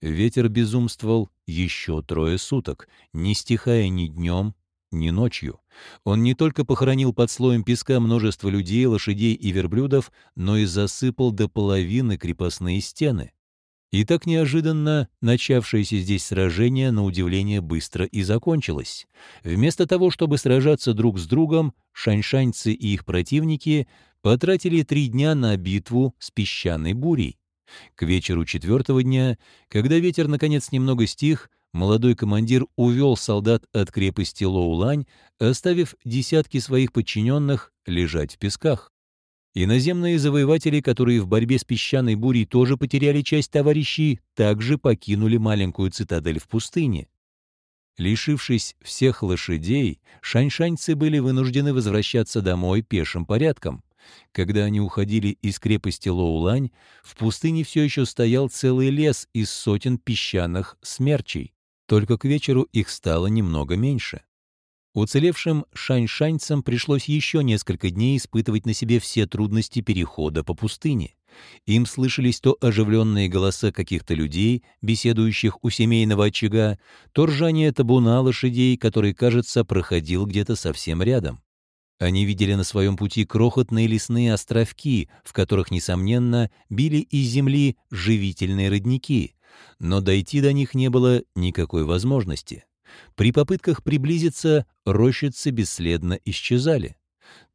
Ветер безумствовал еще трое суток, не стихая ни днем, ни ночью. Он не только похоронил под слоем песка множество людей, лошадей и верблюдов, но и засыпал до половины крепостные стены. И так неожиданно начавшееся здесь сражение, на удивление, быстро и закончилось. Вместо того, чтобы сражаться друг с другом, шаньшаньцы и их противники потратили три дня на битву с песчаной бурей. К вечеру четвертого дня, когда ветер наконец немного стих, молодой командир увел солдат от крепости Лоулань, оставив десятки своих подчиненных лежать в песках. Иноземные завоеватели, которые в борьбе с песчаной бурей тоже потеряли часть товарищей, также покинули маленькую цитадель в пустыне. Лишившись всех лошадей, шаньшаньцы были вынуждены возвращаться домой пешим порядком. Когда они уходили из крепости Лоулань, в пустыне все еще стоял целый лес из сотен песчаных смерчей. Только к вечеру их стало немного меньше. Уцелевшим шаньшаньцам пришлось еще несколько дней испытывать на себе все трудности перехода по пустыне. Им слышались то оживленные голоса каких-то людей, беседующих у семейного очага, то ржание табуна лошадей, который, кажется, проходил где-то совсем рядом. Они видели на своем пути крохотные лесные островки, в которых, несомненно, били из земли живительные родники, но дойти до них не было никакой возможности. При попытках приблизиться рощицы бесследно исчезали.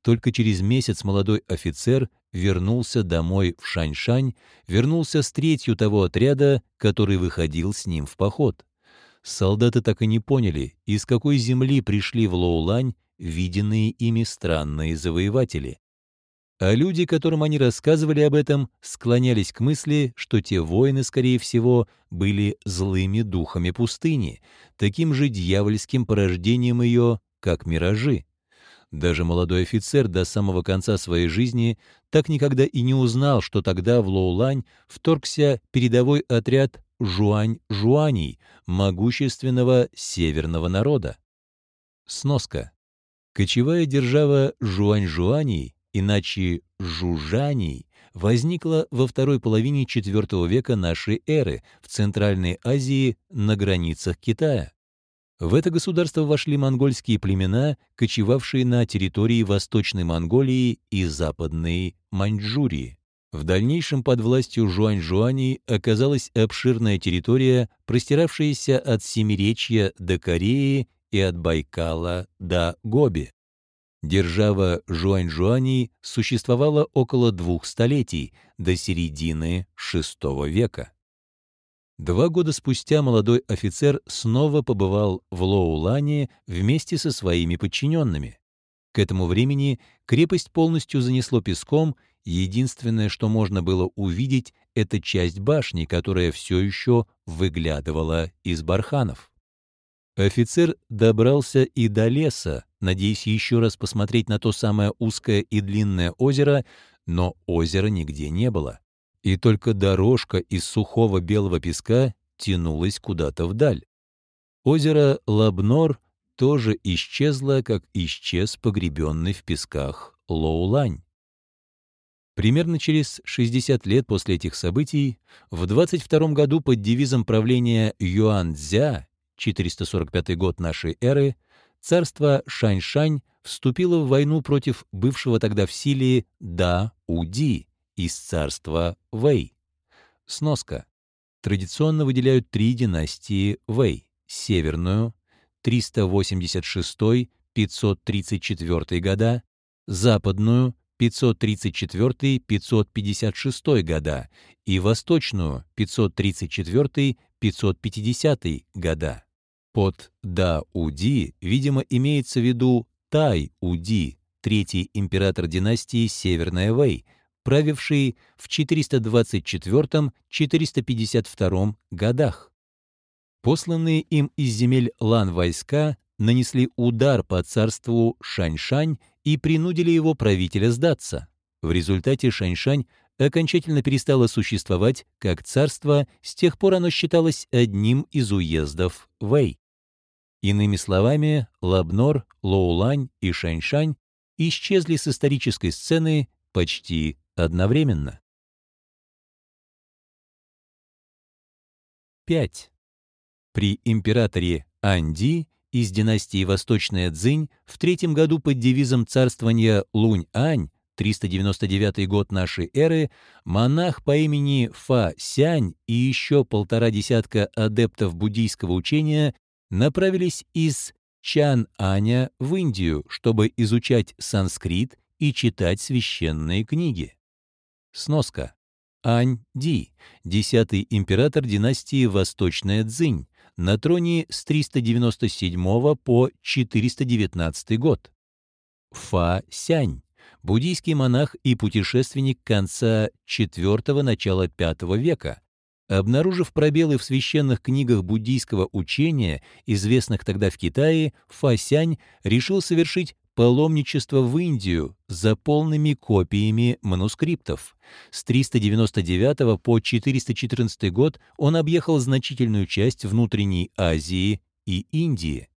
Только через месяц молодой офицер вернулся домой в Шаньшань, вернулся с третью того отряда, который выходил с ним в поход. Солдаты так и не поняли, из какой земли пришли в Лоулань виденные ими странные завоеватели. А люди, которым они рассказывали об этом, склонялись к мысли, что те воины, скорее всего, были злыми духами пустыни, таким же дьявольским порождением ее, как миражи. Даже молодой офицер до самого конца своей жизни так никогда и не узнал, что тогда в Лоулань вторгся передовой отряд жуань-жуаней, могущественного северного народа. Сноска. Кочевая держава жуань-жуаней, иначе жужаний, возникла во второй половине IV века нашей эры в Центральной Азии на границах Китая. В это государство вошли монгольские племена, кочевавшие на территории Восточной Монголии и Западной Маньчжурии. В дальнейшем под властью Жуань-Жуаней оказалась обширная территория, простиравшаяся от Семиречья до Кореи и от Байкала до Гоби. Держава Жуань-Жуаней существовала около двух столетий, до середины VI века. Два года спустя молодой офицер снова побывал в Лоулане вместе со своими подчиненными. К этому времени крепость полностью занесло песком, единственное, что можно было увидеть, это часть башни, которая все еще выглядывала из барханов. Офицер добрался и до леса, надеясь еще раз посмотреть на то самое узкое и длинное озеро, но озера нигде не было и только дорожка из сухого белого песка тянулась куда-то вдаль. Озеро Лабнор тоже исчезло, как исчез погребенный в песках Лоулань. Примерно через 60 лет после этих событий, в 22 году под девизом правления Юанцзя, 445 год нашей эры, царство Шаньшань вступило в войну против бывшего тогда в силе Да-Уди, из царства Вэй. Сноска. Традиционно выделяют три династии Вэй. Северную, 386-534 года, Западную, 534-556 года и Восточную, 534-550 года. Под Да-Уди, видимо, имеется в виду Тай-Уди, третий император династии Северная Вэй, правивший в 424-452 годах. Посланные им из земель Лан войска нанесли удар по царству Шаньшань и принудили его правителя сдаться. В результате Шаньшань окончательно перестало существовать как царство, с тех пор оно считалось одним из уездов Вэй. Иными словами, Лабнор, Лоулань и Шаньшань исчезли с исторической сцены почти одновременно. 5. При императоре Анди из династии Восточная Цзинь в третьем году под девизом царствования Лунь-Ань 399 год нашей эры, монах по имени Фа Сянь и еще полтора десятка адептов буддийского учения направились из Чан-Аня в Индию, чтобы изучать санскрит и читать священные книги. Сноска. Ань-Ди, десятый император династии Восточная Цзинь, на троне с 397 по 419 год. Фа-Сянь, буддийский монах и путешественник конца IV – начала V века, Обнаружив пробелы в священных книгах буддийского учения, известных тогда в Китае, Фасянь решил совершить паломничество в Индию за полными копиями манускриптов. С 399 по 414 год он объехал значительную часть внутренней Азии и Индии.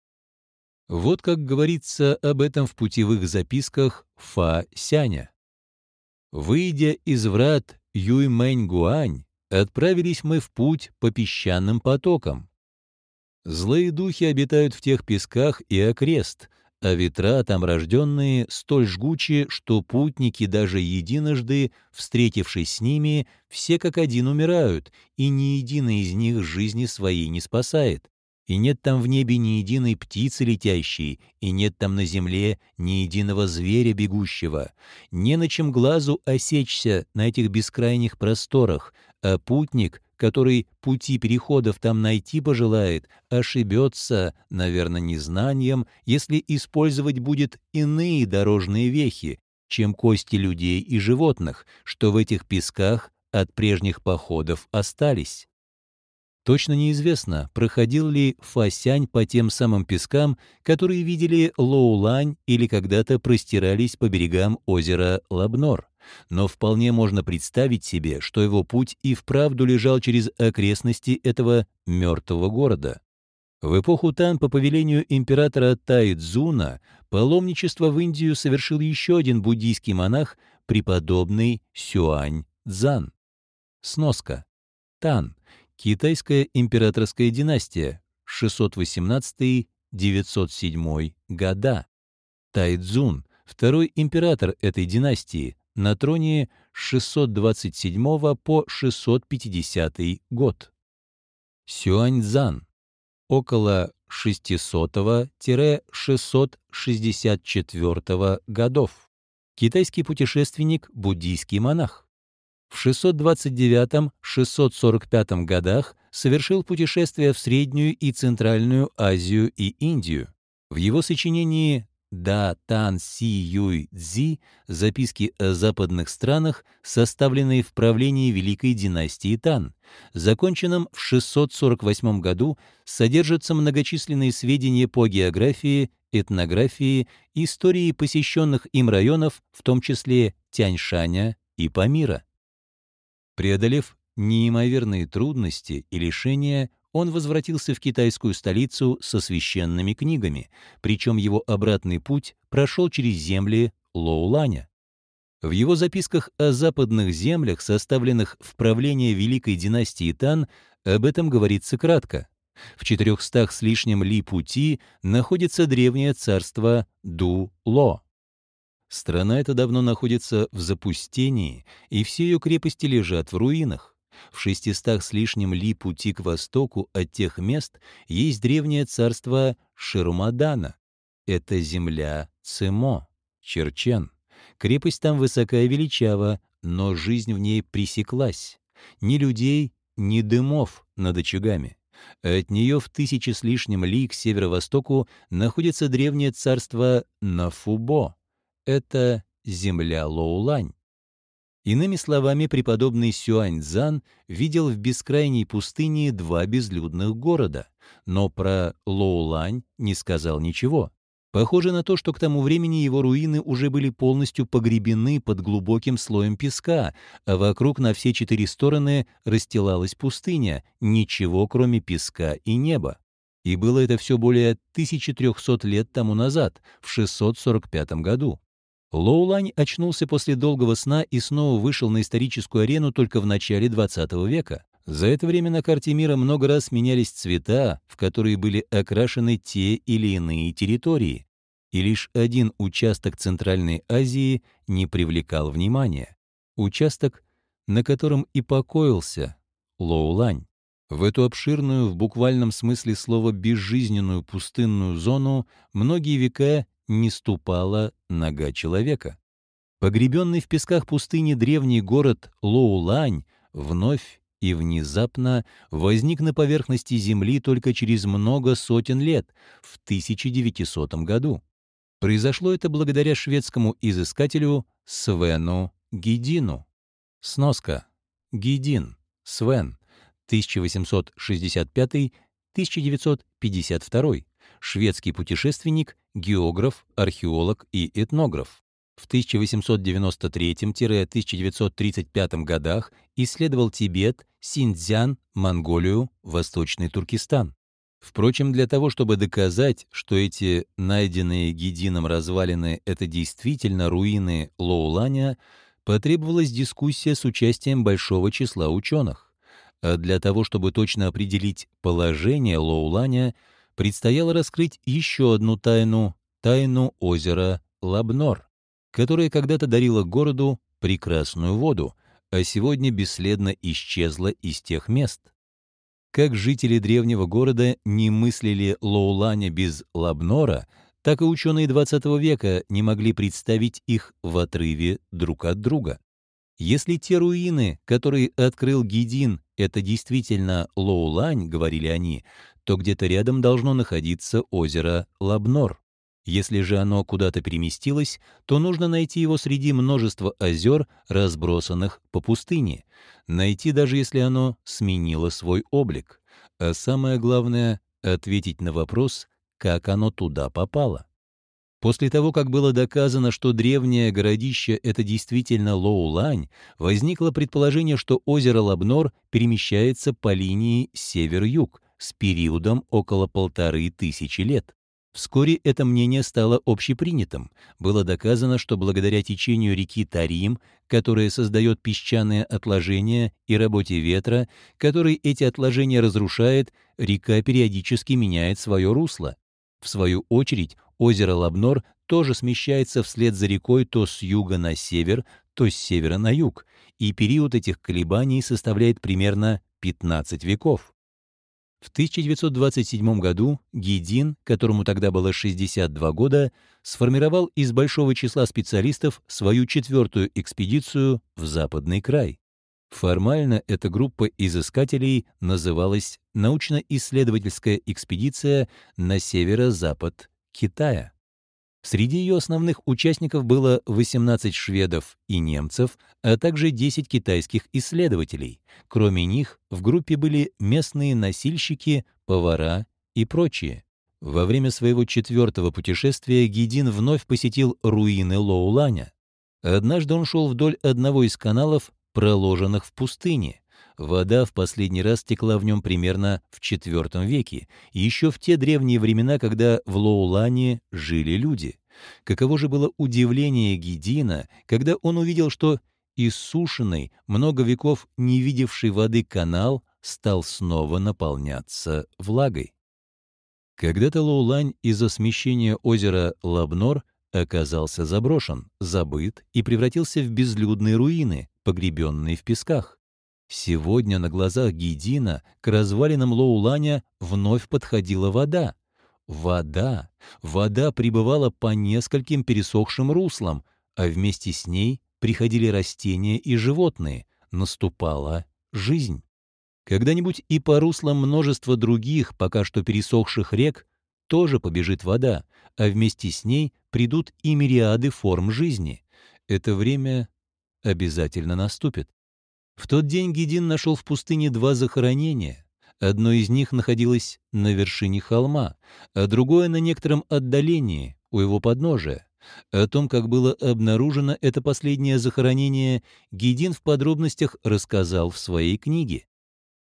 Вот как говорится об этом в путевых записках Фа Сяня. «Выйдя из врат Юймэнь-Гуань, отправились мы в путь по песчаным потокам. Злые духи обитают в тех песках и окрест, а ветра там рожденные столь жгучи, что путники, даже единожды, встретившись с ними, все как один умирают, и ни единый из них жизни своей не спасает. И нет там в небе ни единой птицы летящей, и нет там на земле ни единого зверя бегущего. Не на чем глазу осечься на этих бескрайних просторах, а путник, который пути переходов там найти пожелает, ошибется, наверное, незнанием, если использовать будет иные дорожные вехи, чем кости людей и животных, что в этих песках от прежних походов остались. Точно неизвестно, проходил ли Фасянь по тем самым пескам, которые видели Лоулань или когда-то простирались по берегам озера Лабнор но вполне можно представить себе, что его путь и вправду лежал через окрестности этого мертвого города. В эпоху Тан по повелению императора Тайцзуна паломничество в Индию совершил еще один буддийский монах, преподобный Сюань Цзан. Сноска. Тан. Китайская императорская династия. 618-907 года. Тайцзун. Второй император этой династии, на троне с 627 по 650 год. Сюаньцзан около 600-664 годов. Китайский путешественник, буддийский монах. В 629-645 годах совершил путешествие в Среднюю и Центральную Азию и Индию. В его сочинении да Тан Си Юй Цзи «Записки о западных странах», составленные в правлении Великой династии Тан, законченном в 648 году, содержатся многочисленные сведения по географии, этнографии, истории посещенных им районов, в том числе Тяньшаня и Памира. Преодолев неимоверные трудности и лишения, он возвратился в китайскую столицу со священными книгами, причем его обратный путь прошел через земли Лоуланя. В его записках о западных землях, составленных в правление Великой династии Тан, об этом говорится кратко. В четырехстах с лишним ли пути находится древнее царство Ду-Ло. Страна эта давно находится в запустении, и все ее крепости лежат в руинах. В шестистах с лишним ли пути к востоку от тех мест есть древнее царство Ширумадана. Это земля Цимо, Черчен. Крепость там высока и величава, но жизнь в ней пресеклась. Ни людей, ни дымов над очагами. От нее в тысячи с лишним ли к северо-востоку находится древнее царство Нафубо. Это земля Лоулань. Иными словами, преподобный Сюаньцзан видел в бескрайней пустыне два безлюдных города, но про Лоулань не сказал ничего. Похоже на то, что к тому времени его руины уже были полностью погребены под глубоким слоем песка, а вокруг на все четыре стороны расстилалась пустыня, ничего кроме песка и неба. И было это все более 1300 лет тому назад, в 645 году. Лоулань очнулся после долгого сна и снова вышел на историческую арену только в начале XX века. За это время на карте мира много раз менялись цвета, в которые были окрашены те или иные территории. И лишь один участок Центральной Азии не привлекал внимания. Участок, на котором и покоился Лоулань. В эту обширную, в буквальном смысле слова безжизненную пустынную зону многие века не ступала нога человека. Погребенный в песках пустыни древний город Лоулань вновь и внезапно возник на поверхности Земли только через много сотен лет, в 1900 году. Произошло это благодаря шведскому изыскателю Свену Гидину. Сноска. Гидин. Свен. 1865-1952, шведский путешественник, географ, археолог и этнограф. В 1893-1935 годах исследовал Тибет, Синьцзян, Монголию, Восточный Туркестан. Впрочем, для того, чтобы доказать, что эти найденные Гедином развалины — это действительно руины Лоуланя, потребовалась дискуссия с участием большого числа ученых. А для того, чтобы точно определить положение Лоуланя, предстояло раскрыть еще одну тайну — тайну озера Лабнор, которое когда-то дарило городу прекрасную воду, а сегодня бесследно исчезла из тех мест. Как жители древнего города не мыслили Лоуланя без Лабнора, так и ученые XX века не могли представить их в отрыве друг от друга. Если те руины, которые открыл Гидин, это действительно Лоулань, говорили они, то где-то рядом должно находиться озеро Лабнор. Если же оно куда-то переместилось, то нужно найти его среди множества озер, разбросанных по пустыне. Найти, даже если оно сменило свой облик. А самое главное — ответить на вопрос, как оно туда попало. После того, как было доказано, что древнее городище — это действительно Лоулань, возникло предположение, что озеро Лабнор перемещается по линии север-юг с периодом около полторы тысячи лет. Вскоре это мнение стало общепринятым. Было доказано, что благодаря течению реки Тарим, которая создает песчаные отложения, и работе ветра, который эти отложения разрушает, река периодически меняет свое русло. В свою очередь, озеро Лабнор тоже смещается вслед за рекой то с юга на север, то с севера на юг, и период этих колебаний составляет примерно 15 веков. В 1927 году Гедин, которому тогда было 62 года, сформировал из большого числа специалистов свою четвертую экспедицию в Западный край. Формально эта группа изыскателей называлась «Научно-исследовательская экспедиция на северо-запад Китая». Среди ее основных участников было 18 шведов и немцев, а также 10 китайских исследователей. Кроме них в группе были местные носильщики, повара и прочие. Во время своего четвертого путешествия Гидин вновь посетил руины Лоуланя. Однажды он шел вдоль одного из каналов, проложенных в пустыне. Вода в последний раз текла в нем примерно в IV веке, еще в те древние времена, когда в Лоулане жили люди. Каково же было удивление Гедина, когда он увидел, что иссушенный, много веков не видевший воды канал стал снова наполняться влагой. Когда-то Лоулань из-за смещения озера Лабнор оказался заброшен, забыт и превратился в безлюдные руины, погребенные в песках. Сегодня на глазах Гедина к развалинам Лоуланя вновь подходила вода. Вода, вода пребывала по нескольким пересохшим руслам, а вместе с ней приходили растения и животные, наступала жизнь. Когда-нибудь и по руслам множества других, пока что пересохших рек, тоже побежит вода, а вместе с ней придут и мириады форм жизни. Это время обязательно наступит. В тот день Гедин нашел в пустыне два захоронения. Одно из них находилось на вершине холма, а другое на некотором отдалении, у его подножия. О том, как было обнаружено это последнее захоронение, Гедин в подробностях рассказал в своей книге.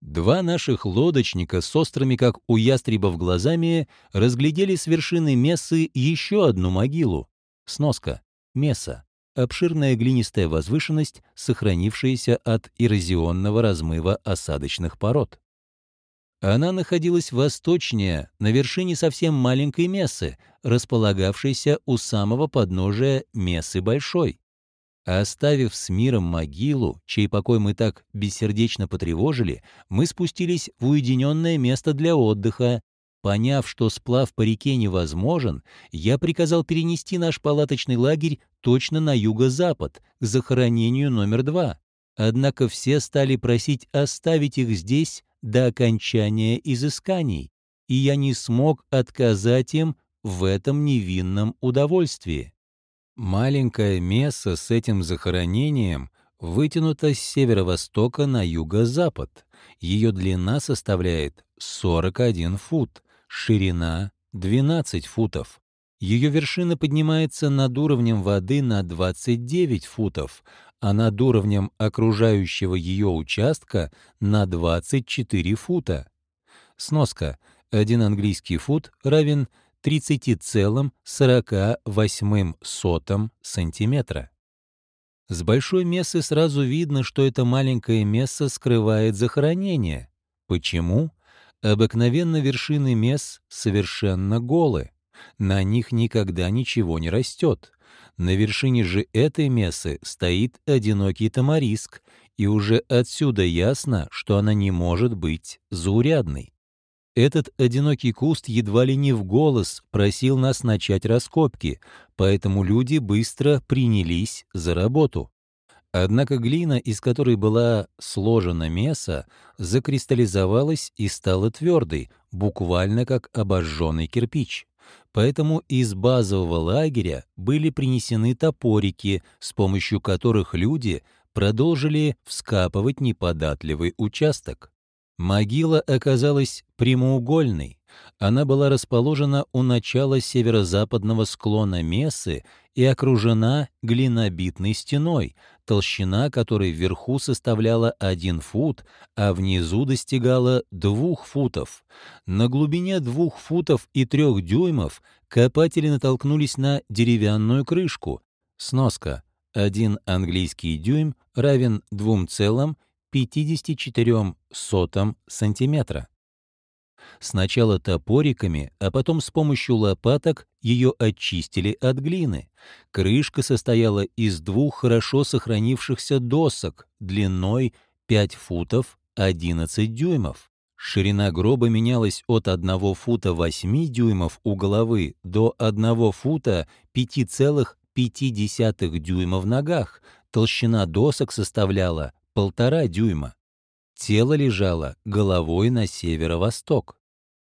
Два наших лодочника с острыми, как у ястребов, глазами разглядели с вершины Мессы еще одну могилу. Сноска. Месса обширная глинистая возвышенность, сохранившаяся от эрозионного размыва осадочных пород. Она находилась восточнее, на вершине совсем маленькой Мессы, располагавшейся у самого подножия Мессы Большой. Оставив с миром могилу, чей покой мы так бессердечно потревожили, мы спустились в уединенное место для отдыха, Поняв, что сплав по реке невозможен, я приказал перенести наш палаточный лагерь точно на юго-запад, к захоронению номер два. Однако все стали просить оставить их здесь до окончания изысканий, и я не смог отказать им в этом невинном удовольствии. Маленькое место с этим захоронением вытянута с северо-востока на юго-запад. Ее длина составляет 41 фут, ширина — 12 футов. Ее вершина поднимается над уровнем воды на 29 футов, а над уровнем окружающего ее участка на 24 фута. Сноска. Один английский фут равен 30,48 сантиметра. С большой мессы сразу видно, что это маленькое место скрывает захоронение. Почему? Обыкновенно вершины мес совершенно голы. На них никогда ничего не растет. На вершине же этой мессы стоит одинокий тамариск, и уже отсюда ясно, что она не может быть заурядной. Этот одинокий куст едва ли не в голос просил нас начать раскопки, поэтому люди быстро принялись за работу. Однако глина, из которой была сложена меса, закристаллизовалась и стала твердой, буквально как обожженный кирпич. Поэтому из базового лагеря были принесены топорики, с помощью которых люди продолжили вскапывать неподатливый участок. Могила оказалась прямоугольной. Она была расположена у начала северо-западного склона Мессы и окружена глинобитной стеной, толщина которой вверху составляла один фут, а внизу достигала двух футов. На глубине двух футов и трех дюймов копатели натолкнулись на деревянную крышку. Сноска. Один английский дюйм равен 2,5 54 сотом сантиметра. Сначала топориками, а потом с помощью лопаток ее очистили от глины. Крышка состояла из двух хорошо сохранившихся досок длиной 5 футов 11 дюймов. Ширина гроба менялась от 1 фута 8 дюймов у головы до 1 фута 5,5 дюйма в ногах. Толщина досок составляла полтора дюйма. Тело лежало головой на северо-восток.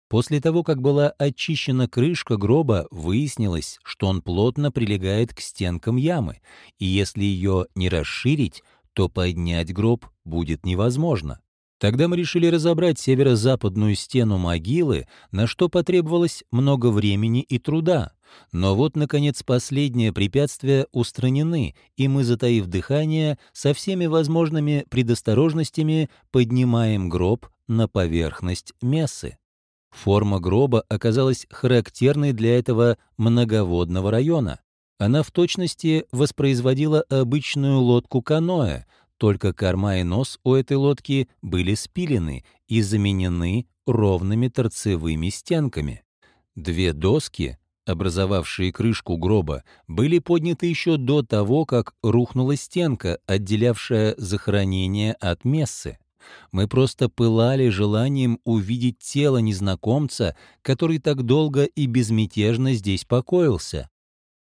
После того, как была очищена крышка гроба, выяснилось, что он плотно прилегает к стенкам ямы, и если ее не расширить, то поднять гроб будет невозможно. Тогда мы решили разобрать северо-западную стену могилы, на что потребовалось много времени и труда. Но вот, наконец, последние препятствия устранены, и мы, затаив дыхание, со всеми возможными предосторожностями поднимаем гроб на поверхность мессы. Форма гроба оказалась характерной для этого многоводного района. Она в точности воспроизводила обычную лодку каноэ, только корма и нос у этой лодки были спилены и заменены ровными торцевыми стенками. Две доски, образовавшие крышку гроба, были подняты еще до того, как рухнула стенка, отделявшая захоронение от мессы. Мы просто пылали желанием увидеть тело незнакомца, который так долго и безмятежно здесь покоился.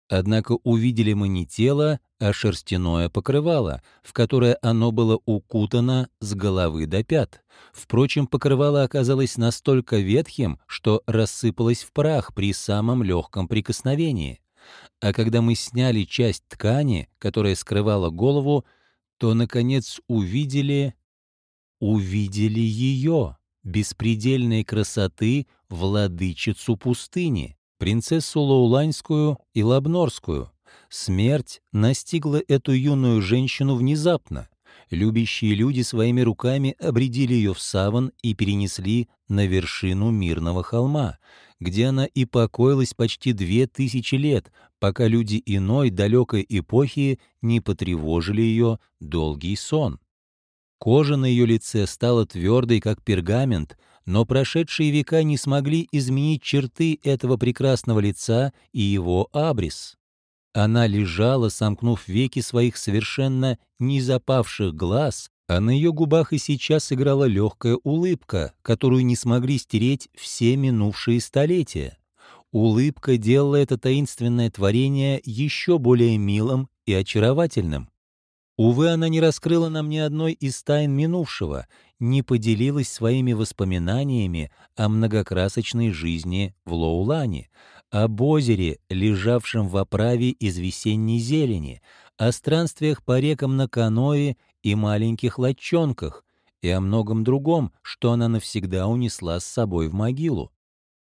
Однако увидели мы не тело, а шерстяное покрывало, в которое оно было укутано с головы до пят. Впрочем, покрывало оказалось настолько ветхим, что рассыпалось в прах при самом легком прикосновении. А когда мы сняли часть ткани, которая скрывала голову, то, наконец, увидели... увидели ее, беспредельной красоты, владычицу пустыни принцессу Лауланскую и Лабнорскую. Смерть настигла эту юную женщину внезапно. Любящие люди своими руками обредили ее в саван и перенесли на вершину мирного холма, где она и покоилась почти две тысячи лет, пока люди иной далекой эпохи не потревожили ее долгий сон. Кожа на ее лице стала твердой, как пергамент, но прошедшие века не смогли изменить черты этого прекрасного лица и его абрис. Она лежала, сомкнув веки своих совершенно не запавших глаз, а на ее губах и сейчас играла легкая улыбка, которую не смогли стереть все минувшие столетия. Улыбка делала это таинственное творение еще более милым и очаровательным. Увы, она не раскрыла нам ни одной из тайн минувшего, не поделилась своими воспоминаниями о многокрасочной жизни в Лоулане. об озере, лежавшем в оправе из весенней зелени, о странствиях по рекам на каное и маленьких лодчонках, и о многом другом, что она навсегда унесла с собой в могилу.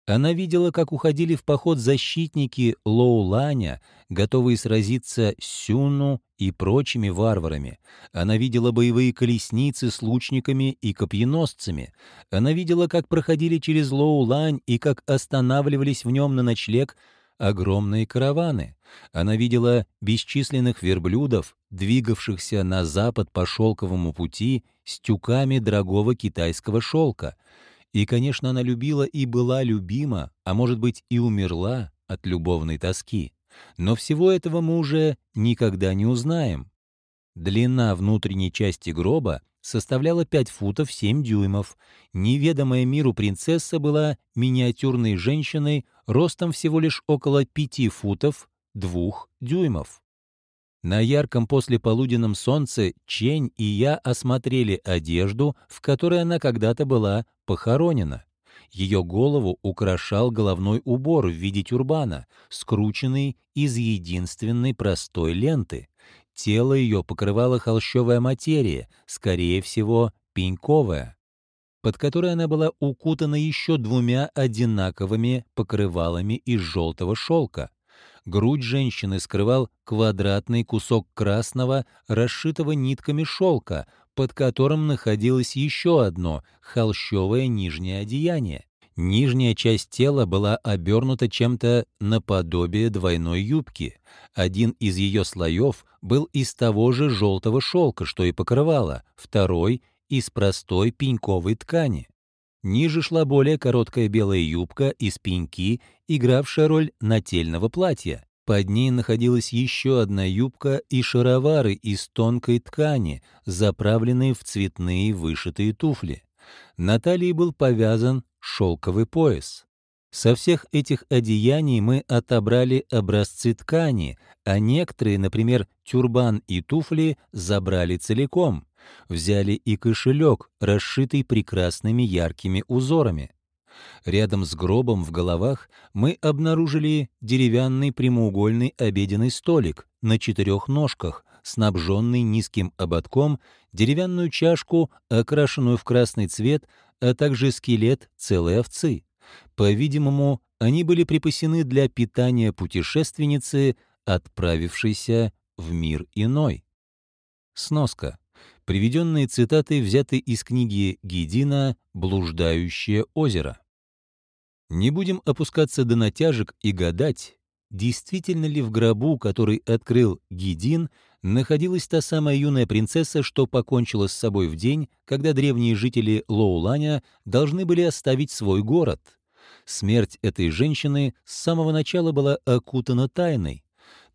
Она видела, как уходили в поход защитники Лоуланя, готовые сразиться с Сюну и прочими варварами. Она видела боевые колесницы с лучниками и копьеносцами. Она видела, как проходили через Лоулань и как останавливались в нем на ночлег огромные караваны. Она видела бесчисленных верблюдов, двигавшихся на запад по шелковому пути с тюками дорогого китайского шелка — и, конечно, она любила и была любима, а может быть и умерла от любовной тоски. Но всего этого мы уже никогда не узнаем. Длина внутренней части гроба составляла 5 футов 7 дюймов. Неведомая миру принцесса была миниатюрной женщиной ростом всего лишь около 5 футов 2 дюймов. На ярком послеполуденном солнце Чень и я осмотрели одежду, в которой она когда-то была похоронена. Ее голову украшал головной убор в виде тюрбана, скрученный из единственной простой ленты. Тело ее покрывала холщовая материя, скорее всего, пеньковая, под которой она была укутана еще двумя одинаковыми покрывалами из желтого шелка. Грудь женщины скрывал квадратный кусок красного, расшитого нитками шелка, под которым находилось еще одно холщовое нижнее одеяние. Нижняя часть тела была обернута чем-то наподобие двойной юбки. Один из ее слоев был из того же желтого шелка, что и покрывало, второй — из простой пеньковой ткани. Ниже шла более короткая белая юбка из пеньки, игравшая роль нательного платья. Под ней находилась еще одна юбка и шаровары из тонкой ткани, заправленные в цветные вышитые туфли. На талии был повязан шелковый пояс. Со всех этих одеяний мы отобрали образцы ткани, а некоторые, например, тюрбан и туфли, забрали целиком. Взяли и кошелек, расшитый прекрасными яркими узорами. Рядом с гробом в головах мы обнаружили деревянный прямоугольный обеденный столик на четырех ножках, снабженный низким ободком, деревянную чашку, окрашенную в красный цвет, а также скелет целой овцы. По-видимому, они были припасены для питания путешественницы, отправившейся в мир иной. Сноска. Приведенные цитаты взяты из книги Гедина «Блуждающее озеро». Не будем опускаться до натяжек и гадать, действительно ли в гробу, который открыл Гедин, находилась та самая юная принцесса, что покончила с собой в день, когда древние жители Лоуланя должны были оставить свой город. Смерть этой женщины с самого начала была окутана тайной.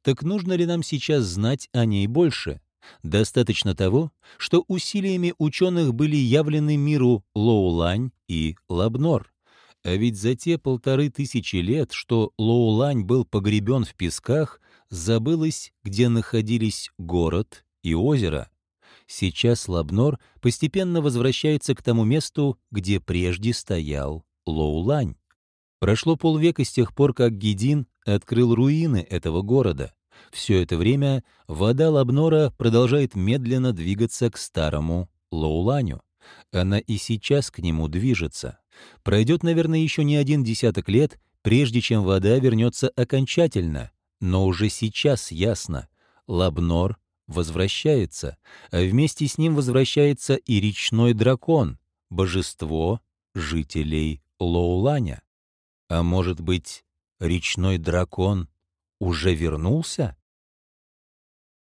Так нужно ли нам сейчас знать о ней больше? Достаточно того, что усилиями ученых были явлены миру Лоулань и Лабнор. А ведь за те полторы тысячи лет, что Лоулань был погребен в песках, забылось, где находились город и озеро. Сейчас Лабнор постепенно возвращается к тому месту, где прежде стоял Лоулань. Прошло полвека с тех пор, как Гедин открыл руины этого города. Все это время вода Лабнора продолжает медленно двигаться к старому Лоуланю. Она и сейчас к нему движется. Пройдет, наверное, еще не один десяток лет, прежде чем вода вернется окончательно. Но уже сейчас ясно. Лабнор возвращается, а вместе с ним возвращается и речной дракон, божество жителей Лоуланя. А может быть, речной дракон уже вернулся?